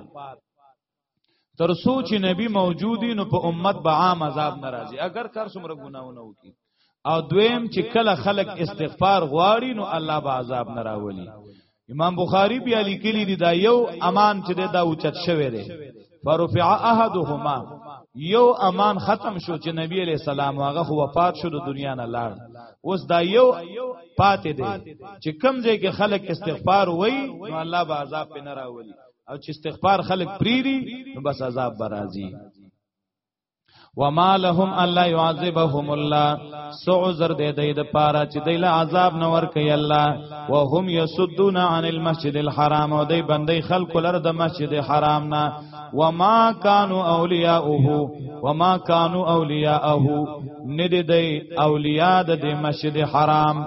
Speaker 2: تر سوچ نبی موجودی نو په امت به عام عذاب ناراضي اگر کار څومره ګناونه وکي او دویم چې کله خلق استغفار غواړي نو الله به عذاب نراولي امام بخاری بیا لیکلی دی دا یو امان چې دا اوچت شوی دی فرفع احدهما یو امان ختم شو چې نبی علیہ السلام هغه خو وفات شو د دنیا نه لاړ اوس دا یو پاتې دی چې کم ځای کې خلک استغفار وای نو الله به عذاب په نه راولي او چې استغفار خلک پریری نو بس عذاب برازي وما لهم الله يعذبهم الله سو عذر دې دې د پاره چې دې له عذاب نه ور کوي الله وهم يسدون عن المسجد الحرام او دې بندي خلق لر د مسجد حرام نه وما كانوا اولياءه وما كانوا اولياءه ندې دې اولیاء د مسجد حرام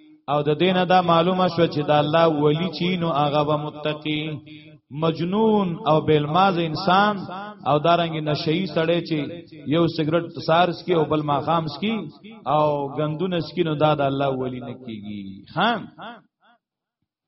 Speaker 2: او د دینه دا معلومه شو چې دا الله ولی چینو هغه به متقی مجنون او بیلماز انسان او دارنګ نشئی سړی چې یو سیګریټ سارس کی او بل ماخامس کی او غندون سکینو دا د الله ولی نکیږي ها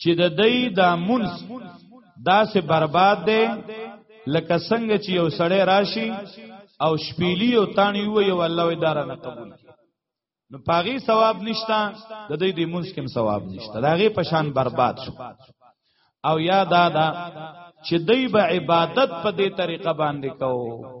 Speaker 2: چې د دې د منس داسې برباد دی لکه څنګه چې یو سړی راشي او شپېلی او تانی وي او الله یې دار نه قبول نو پاغي ثواب نشتا د دې د منس کوم ثواب نشتا داغه پشان برباد شو او یا دا دا چې دوی به عبادت په دې طریقه باندې کوو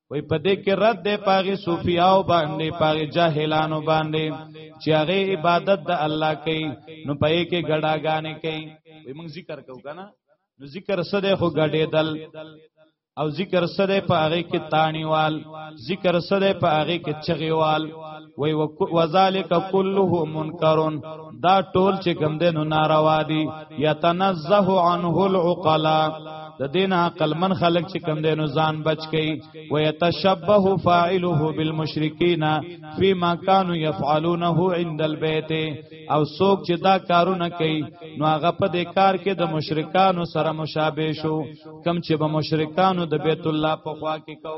Speaker 2: وی په دې کې رد دی پاغي صوفیاو باندې پاغي جاهلانو باندې چې هغه عبادت د الله کوي نو په یې کې ګډاګانې کوي وی موږ ذکر کوو کنه نو ذکر سده خو ګډېدل او ذکر سده په هغه کې تانیوال ذکر سده په هغه کې چغیوال وی وذالک كله منکرون دا ټول چې کوم دین ناروا دي یتنزه عنه العقلاء د دین عقل من خلق چې کم دینو ځان بچ کی و یتشبه فاعله بالمشرکین فيما كانوا يفعلونه عند البيت او څوک چې دا کارونه کوي نو هغه په دې کار کې د مشرکانو سره مشابه شو کم چې به مشرکانو د بیت الله په خوا کې کو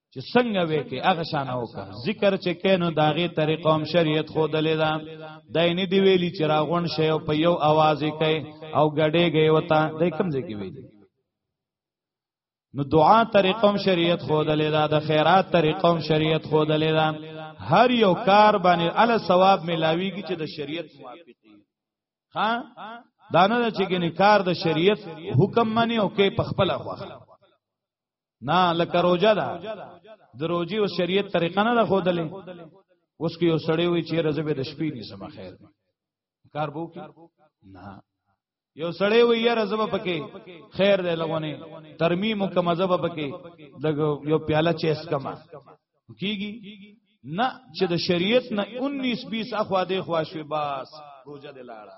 Speaker 2: چې څنګه وې کې هغه شان وکړه ذکر چې کینو داغه طریقه هم شریعت خو دلې دا داینې دی ویلی چې راغون شی او په یو आवाज کوي او غړې گئی وتا د کوم ځای کې ویلی نو دعا طریقه هم شریعت خو دلې دا د خیرات طریقه هم شریعت خو دلې دا هر یو کار باندې ال ثواب ملاویږي چې د شریعت موافقي ها دانه چې ګنې کار د شریعت حکم منی او کې په خپل خوښه نه لکه روزه ده د روزي او شریعت طریقه نه ده خودلې اوس کې یو سړی وي چې رزه به د شپې نه سم خیر کار بو کی نه یو سړی وي یاره زبه پکې خیر دی لغونه ترمیم کوم زبه پکې د یو پیاله چیس کما کیږي نه چې د شریعت نه 19 20 اخوا دی خوا شوي بس روزه دی لاړه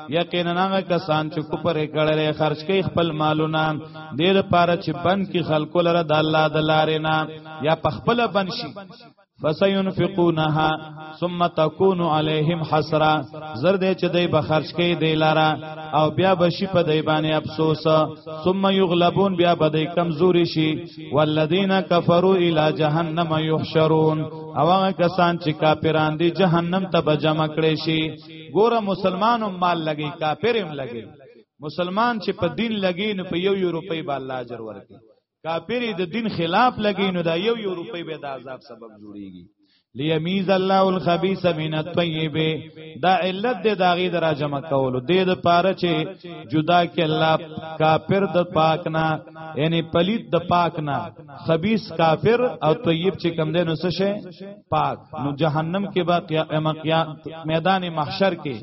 Speaker 2: یقینا هغه کسان چې کوپر کړلې خرج کوي خپل مالونه ډیر پاره چې بند کې خلکو لره د الله د لارې نه یا په خپل بند شي فسينفقونها ثم تكون عليهم حسرا زر دې چې دوی به خرج کوي دی لاره او بیا به شي په دی باندې افسوس ثم يغلبون بیا به دی کمزوري شي والذین کفروا الى جهنم يحشرون او هغه کسان چې کافران دي جهنم ته به جمع کړي شي ګوره مسلمانو مال لګي کافر هم لګي مسلمان چې په دین لګي نو په یو یو روپۍ به الله اجر ورکړي کافر د دین خلاف لګي نو دا یو یو روپۍ به د عذاب سبب جوړيږي لیمیز الله الخبیث من الطیب دا علت د داغي دراجمه کولو د د پاره چې جدا کې الله کافر د پاک نه یعنی پلیت د پاک نه خبیث کافر او طیب چې کم دینو څه شي پاک نو جهنم کې با قیامت میدان محشر کې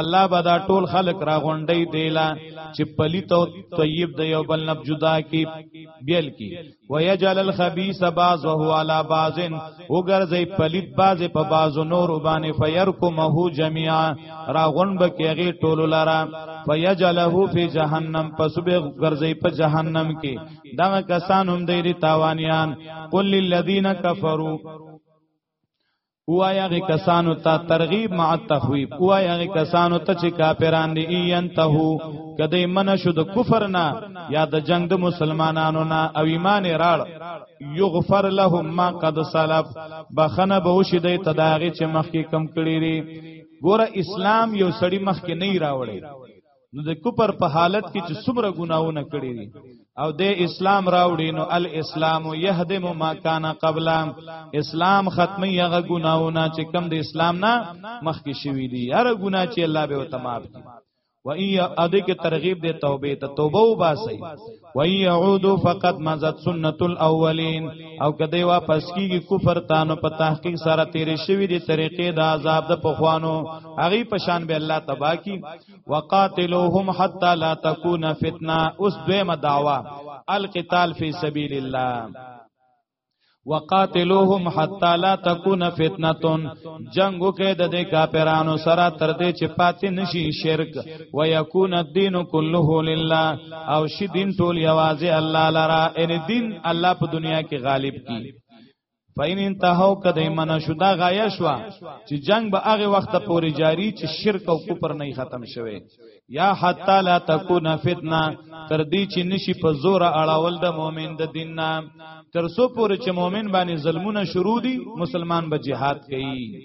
Speaker 2: الله به دا ټول خلق را غونډي دیلا چې پلیت او طیب د یو بل نب جدا کې بیل کې ويجعل الخبيث بعضه على بعض وګرځي پلیت بعض په بعض نور باندې فيركمه جميعا را غونډ کې غي ټول لرا فيجعله في جهنم پس به ګرځي په جهنم کې دغه کسان هم دی تاوانیان قل للذین کفروا اوایا غی کسانو ته ترغیب مع تخویب اوایا غی کسانو ته چې کافران دی ینتهو کده من شو د کفر نه یا د جنگ د مسلمانانو نه او ایمان راړ یغفر لهم ما قد سلف بخنه به وشي د تداغي چې مخکې کم کړی ری ګوره اسلام یو سړی مخکې نه راوړي نو د کوپر په حالت کې چې څومره ګناونه کړی دي او د اسلام راوړي نو الاسلام يهدم ما کان قبل اسلام ختمي هغه ګناونه چې کم د اسلام نه مخکې شوی دي هر ګنا چې الله به وتماب کړي و ای اده کې ترغیب دی توبه ته توبه وباسي و ای يعود فقط مزت سنت الاولین او کده واپس کیږي کفر تانو په تحقیق سره تیر شوی دی طریقې د عذاب د پخوانو هغه پشان به الله تبا کی وقاتلوهم حتا لا تكون فتنه اوس دویمه دعوا القتال فی سبیل الله وقاتلوهم حتا لا تكون فتنه جنگ وکړه د دې کافرانو سره تر دې چې پاتې نشي شرک ويكون الدين كله لله او شي دین ټول یوازې الله لرا ان دین الله په دنیا کې غالب کی فین انتهو کده من شو دا غایا شو چې جنگ به هغه وخت پورې جاری چې شرک او کفر نه ختم شوه یا حتا لا تکون فتنه تر دې چې نشي په زور اړول د مؤمن د دین نه تر سو پورې چې مؤمن باندې ظلمونه شروع دي مسلمان به jihad کوي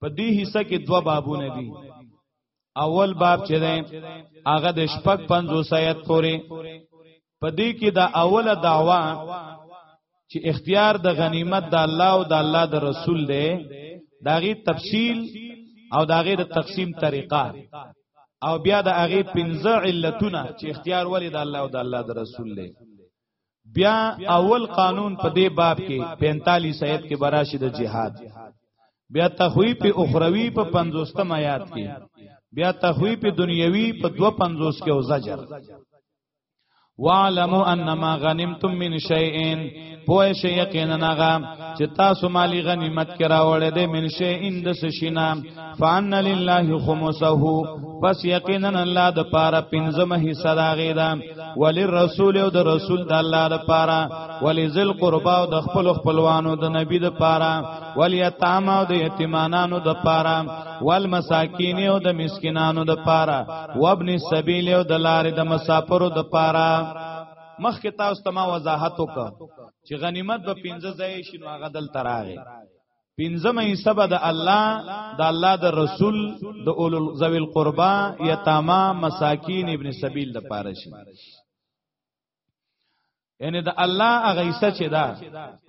Speaker 2: په دې حصہ کې دوه بابونه دي اول باب چې ده هغه د شپږ پنځو سایت پورې په دې کې دا اوله دعوا چې اختیار د غنیمت د الله او د الله د رسول دی داغي تفصیل او داغي د تقسیم طریقه او بیا د هغه پنځه علتونه چې اختیار ولې د الله او د الله د رسول دی بیا اول قانون په دې باب کې 45 آیت کې براشد جهاد بیا تخویف اخروی په 50 آیات کې بیا تخویف دنیوی په 250 کې او زجر وعلمو انما غنمتم من شیء پوه شي یقینا هغه چې تاسو مالی غنیمت کې راوړې دې من شیء اند سشینا فان لله خمسه پس یقینا الله د پاره پنځمه حصہ دا غیدا وللرسول او د رسول د الله د پاره ولذل قربا او د خپل خپلوانو د نبی د پاره ولیتام او د یتیمانانو د پاره والمساکین او د مسکینانو د پاره وابن السبیل او د لارې د مسافرو د پاره مخکې تاسو ته ما وضاحت وکړ چې غنیمت به پنځه ځای شنو هغه دل تراغه پنځمه حصہ به د الله د الله د رسول د اولو ذوی القربا یتاما مساکین ابن سبیل د پاره شي یعنی د الله هغه حصہ چې دا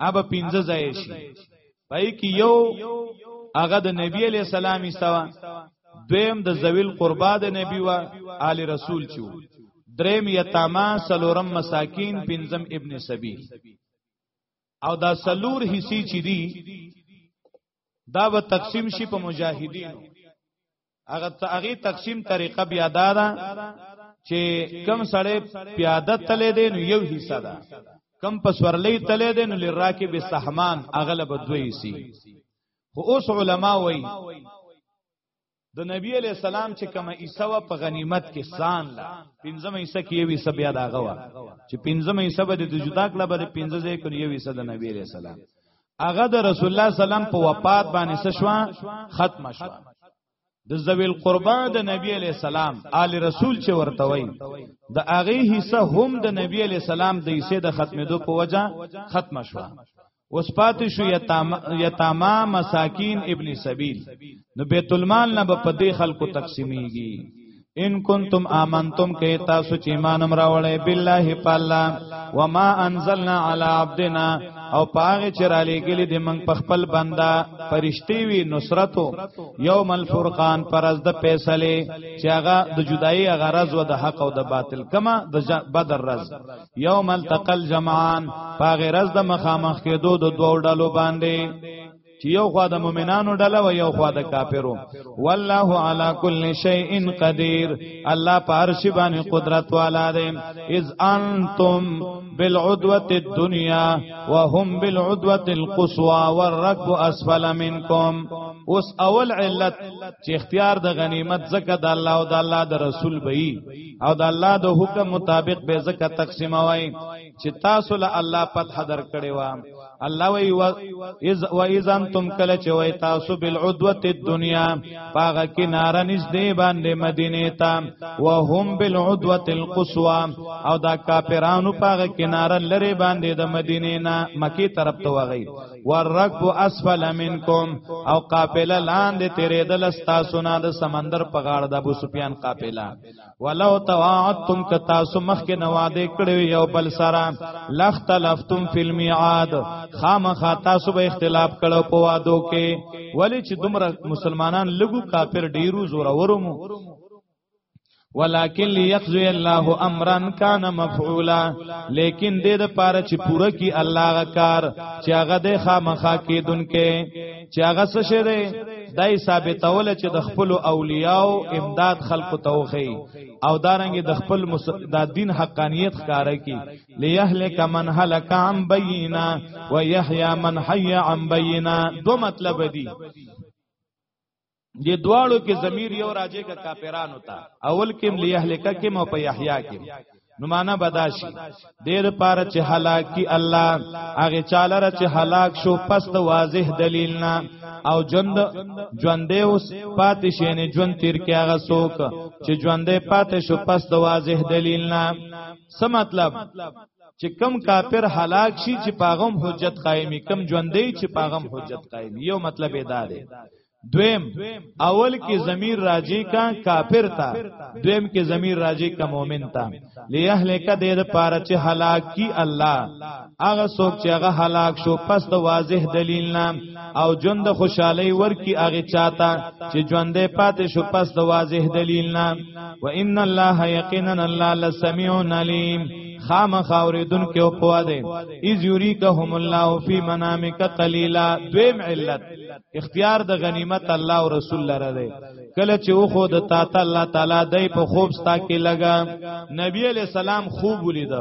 Speaker 2: اب پنځه ځای شي پای کې یو هغه د نبی علی السلام حصہ دویم د ذوی القربا د نبی وا آل رسول چو دریم یتاما سلورم مساکین پنځم ابن سبیل او دا سلور حصي چې دي دا به تقسیم شي په مجاهدینو هغه هغه تقسیم طریقه بیا دا ده چې کم سړی پیاده تلې دی نو یو حصہ ده کم په سورلې تلې دی نو لراکه به سهمان اغلب دوی سي خو اوس علما وایي د نبی علی السلام چې کومه عیسی وا په غنیمت کې سان لا پنځمه عیسی کې یو عیسی بیا داغه وا چې پنځمه عیسی به د جدا کړه به پنځه ځای کې یو عیسی د نبی علی السلام هغه د رسول الله سلام په وفات باندې سشوا ختم شو د زویل قربا د نبی علی السلام آل رسول چې ورته وای د هغه حصہ هم د نبی علی السلام د حصے د ختمېدو په وجہ ختم شو اوس پاتې شو یتاما مساکین ابن سبیل نو بیت المال نه په دې خلکو تقسیمیږي ان کنتم آمنتم کې تاسو چې ایمان امراولې بالله پالا وما انزلنا علی عبدنا او پاغه چې را لېګلې د من په خپل بندا پرشتي وی نصرتو یوم الفرقان پرز د فیصله چې هغه د جدای غرض و د حق او د باطل کما د بدر رز یوم التقل جمعان پاغه رز د مخامخ کې دو د دوو ډلو باندې چې یو خوا د مؤمنانو ډله او یو خوا د کافرو والله علی کل شیء قدیر الله په هر شی باندې قدرت والا دی اذ انتم بالعدوه الدنیا وهم بالعدوه القصوى والركب اسفل منکم اوس اول علت چې اختیار د غنیمت زکه د الله او د الله د رسول بئی او د الله د حکم مطابق به زکه تقسیم وای چې تاسو له الله فتح درکړي و الله وی و اذ و اذ انتم کله چې وای تاسو بالعدوه الدنیا پاغه کناره نږدې باندې مدینه ته وهم بالعدوه القصوى او دا کافرانو پاغه کناره لری باندې د مدینه نه مکی طرف ته وغی ورکب اسفل منکم او قافله لاندې تیرېدل تاسو نه د سمندر په غاړه د ابو سفیان قافله ولو تواعدتم ک تاسو مخکې نواده کړو یو بل سره لختلفتم فی المیعاد خامخا تاسو به اختلاف کړو په وادو کې ولی چې دومره مسلمانان لګو کافر ډیرو زورورمو ولکن ليقضي الله امرا كان مفعولا لیکن دې د پاره چې پوره کی الله غ کار چې هغه د خامخا کېدونکې چې هغه څه شه دی دای ثابتول چې د خپل اولیاء امداد خلق توخی او دارنګ د خپل د دین حقانیت ښکارا کی لیهلک من هلک عن بینا و یحیی من حی عن بینا دو مطلب دی د دواړو کې ضمیر یو راځي کا کافرانو ته اول کې لیهلک کې مو په یحیا کې نو معنا بداشي ډیر پار چې هلاک کی الله هغه چاله چې هلاک شو پس د واضح دلیل نه او ژوند ژوندې اوس پاتې شینې ژوند تیر کې هغه څوک چې ژوندې پاتې شو پس د واضح دلیل نه څه مطلب چې کم کافر هلاک شي چې پاغم حجت قائمي کم ژوندې چې پاغم حجت قائمي یو مطلب ادا دی دویم اول کې ضمیر راجی کا کافر تا دویم کې ضمیر راجی کا مؤمن تا لیهلک د دې پاره چې هلاک کی الله هغه څوک چې هغه هلاک شو پس د واضح دلیل نام او ژوند خوشحالي ورکی هغه چاته چې ژوندې پاتې شو پس د واضح دلیل نام و ان الله یقینا الله لسمیع علیم خام خاوریدن کې او پوا دے از یوری کا هم الله فی منامک قلیلا دویم علت اختیار د غنیمت الله او رسول لره دی کله چې و خو د تا ته الله تعالی دای په خوب ستا کې لگا نبی علی سلام خوب ولید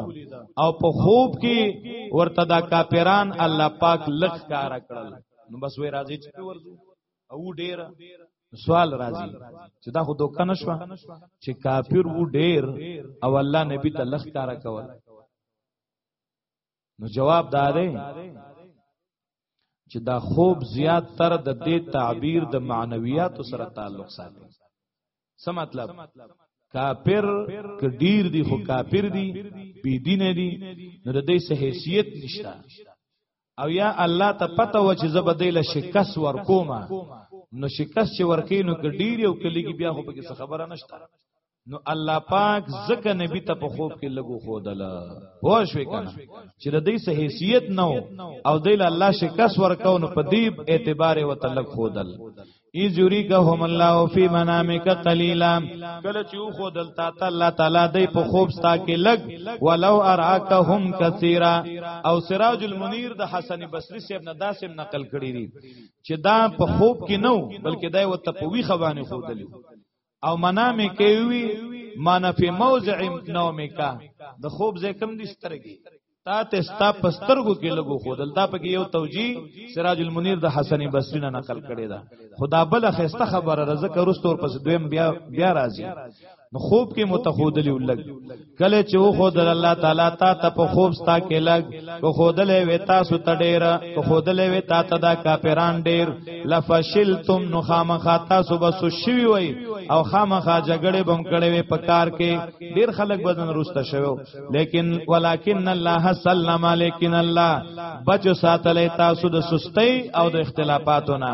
Speaker 2: او په خوب کې ورته دا کاپیران الله پاک لخ کار کړل نو بس وې راځي چې ورځو او ډیر سوال راځي چې دا خو دوکه نشو چې کافر وو ډیر او الله نبی ته لخ کار کول نو جواب دا دی چې دا خوب زیات تر د دې تعبیر د معنویات سره تعلق ساتي څه مطلب کافر ک ډیر دی خو کافر دی بی دین دی نو د دې سه حیثیت نشته او یا الله ته پته و چې زبدل شکست ورکوما نو شکست چې ورکې نو ک ډیر او کلیږي بیا خو پکې خبره نشته نو الله پاک زکه نبی ته په خوب کې لګو خودل هو شوې کنه چې د دې صحیحیت نو او د الله شکاس ورکاو نو په دې اعتبار او تعلق خودل ای جوری که هم الله فی منامک قلیلا کله چې خو دلتا ته الله تعالی دې په خوب ستا کې لګ ولو اراکهم کثیرا او سراج المنیر د حسن بصری صاحب نه داسم نقل کړی دی چې دا په خوب کې نو بلکې دا وته په وی خوانه خودلی او منام کوي مان فی موضع نوم کا د خوب ځای کم دي سترګي تا ته ستا پسترګو کې لګو خو دلته پکې یو توجی سراج المنیر د حسن بصری نه نقل کړي دا خدا بل خسته خبره رزق رستور پس دویم بیا بیا راځي نو خوب کې متخودلی ولګ کله چې و خود الله تعالی تا ته په خوب ستا کې لګ په خودلې وې تاسو ته ډېر په خودلې وې تا ته دا کاپیران ډېر لفشلتم نو خامخا تاسو بس شوی وي او خامخا جګړې بم کړې وې په کار کې ډېر خلک بدن روسته شوو لیکن ولکن الله سلم لیکن الله بچو ساتلې تاسو د سستۍ او د اختلافاتو نه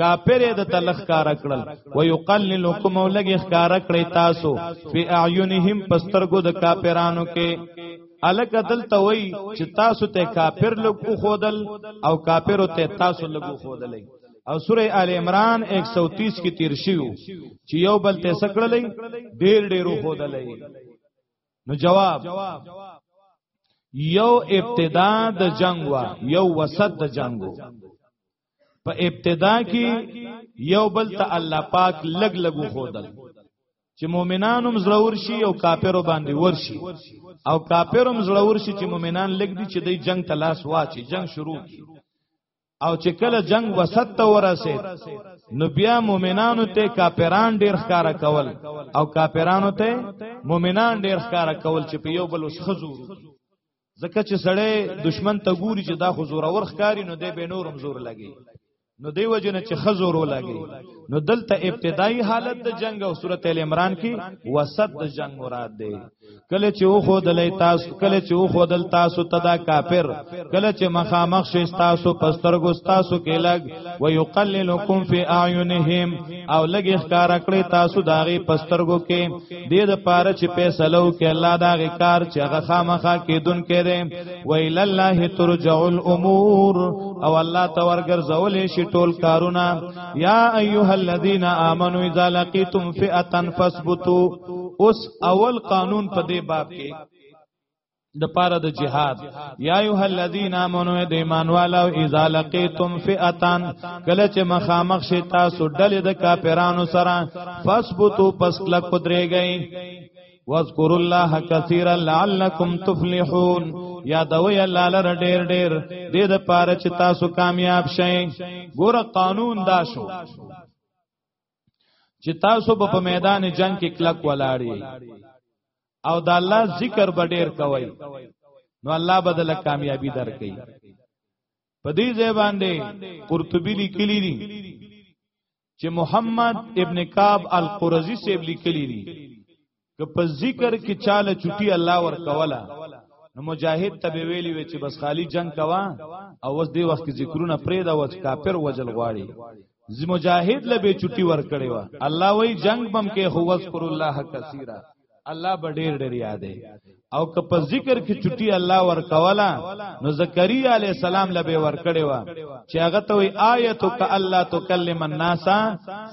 Speaker 2: کافر د تلخ کار کړل و یقللکم ولګی ښکار کړی تاسو فی اعینهم پسترګو د کافرانو کې الک دلته وای چې تاسو ته کافر لګ خودل او کافر ته تاسو لګ خودلې او سوره آل عمران 130 کې تیر شیو چې یو بل ته سکړلې ډیر ډیرو خودلې نو جواب یو ابتدا د جنگ وا یو وسط د جنگو په ابتدا کې یو بل ته الله پاک لګ لګ خودل چې مؤمنانم زړور شي او کافرو باندې ورشي او کافرم زړور شي چې مؤمنان لګ دي چې د جنگ ته لاس واچي جنگ شروع کی او چې کله جنگ وسط ته ورسید نو بیا مؤمنانو ته کافران ډیر ښکارا کول او کافرانو ته مؤمنان ډیر ښکارا کول چې په یو بل وسخزو ځکه چې سړی دشمن ته ګوري چې دا خو زور اور ښکاری نو دی به نورم زور لګي نو دی وجنه چې خزور ولګي نو دلته ابتدایي حالت د جنگ او سورته ال عمران کې وسط د جنگ مراد دی کله چې او خود لای تاسو کله چې او خود تاسو تدا کافر کله چې مخامخ شې تاسو پسترګو تاسو کې لګ و یقللکم فی اعینهم او لګ اخکار کړی تاسو داغي پسترګو کې دې د پاره چې فیصلو کې الله دا غي کار چې هغه خامخا کېدون کړي ویل الله ترجع الامور او الله ته ورګرځولې شي ټول کارونه یا ایها الذین آمنو اذا لقیتم فئه فثبتوا اوس اول قانون په دې باب کې د پاره د جهاد یا ایه الذین امنو د ایمان والو اذا لقیتم فئتان کله چې مخامخ شي تاسو ډلې د کافرانو سره فثبتو پس کله قدرېږئ واذکروا الله کثیرا لعلکم تفلحون یادوي الله لره ډېر ډېر د دې لپاره چې تاسو کامیاب شئ ګوره قانون دا شو چې تاسو به په میدان جنگ کې کلک ولاړی او د الله ذکر به ډیر کوي نو الله بدله کامیابی درکړي په دې ځای باندې قرطبي لیکلی دی چې محمد ابن کعب القرزی سیب لیکلی دی که په ذکر کې چاله چټي الله ور کولا نو مجاهد ته ویلی وی چې بس خالی جنگ کوا او اوس دی وخت ذکرونه پرې دا وځ کافر وجل غواړي زی مجاهد لبه چټي ور کړی و الله وای جنگ بم کې هو وذکر الله کثیره الله به ډیر ډیر یادې او که په ذکر کې چټي الله ورکولا نو زکریا علی السلام لبه ورکړې و چې هغه ته وی آیت ک الله تکلم الناس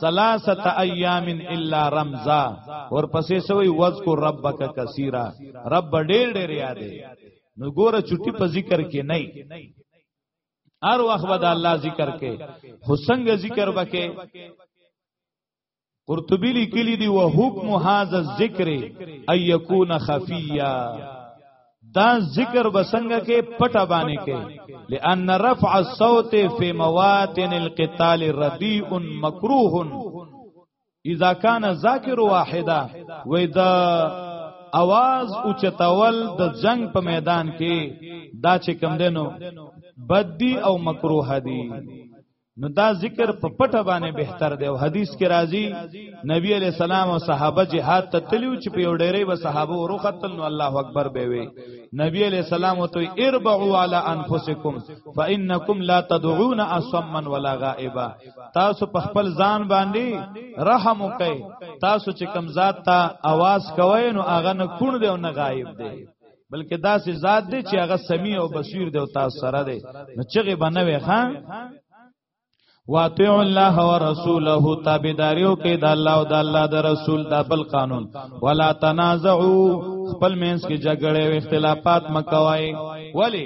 Speaker 2: ثلاثه ایام الا رمزا ورپسې سوی وذکر ربک کثیرا رب ډېر ډېر یادې نو ګوره چټي په ذکر کې نه هر وخت به د الله ذکر کې حسنګ ذکر وکې قرطبی لیکلی دی و حکم هاذا الذکر ان یکون خفیا دا ذکر بسنګ کې پټه باندې کې لئن رفع الصوت فی مواطن القتال ردیء مکروه اذا کان ذاکر واحده و دا اواز اوچتول د جنگ په میدان کې دا چې کم دینو بدی او مکروه دی نو دا ذکر په پټه باندې بهتر دی او حدیث کې راځي نبی علی سلام او صحابه جهاد ته تلو چې په ډېرې و صحابه ورو قتل نو الله اکبر به وي نبی علی سلام او ته اربعوا علی انفسکم فانکم لا تدعون اصما ولا غائبا تاسو په خپل ځان باندې رحم وکئ تاسو چې کم ذات ته आवाज کوئ نو هغه نه کون دی او نه غائب دی بلکې دا سي ذات دی چې هغه سميع او بصير دی او تاسو سره دی نو چغه بنوي خان واتیو الله ورسوله تابعداریو کې د الله او د الله د رسول د بل قانون ولا تنازعوا خپل مینس کې جګړه او اختلافات مکوای ولی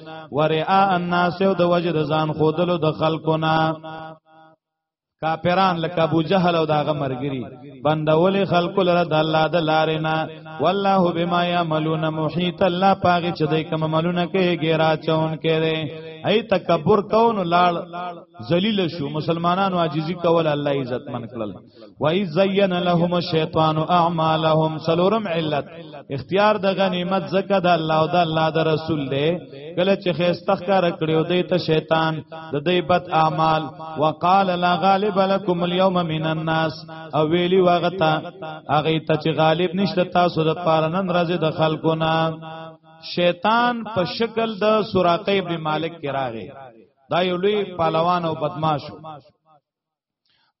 Speaker 2: ورعا الناس او د وجه د ځان خودلو د خلقونه کافران لکه ابو جهل او داغه مرګري بندول خلق لره د الله د لارې نه والله بما يعملون محيط الله پاغه چې دای کوم عملونه کوي ګیرا چون کړي اي تکبر کون لاړ ذلیل شو مسلمانانو عاجزي کول الله عزت من کړل و ای زین لهم الشیطان اعمالهم سلورم علت اختیار د غنیمت زکه د الله او د الله د رسول دی کله چې خيسته کار کړیو دی ته شیطان د دې بد اعمال وقال لا غالب لكم اليوم من الناس او ویلی وغتا هغه ته چې غالب نشته تاسو د پاره نن راځي د خلقونه شیطان په شکل د سراقه ابن مالک کې راغی دا یو لوی پهلوان او بدمعاش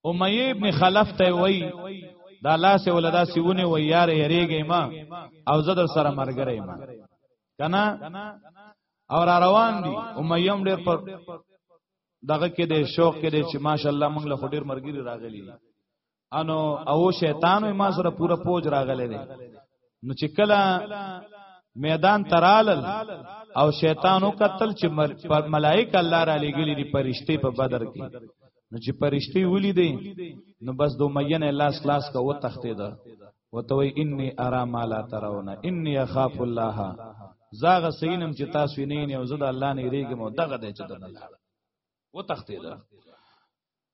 Speaker 2: امیه ابن خلف ته وای دا لاس ولدا سیونه و یار یریږي ما او زه در سره مرګره ما کنا او را روان دي امیه هم ډیر پر دغه کې د شوق کې د چې ماشاءالله موږ له خډیر مرګری راغلی انو او شیطان ما سره پورا پوج راغلی دی نو چې کله میدان ترالل او شیطان وکتل چې ملائکه الله را لګلی دي پرشته په بدر کې نو چې پرشته ولي دي نو بس دو مینه لاس لاس کا و تختې ده وتوي اني ارا ما لا ترون اني اخاف الله زاغه سینم چې تاسو نه نه او زه د الله نه ریګم او دغه د چته نه لاړ و تختې ده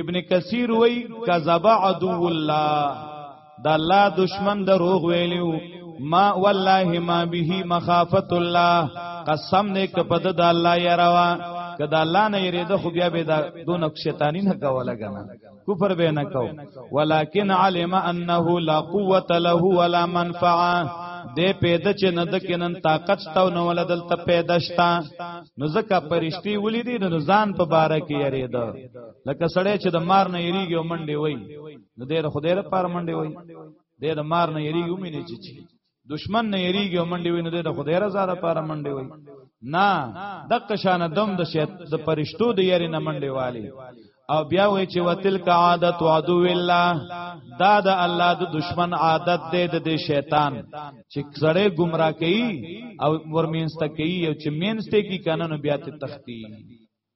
Speaker 2: ابن کثیر وای کذب عدو الله د الله دشمن دروغ ویلو ما والله ما به مخافت الله قسم نه کپد د الله یروا کدا الله نه یریده خو بیا به دا دون شیطانی نه کوله کنه کفر به نه کو ولکن علم انه لا قوت له ولا منفعه دې پیدا چې نه د کینن طاقت شته نو ولدل ته پیدا شته نو ځکه پرشتي ولې دي نو ځان په بار کې یریده لکه سړی چې د مار نه یریږي او منډي وای نو دې د خدای لپاره منډي وای دې د مار نه یریږي او مینه چی چی دشمن نه یریږي او منډي وای نو دې د خدای رضا لپاره منډي وای نه د قشان دم د شیط د پرشتو د یری نه منډي والی او بیا وای چې وتلک عادت عدو الله دا د الله د دشمن عادت دی د شیطان چې سړی گمراه کوي او ورمینسته کوي او چې مینسته کوي کنه نو بیا ته تختی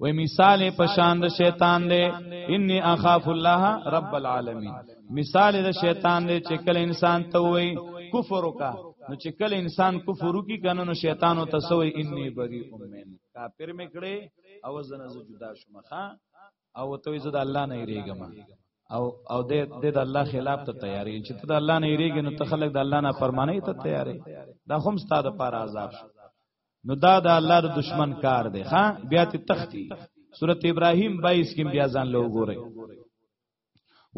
Speaker 2: و مثال په شان د شیطان دی انی اخاف الله رب العالمین مثال د شیطان دی چې کله انسان ته وای کفر وکا نو چې کله انسان کفر وکي کنه نو شیطان او تسوي انی بری امن کافر میکړي او زنه جدا شومخه او ته یې زده الله نه یریګم او او د د الله خلاف ته تیاری چې ته د الله نه یریګې نو ته خلک د الله نه فرمانه ته تیاری دا هم ستاده پر عذاب شو نو دا د الله د دشمن کار دی ها بیا ته تختی سورت ابراهیم 22 کې بیا ځان له وګوره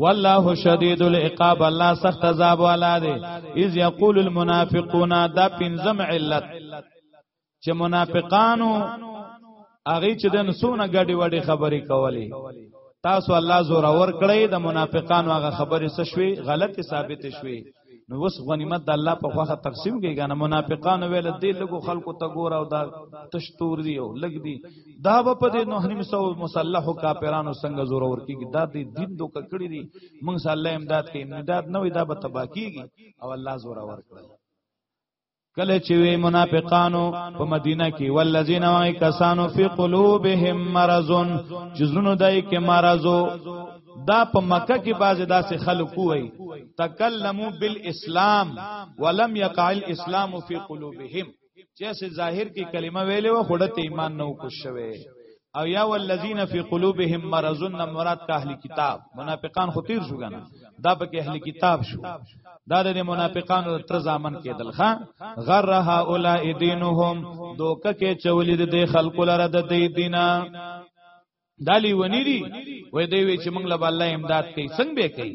Speaker 2: والله شدید العقاب الله سخت عذاب والا دی اذ یقول المنافقون دا پنځم علت چې منافقانو هغه چې د نسونه غډي وډي خبرې کولې تاسو الله زور اور کړی د منافقانو هغه خبرې څه شوي غلطي ثابت شوي نو وس غنیمت د الله په خوخه تقسیم کیږي نه منافقان ویل دې لګو خلکو ته ګور او دا تشتور دی او لګ دی دا به په دې نو هنیم سو مسلح کافرانو څنګه زور ور کیږي دا دې دین دو ککړی دی موږ صلی الله امداد کې امداد نه وي دا به تبا کیږي او الله زور ور کړی کله چې وی منافقانو په مدینه کې والذین وای کسانو فی قلوبهم مرضون چې زونو دای کې مرضو دا په مکه کې باز داسې خلق وای تکلمو بالاسلام ولم یقع الاسلام فی قلوبهم چې ظاهر کې کلمه ویلې و خړه ته ایمان نو کوشوي او یا والذین فی قلوبهم مرض مراد کا اهل کتاب منافقان خو تیر شو کنه دا پکې اهل کتاب شو دا د منافقانو تر ځامن کېدل ښا غر هؤلاء دینهم دوکه کې چولې د خلکو لره د دې دینه دالی ونی دی وې دی وی چې موږ له الله امداد کوي څنګه به کوي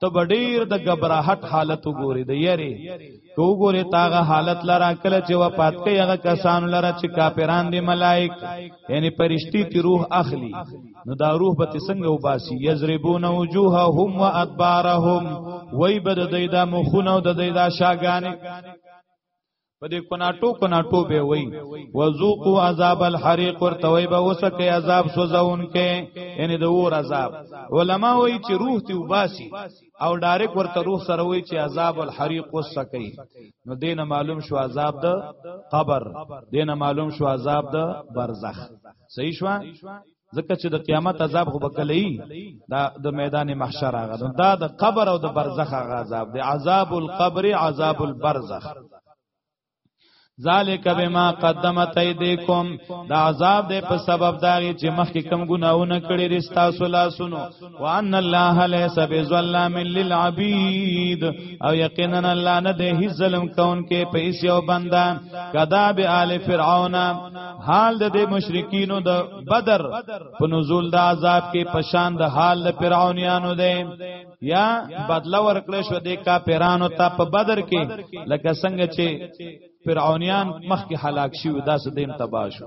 Speaker 2: ته ډیر د غبرهټ حالت وګوري د یری کو ګوره تاغه حالت لرا کله چې وفات کوي هغه کسان لرا چې کافران دي ملائک یعنی پرشتي تی روح اخلي نو دا روح به څنګه وباسي یزربون وجوههم وادبارهم وای بد دای دا مخونه او د دای دا شاګانې په دې کناټو کناټو به وای وذوقوا عذاب الحریق ورته وای به وسکه عذاب سوزون کې یعنی د اور عذاب علما وای چې روح تی وباسي او ډایرک ورته روح سره وای چې عذاب الحریق وسکه نو دینه معلوم شو عذاب د قبر دینه معلوم شو عذاب د برزخ صحیح شو ځکه چې د قیامت عذاب خو بکلې دا د میدان محشر هغه دا د قبر او د برزخ هغه عذاب دی عذاب القبر عذاب البرزخ ذالک بما قدمت ایدیکم دا عذاب دی په سبب داږي چې مخکې کم ګناونه کړی رستا سلاسونو وان الله ليس بظلام للعبيد او یقینا الله نه ده هیڅ ظلم کون کې په ایس یو بندا کذاب آل فرعون حال د مشرکینو د بدر په نزول د عذاب کې پشان د حال د فرعونانو ده یا بدلا ورکړې شو د کافرانو ته په بدر کې لکه څنګه چې فرعونیان مخکې هلاک شي داسې دیم تباہ شو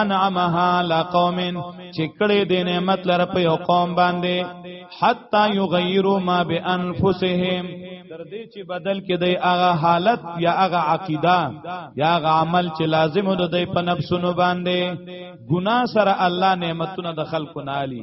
Speaker 2: انعمها لقوم چې کړي د نعمت لره په یو قوم باندې حتا یغیروا ما بانفسهم تر دې چې بدل کې د هغه حالت یا هغه عقیده یا هغه عمل چې لازم د دې په نفسونو باندې ګنا سره الله نعمتونه د خلکو نه علي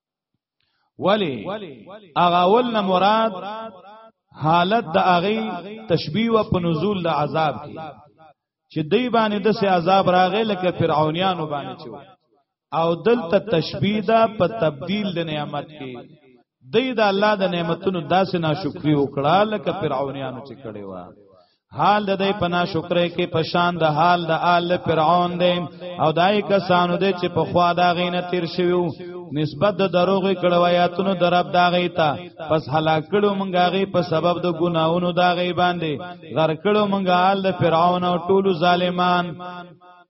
Speaker 2: ولی هغه اول نه مراد حالت د هغه تشبیه او په نزول د عذاب کې چې دی باندې د سه عذاب راغې لکه فرعونانو باندې چو او دلته تشبیه ده په تبديل د نعمت کې دی د الله د نعمتونو داسې ناشکری وکړه لکه فرعونانو چې کړي و حال د دې پنا شکرې کې پشان د حال د آل فرعون دی او دای کسانو دی چې په خوا دا غینه تیر شویو نسبت د دروغ کړه ویاتونو درب دا غیتا پس هلاک کړو مونږه غي په سبب د ګناونو دا غي باندې غر کړو مونږه آل فرعون او ټولو ظالمان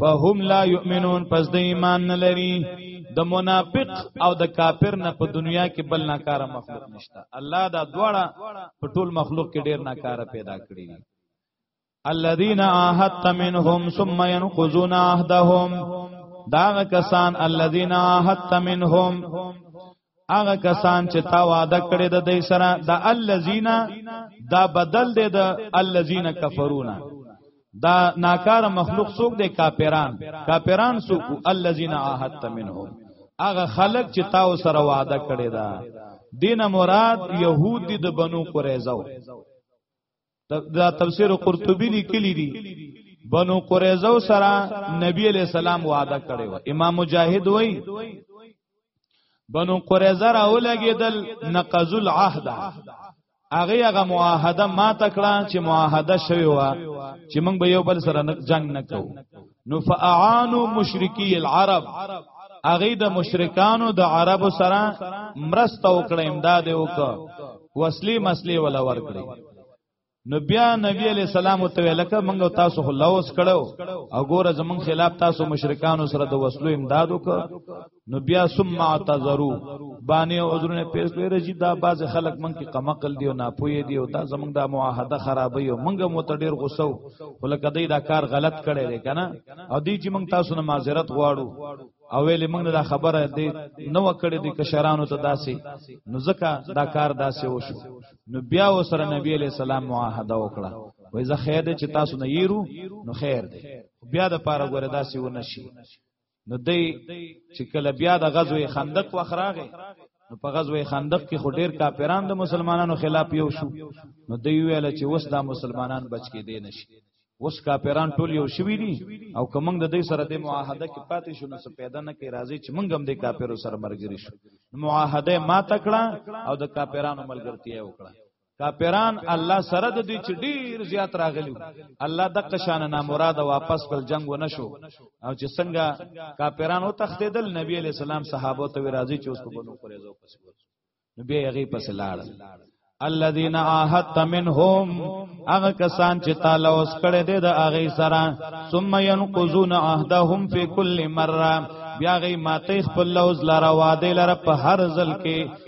Speaker 2: فهم لا یؤمنون پس د ایمان نه لري د منافق او د کافر نه په دنیا کې بل ناکاره مخلوق نشته الله دا دواړه په ټول مخلوق کې ډیر ناکاره پیدا کړی دي الذين عاهدت منهم ثم ينقضون عهدهم دا کسان الذين عاهدت منهم هغه کسان چې تا وعده کړی د دې سره د الذین دا بدل دی د الذین کفرونا دا ناکار مخلوق څوک دی کاپیران کاپیران څوک الذین عاهدت منهم هغه خلق چې تا سره وعده کړی دا دینه مراد يهود دي د بنو قریظه دا تفسیر قرطبی لیکلی دی بنو قریظه سره نبی علیہ السلام وعده کړی و امام مجاهد وای بنو قریظه راولګیدل نقض العهد هغه هغه معاهده ما تکړه چې معاهده شوی و چې موږ به یو بل سره جنگ نه کوو نو فاعانو مشرکی العرب اغه د مشرکانو د عربو سره مرسته وکړه امداد وکړه وسلی مسلی ولا ورکړي نو بیا نبی علی سلام ته لکه موږ تاسو خلاص کړو او ګوره زمون خلاف تاسو مشرکانو سره د وسلو امداد وکړه نو بیا ثم اعتذروا باندې عذرونه پیش کوي رجی دا باز خلک من کې قمقل دی او ناپوی دی او دا زمنګ دا معاهده خرابې او منګه مو ته ډیر غوسه ولکه دی دا کار غلط کړی دی کنه او دی چې موږ تاسو نه معذرت غواړو او ویلې موږ دا خبره دی نو کړې دی کشرانو ته داسې نو ځکه دا کار داسې وشو نو بیا وسره نبی علی سلام معاهده وکړه وای زه خیر دی چې تاسو نه یرو نو خیر دی بیا د پاره ګوره داسې ونشي نو دی چې کله بیا د غزوه خندق وخراغه نو په غزوه خندق کې خو ډیر کاپیران د مسلمانانو خلاف یو شو نو دی ویل چې وس دا مسلمانان بچ کې دی نشي وس کاپیران ټول یو شوی دي او کومنګ د دې سره د معاهده کې پاتې شو نو څه پیدا نه کوي راځي چې موږ هم د کاپیرو سره مرګري شو معاهده ما تکړه او د کاپیرانو ملګرتیا وکړه کاپیران الله سره د دوی چې ډیر زیات راغلی الله د قشان نه مراد واپس کول جنگ و نشو او چې څنګه کاپیران او تختیدل نبی علی السلام صحابه ته راضی چې اوس په بنو قریظه پس نبی هغه پس لاړ الذين عاهدت منهم هغه کسان چې تعالی اوس کړه دې د هغه سره ثم ينقضون عهدهم في كل مره بیا غي ماته خپل لوز لاره واده لاره په هر ځل کې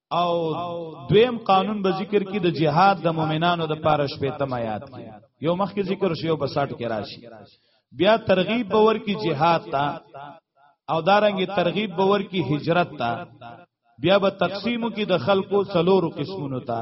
Speaker 2: او دویم قانون به ذکر کی د جهاد د مؤمنانو د پاره شپې تم آیات کی یو مخ کې ذکر شی او بساټ کې راشي بیا ترغیب باور کی جهاد تا او دارنګ ترغیب باور کی هجرت تا بیا به تقسیمو کی د خلکو څلورو قسمونو تا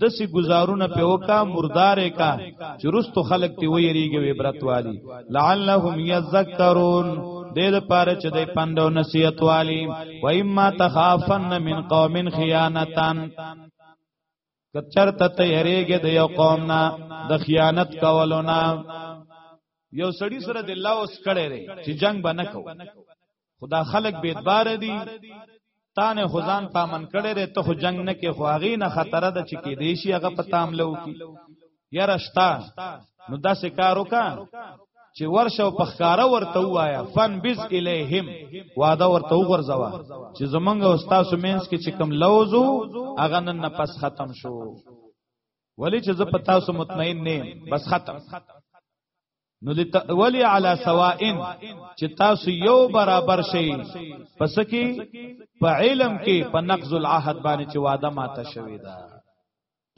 Speaker 2: دسی گزارونه په وکا مردار کا چې رستو خلق تی ویریږي وی برت والی لعلهم یذکرون دې د پاره چې د پندو نصیحت والی و اما تخافن من قوم خیانتان کچر ته تیریږي د یو قوم نه د خیانت کولو نه یو سړی سره د الله اوس کړي چې جنگ به نه کوي خدا خلق به اعتبار دي تا نه خدان پامن کړي ره ته جنگ نه کې خواغي نه خطر ده چې کې دیشي هغه پتام لو کی یارشتا نو دا سکارو کا چې ورشو پخکارا ورته وایا فن بز الیهم واده ورته وغورځوا چې زمونږ استاد سمینس کې چې کم لوزو اغه نن پس ختم شو ولی چې زه پتا سو مطمئن نه بس ختم نو د ولی علی سوائن چې تاسو یو برابر شئ پس کې په علم کې په نقض العهد باندې چې وعده ماته شوی دا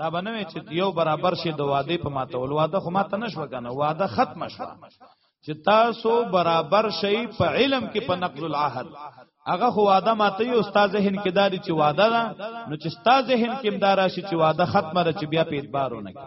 Speaker 2: دا بنوي چې یو برابر شي د وعده په ماته ول وعده خو ماته نشو کنه وعده ختم شو چې تاسو برابر شئ په علم کې په نقض العهد هغه خو وعده ماته یو استاد ذهن کې داري چې وعده ده نو چې استاد ذهن کې مدار شي چې وعده ختمه ده چې بیا په اعتبارونه کې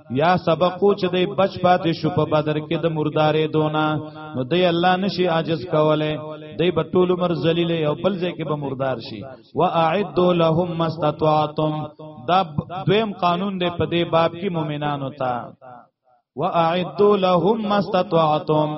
Speaker 2: یا سبقو چې دی بچ پاتې شو په بدر کې د مردارې دونا نو دی الله نشي عاجز کوله دی په ټول عمر ذلیل او بل ځای کې به مردار شي واعد لهم مستطعتم دا دویم قانون دی په دې باب کې مؤمنانو ته واعد لهم مستطعتم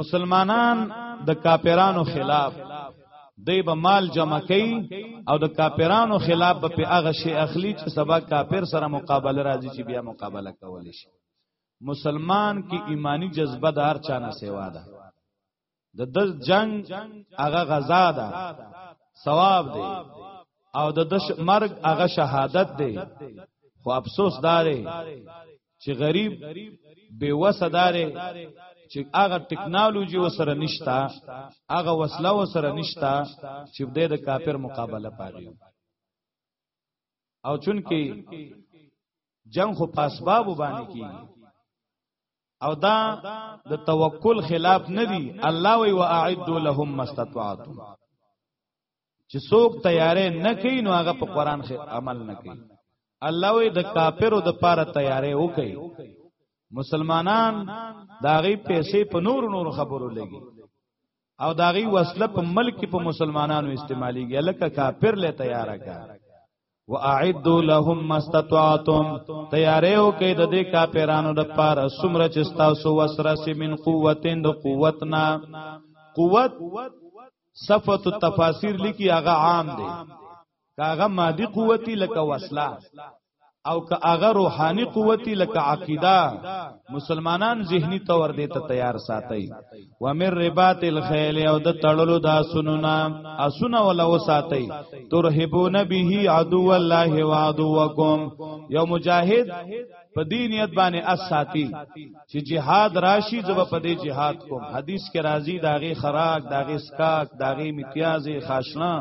Speaker 2: مسلمانان د کاپیرانو خلاف دی به مال جمع کوي او د کاپیرانو خلاف به په هغه شی اخلي چې سبا کاپیر سره مقابله راځي چې بیا مقابله کول شي مسلمان کې ایمانی جذبه دار چانه سیوا ده د د جنگ هغه غزا ده ثواب دی او د دش مرگ هغه شهادت دی خو افسوس داره چې غریب بے وسه دارې چې هغه ټکنالوژي وسره نشتا هغه وسله وسره نشتا چې د د کافر مقابله پاري او چون کې جنگ خو پاسباب باندې کی او دا د توکل خلاف نه دی الله وی واعد لهم مستطاعتم چې څوک تیارې نه کوي نو هغه په قران کې عمل نه کوي الله وی د کافرو د پاره تیارې وکي مسلمانان داغي پیسې په نور نور خبرو لګي او داغي وسله په ملک په مسلمانانو استعماليږي لکه کافر له تیارا کا واعدوا لهم ما استطعتم تیارې او کې د دې کاپیرانو د پاره سمره چې تاسو وسره سي من قوتین د قوتنا قوت صفت التفاسیر لیکي هغه عام دی کاغه مادي قوتي لکه وسله او که هغه روحاني قوتي لکه عقیده مسلمانان ذهني تور دې ته تیار ساتي ومر ربات الخيل او د تړلو دا سنونا اسونه ولا وساتي ترهبون به عدو الله وعدوکم یو مجاهد په دې نیت باندې اس ساتي چې jihad راشي زب په دې jihad کوم حدیث کې راځي داغه خراق داغه سکاک داغه امتیاز خاصنا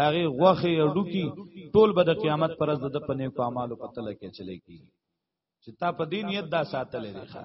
Speaker 2: داغه غوخه ډوکی ټول به د قیامت پر ورځ د پنه کو اعمالو پته لکه چلے کی چې تا په دې نیت دا ساتلې ښه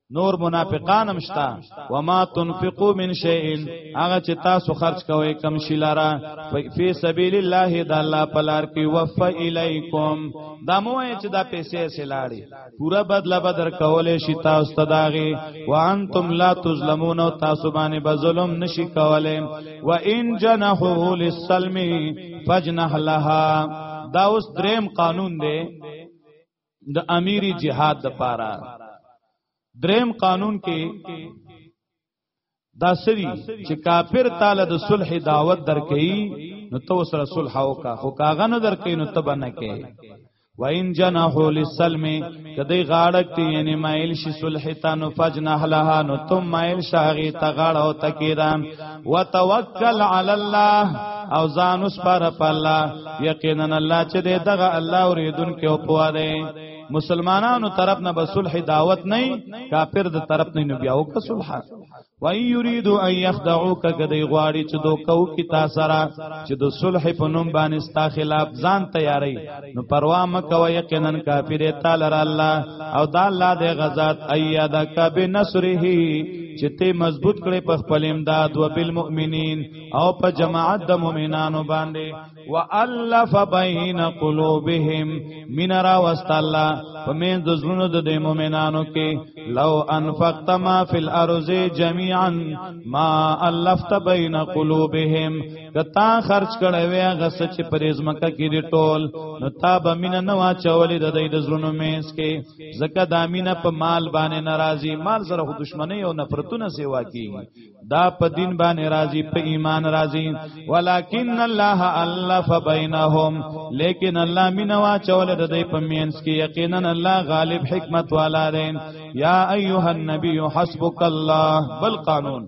Speaker 2: نور منافقان هم شتا وما تنفقو من شيء هغه چې تاسو خرج کوئ کم شي لاره فی سبیل الله د الله په لار کې وف الیکم دا مو چې دا پیسې سلاړي پورا بدله بدر کولې شي تاسو ته داغي وانتم لا تظلمون او تاسو باندې به ظلم نشي کولای و ان جنحو للسلم فجنح لها دا اوس دریم قانون دی د امیری جهاد د پاره دریم قانون کې دا سری چې کافر تعالی د صلح دعوت درکې نو تو سره صلح وکا خو کاغه نه درکې نو تب نه کې و ان جنحو للسلم کدی غاړک تی یعنی مایل شي صلح ته نو فجنح لها نو تم مایل شاغي ته غاړه او تکیدام وتوکل علی الله او ځان اوس پر الله یقینا الله چې دغه الله اوریدونکو او پوه دی مسلمانانو طرف نه به صلح دعوت نه کافر د طرف نه بیا او که صلح و ان یریدو ان یخدعوک کدی غواړي چې دوکو کی تاسو را چې د صلح په نوم باندې ستا خلاف ځان تیاری نو پروا مکو یقینا کافر تعالی الله او دا الله د غزاد ایدک بنصره چې ته مضبوط کړي په خپل امداد او بالمؤمنین او په جماعت د مؤمنانو باندې والف بین قلوبهم من را واست الله په مین د زړونو د مؤمنانو کې لو انفقت ما فی الارض جميعا ما الفت بین قلوبهم کتا خرج کړه وی هغه سچ پرې زمکه کې دی ټول نو تا به مینه نه واچولې د دې د زړونو مینس کې زکه دا مینه په مال باندې ناراضي مال سره خو دښمنۍ او نفرتونه سیوا کی دا په دین باندې راضي په ایمان راضي ولکن الله الف بینهم لیکن الله مینا واچول د دې په مینس کې یقینا الله غالب حکمت والا دی یا ایها النبی حسبک الله بل قانون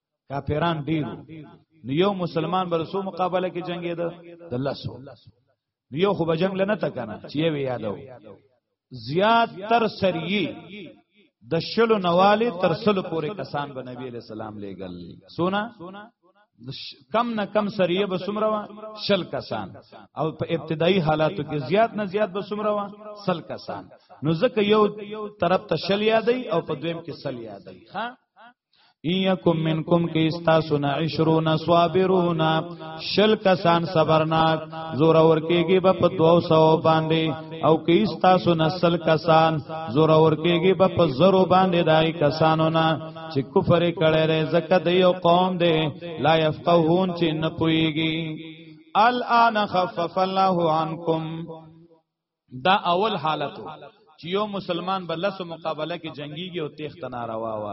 Speaker 2: کافران ډیر نو یو مسلمان بر سو مقابله کې جنگي ده د لسو نو یو خو به جنگ لنه تکنه چې وی یادو زیات تر سریه د شلو نواله تر سلو پورې کسان به نبی علیہ السلام لېګل سونا کم نه کم سریه به سمره وا شل کسان او په ابتدایي حالاتو کې زیات نه زیات به سمره وا سل کسان نو ځکه یو طرف ته شل یادای او په دویم کې سل یادای ها ایکم منکم کی استاسو نا عشرون صابرون شل کسان صبرناک زور اور کېږي به په 200 باندې او کی استاسو نسل کسان زور اور کېږي به په زرو باندې دای کسانو نه چې کفر کړي لري زکه د یو قوم دی لا يفقهون چې نه پويږي الان خفف الله عنکم دا اول حالت چې یو مسلمان به لسو مقابله کې جنگيږي او تیخت ناروا و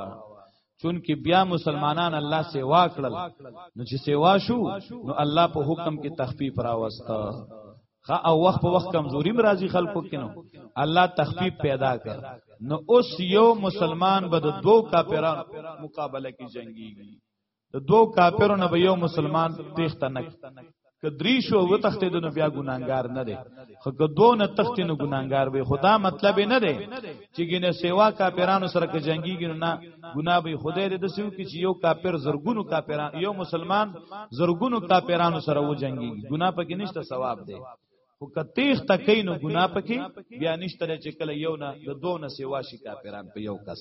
Speaker 2: چون کې بیا مسلمانان الله سیوا کړل نو چې سیوا شو نو الله په حکم کې تخفیف راوستا خا او وخت په وخت کمزوري مرضی خلکو کینو الله تخفیف پیدا کړ نو اوس یو مسلمان به د دوو کافرانو مقابله کې جنگيږي د دوو کافرو نه به یو مسلمان تخته نه که درې شو و تختې د نو بیا ګناګار نه دی خو که دوه نه تختې نو ګناګار وي خدا مطلب نه دی چې ګینه سیوا کافرانو سره که جنگیږي نه ګنا به خدای دې د سیو کې چې یو کافر زرګونو کافران یو مسلمان زرګونو کافرانو سره و جنگیږي ګنا پکې نشته ثواب دی خو که تیخ تکې نو ګنا پکې بیا نشته چې کله یو نه د دوه نه سیوا شي کافران په یو کس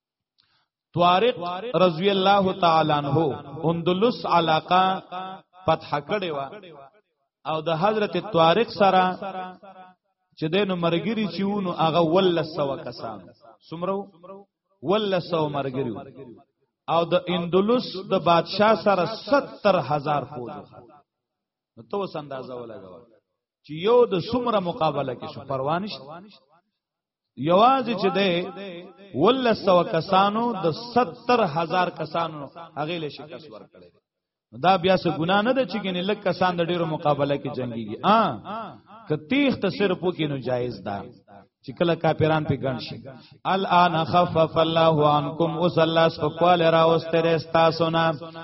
Speaker 2: طارق رضی الله تعالی عنہ اندلس علاقه فتح کړي وا او د حضرت طارق سره چې د نو مرګري چېونو هغه ول سو کسان سمرو ول سو مرګري او د اندلس د بادشاه سره 70000 فوج نو تو اندازه ولګو چې یو د سمره مقابله کې شو پروانش یوازې چې ده ولسو کسانو د 70000 کسانو هغه له شکست ورکړي دا بیا څه ګنا نه ده چې ګنې لک کسان د ډیرو مقابله کې جنگيږي ا کتیخ ته صرف کې نو جایز ده چې کله کاپیران په ګڼ شي الان خفف الله عنکم وصلی الله سبحانه و تعالی راوستره تاسو نه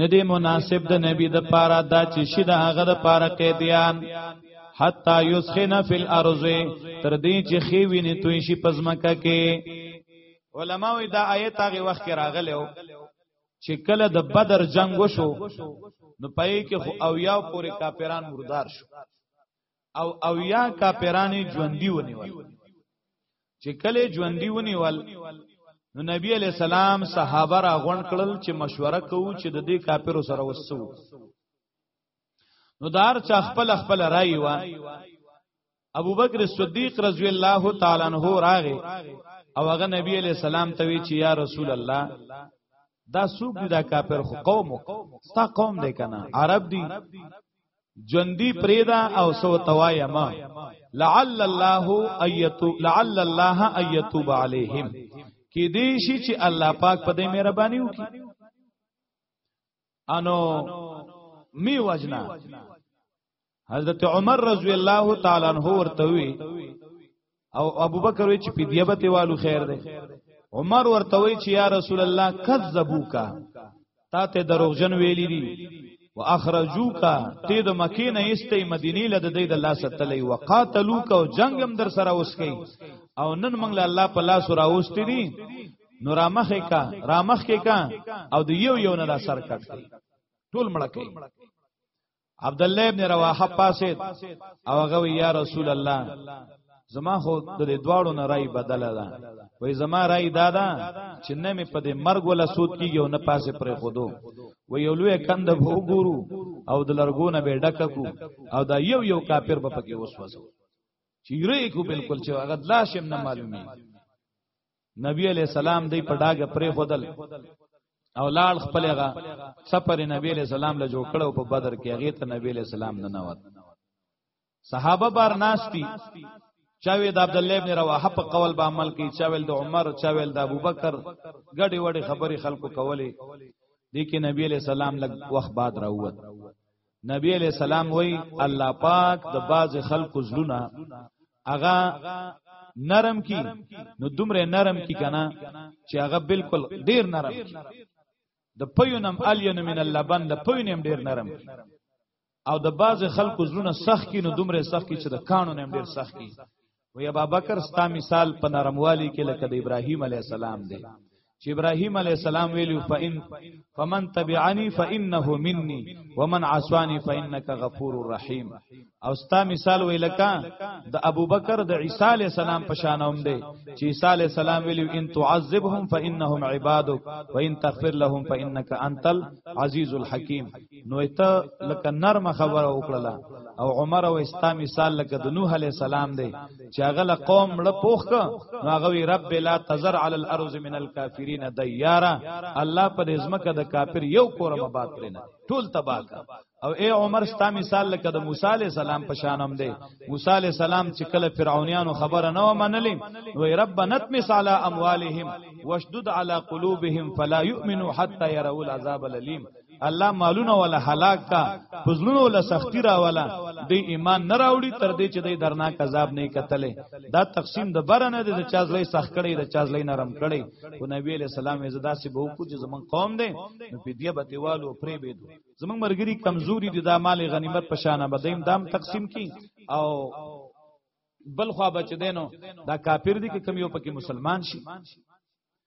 Speaker 2: ندی مناسب د نبی د پاره دا چې شي د هغه د پاره قیدیان حتا یسخنا فی الارض تر دې چې خې ویني توی شي پزمکه کې علما وی دا آیت هغه وخت کې راغلی و چې کله د بدر جنگ وشو نو پای کې خو او یاو پورې کاپیران مردار شو او او یا کاپیرانې ژوندۍ ونیول چې کله ژوندۍ ونیول نو نبی علی سلام صحابه را غون کړل چې مشوره کوو چې د دې کاپیرو سره وسو نو دار چا خپل خپل رائے و ابو بکر صدیق رضی الله تعالی عنہ راغه او هغه نبی علی سلام ته وی چې یا رسول الله دا سوق دي دا کافر خو قوم ستا قوم دی کنه عرب دی ژوندۍ پریدا او سو توایا ما لعل الله ایتو لعل الله ایتوب علیهم کې دې شي چې الله پاک په دې مهرباني وکړي انو می وجنا حضرت عمر رضی الله تعالی عنہ ورته وی او ابوبکر وی چې په دیبته والو خیر دی عمر ورته وی چې یا رسول الله کذبوکا تا ته دروغجن ویلی دي واخرجوکا ته د مکې نه ایستې مدینه لده د الله ستلې وقاتلوک او جنگم در سره وسکي او نن موږ له الله په لاس راوستې دي نو رامخې کا رامخ کې کا او د یو یو نه سر کټ ټول مړکې عبد الله ابن رواحه پاسید او هغه یا رسول الله زما خو د دې دواړو نه رای بدل ده وای زما رای دا ده چې نه مې په دې مرګ ولا سود کیږي او نه پاسه پرې خودو و یو لوی کند به وګورو او د لرګونه به ډککو او دا یو یو کافر به پکې وسوسو چې ری کو بالکل چې هغه لاشم نه معلومي نبی علیہ السلام دی په ډاګه پرې خودل او لاړ خپلغه سفر نبی علیہ السلام له جوړ کړو په بدر کې هغه ته نبی علیہ السلام نه نوت صحابه بار ناشتي چاوی د عبد الله ابن رواحه په قول به عمل کوي چاوی د عمر چاوی د ابوبکر غړي وړي خبري خلکو کولې دي کې نبی علیہ السلام لګ وخت بعد راووت نبی علیہ السلام وی الله پاک د باز خلق زلونه اغا نرم کی نو دومره نرم کی کنه چې هغه بالکل ډیر نرم کی د پيونم الین من اللبن د پيونم ډیر نرم کی او د باز خلق زلونه سخت کی نو دومره سخت کی چې د کانو نم ډیر سخت کی وی ابا بکر ستا مثال په نرموالی کې لکه د ابراهیم علی السلام دی چې ابراهیم علی السلام ویلو فإن فمن تبعني فإنه مني ومن عصاني فإنك غفور رحيم او ستا مثال ویلکا د ابوبکر د عیسی علی السلام په شان هم دی چې عیسی علی السلام ویلو ان تعذبهم فإنهم عبادك وإن تغفر لهم فإنك أنت العزيز الحكيم نو ته لکه نرمه خبره وکړه او عمر او استا مثال لکه د نوح علی السلام دی چې هغه له قوم مړ پوخ ک نو هغه وی رب لا تزر علی الارض من الکافرین دیارا الله پر ازمکه د کافر یو کور مباد کړنه ټول تباہ او اے عمر ستا مثال لکه د موسی علی السلام په شان هم دی موسی علی السلام چې کله فرعونانو خبره نه منلې نو رب نتمس علی اموالهم واشدد علی قلوبهم فلا یؤمنو حتا يروا العذاب الالم الله مالونه ولا هلاک کا پزړونو ولا سختی را ولا د ایمان نه راوړي تر دې چې د درناک عذاب نه کتلې دا تقسیم د بره نه د چازلې سخت کړي د چازلې نرم کړي او نبی له سلام یې زدا سي بو کو چې زمون قوم دې نو په دې به دیوالو پرې بيدو زمون مرګري کمزوري دي د مال غنیمت په شان بدیم دام تقسیم کی او بل خوا بچ دینو دا کافر دي کې کم یو پکې مسلمان شي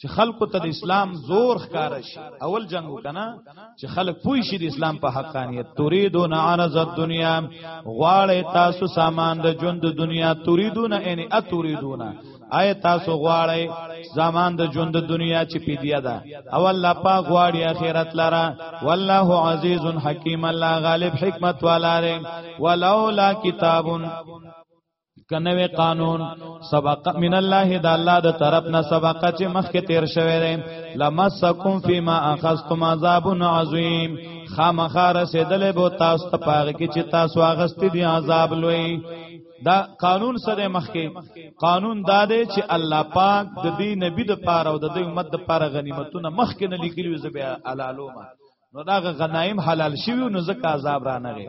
Speaker 2: چې خلکو ته د اسلام زور ښکار شي اول جنگ وکنه چې خلک پوي شي د اسلام په حقانيت تريدون عرض الدنيا غواړي تاسو سامان د ژوند د دنیا تريدون ان اتريدون آی تاسو غواړی زمان د ژوند د دنیا چې پیډیا ده او الله پاک غواړي اخرت لره والله عزیز حکیم الله غالب حکمت والا دی ولولا کتابون کنوې قانون سبق من الله د الله د طرف نه سبق چې مخکې تیر شوی دی لمسکم فيما اخذتم عذاب عظیم خامخا رسیدلې بو تاسو ته پاره کې چې تاسو اغستې دي عذاب لوی دا قانون سره مخکې قانون دا دی چې الله پاک د دې نبی د پاره او د دې امت د پاره غنیمتونه مخکې نه لیکلي زبیا علالومه نو دا غنایم حلال شوی نو ځکه عذاب را نه غي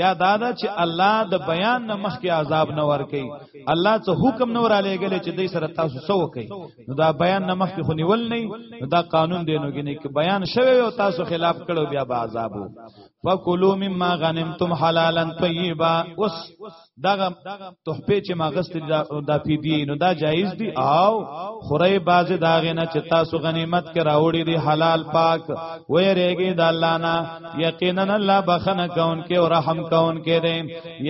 Speaker 2: یا دا دا چې الله د بیان نه مخکې عذاب نه ور کوي الله څه حکم نه ور لګل چې دې سره تاسو سو کوي نو دا بیان نه مخکې خو نیول نه نو دا قانون دی نو کې نه کې بیان شوی او تاسو خلاف کړو بیا به عذابو فکلوا مما غنمتم حلالا طیبا اوس دغه تحفه چې ما غستې دا پی دی نو دا جایز دی او خورای باز داغه نه چې تاسو غنیمت کې راوړي دی حلال پاک وېریږي د الله نه یقینا الله بخنه کون کې او رحم کون کې دی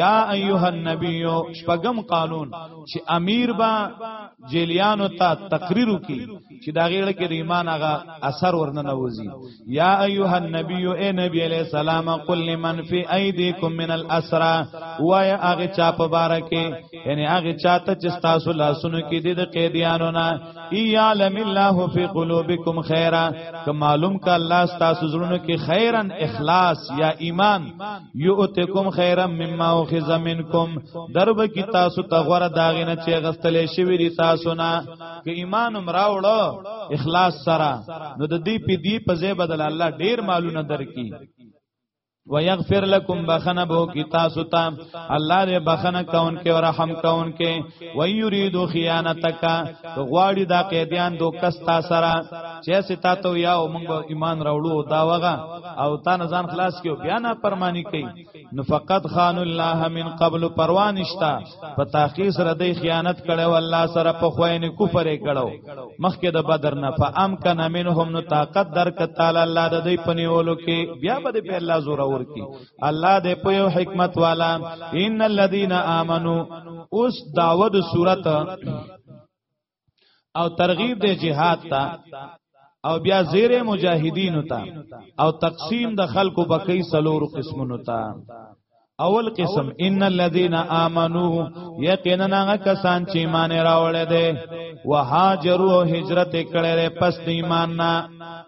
Speaker 2: یا ایه النبیو شپغم قانون چې امیر با جیلیانو ته تقریر وکي چې دا غیړه کې د ایمان هغه اثر ورننه وځي یا ایها النبی اے نبی علیہ السلام قل لمن فی ایدیکم من الاسرا و یا هغه چا په بار کې یعنی هغه چا ته چې تاسو لاسونو کې د قیدیانو نه یعلم الله فی قلوبکم خیرا که معلوم ک الله تاسو زړونو کې خیرا اخلاص یا ایمان یؤتکم خیرا مما اخذ منکم درب کی تاسو ته غره داغینه چې غستلې شوی دی تاسو نه که ایمان مراوړو اخلاص سره نو د دې په دې په ځای بدل الله ډیر مالونه درکې ويغفر لكم بخنه بو کی تاسو ته الله دې بخنه کون کې او رحم کون کې ويريد خيانتک غواړي دا قیدیان دو کستا سره چې ستا ته یا او موږ ایمان راوړو دا وغه او تا نه ځان خلاص کیو بیا نه پرمانی کوي نو فقط خان الله من قبل پروانشتا په تحقیق سره د خیانت کړو الله سره په خوین کفر کړو مخکې د بدر نه فام کن منهم نو طاقت درک تعالی الله د دې پنیولو کې بیا به په الله زور اور کی الله دې په یو حکمت والا ان الذين امنو اوس داود صورت او ترغیب د جهاد ته او بیا زیر مجاهدین ته او تقسیم د خلکو بکی سلور قسمونو ته اول قسم ان الذين امنوا یقینا هغه کسان چې ایمان راوړل دي وهاجروا هجرت کړي پس ایمان نه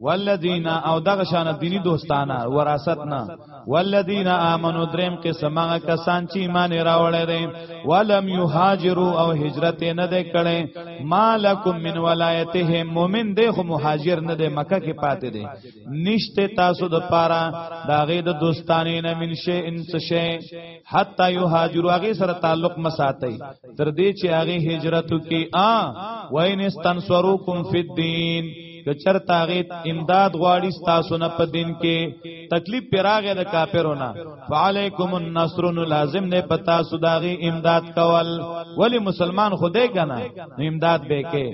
Speaker 2: والذین او دغه شان دینی دوستانه وراثت نه والذین آمنو دریم قسم هغه کسان چې ایمان راوړی دی ولم یهاجروا او هجرت نه دی کړي مالکم من ولایتهم مومن دی خو مهاجر نه دی مکه کې پاتې دی نشته تاسو د پاره داغه د دوستانه نه من شي ان څه شي حتا یهاجروا هغه سره تعلق مساتای تر دې چې هغه هجرت وکي ا وین استنصروکم فی الدین که چرته هغه امداد غواړي تاسو نه په دین کې تکلیف پراغه د کافرونه فعلیکم النصر لازم نه پتا سوداغي امداد کول ولی مسلمان خدای کنه امداد به کې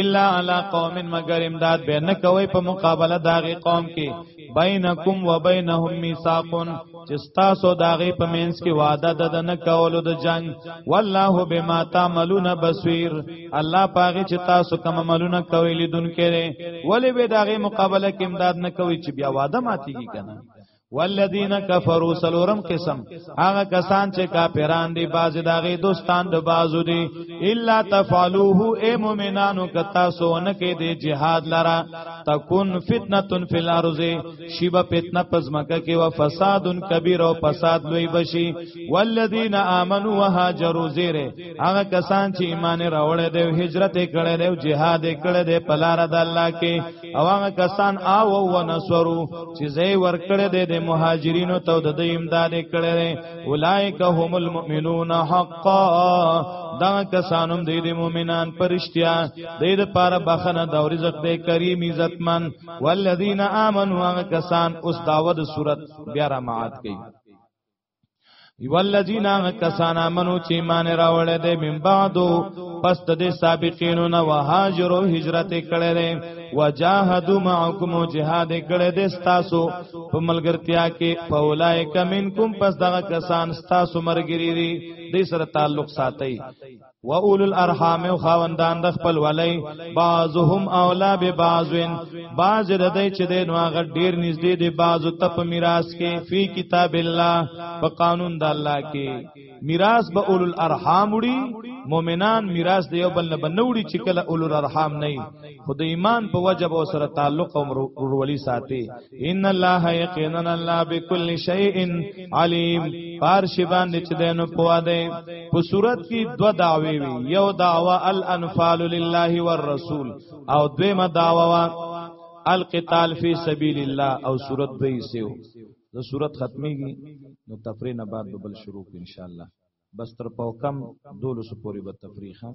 Speaker 2: الا علی قوم مگر امداد به نه کوي په مقابله داغي قوم کې بینکم و بینهم میثاقون چې تاسو داغه په مینس کې وعده د نه کولو د جنگ والله بما تعملون بصیر الله پاغه چې تاسو کوم عملونه کوي لیدونکې ولی به داغه مقابله کې امداد نه کوي چې بیا وعده ماتيږي کنه والذین کفروا سلورم قسم هغه کسان چې کافران دي باز داغه دوستان د بازو دي الا تفعلوه اي مؤمنانو کتا سونه کې دي جهاد لرا تکون فتنه فی الارض شیبه فتنه پزماکه کې و فساد کبیر او فساد لوی بشي والذین آمنوا وهاجروا زیره هغه کسان چې ایمان راوړل دي هجرت کړي دي جهاد کړي دي په لار د الله کې او هغه کسان او و نصرو چې زې ور کړې دي د مهاجرینو ته د دې امداد کړې اولایک هم المؤمنون حقا دا کسانم دې د مؤمنان پرشتیا دې د پاره بخنه د رزق دې کریم عزتمن والذین آمنوا هغه کسان اوس داوود صورت بیا را مات کړي والذین کسان امنو چې ایمان راوړل دي من بعدو پس د دې سابقینو نه وهاجرو هجرت کړي دي وجاهدوا معکم جهاد کړي دي تاسو په ملګرتیا کې فولائک منکم پس دغه کسان تاسو مرګری دي د سره تعلق ساتي و اولو الارحام او خاوندان د خپل ولی بعضهم اولا به بعضن بعض د دې چې د نو هغه ډیر نږدې دی بعض ته په میراث کې فی کتاب الله په قانون د الله کې میراث به اولو الارحام وړي مؤمنان میراث دی یو بل نه بنوړي چې کله اولو الارحام نه خو د ایمان په وجب او سره تعلق او ورولي ساتي ان الله یقینا الله بكل شیء علیم پارش باندې چې دینو پوا دی په صورت کې دو دعوی وی یو دعوا الانفال لله والرسول او دویمه دعوا القتال فی سبیل الله او صورت دوی سیو د صورت ختمي نو تفریح نه بعد بل شروع ان شاء الله بس تر پاو کم دولس پوری به تفریحه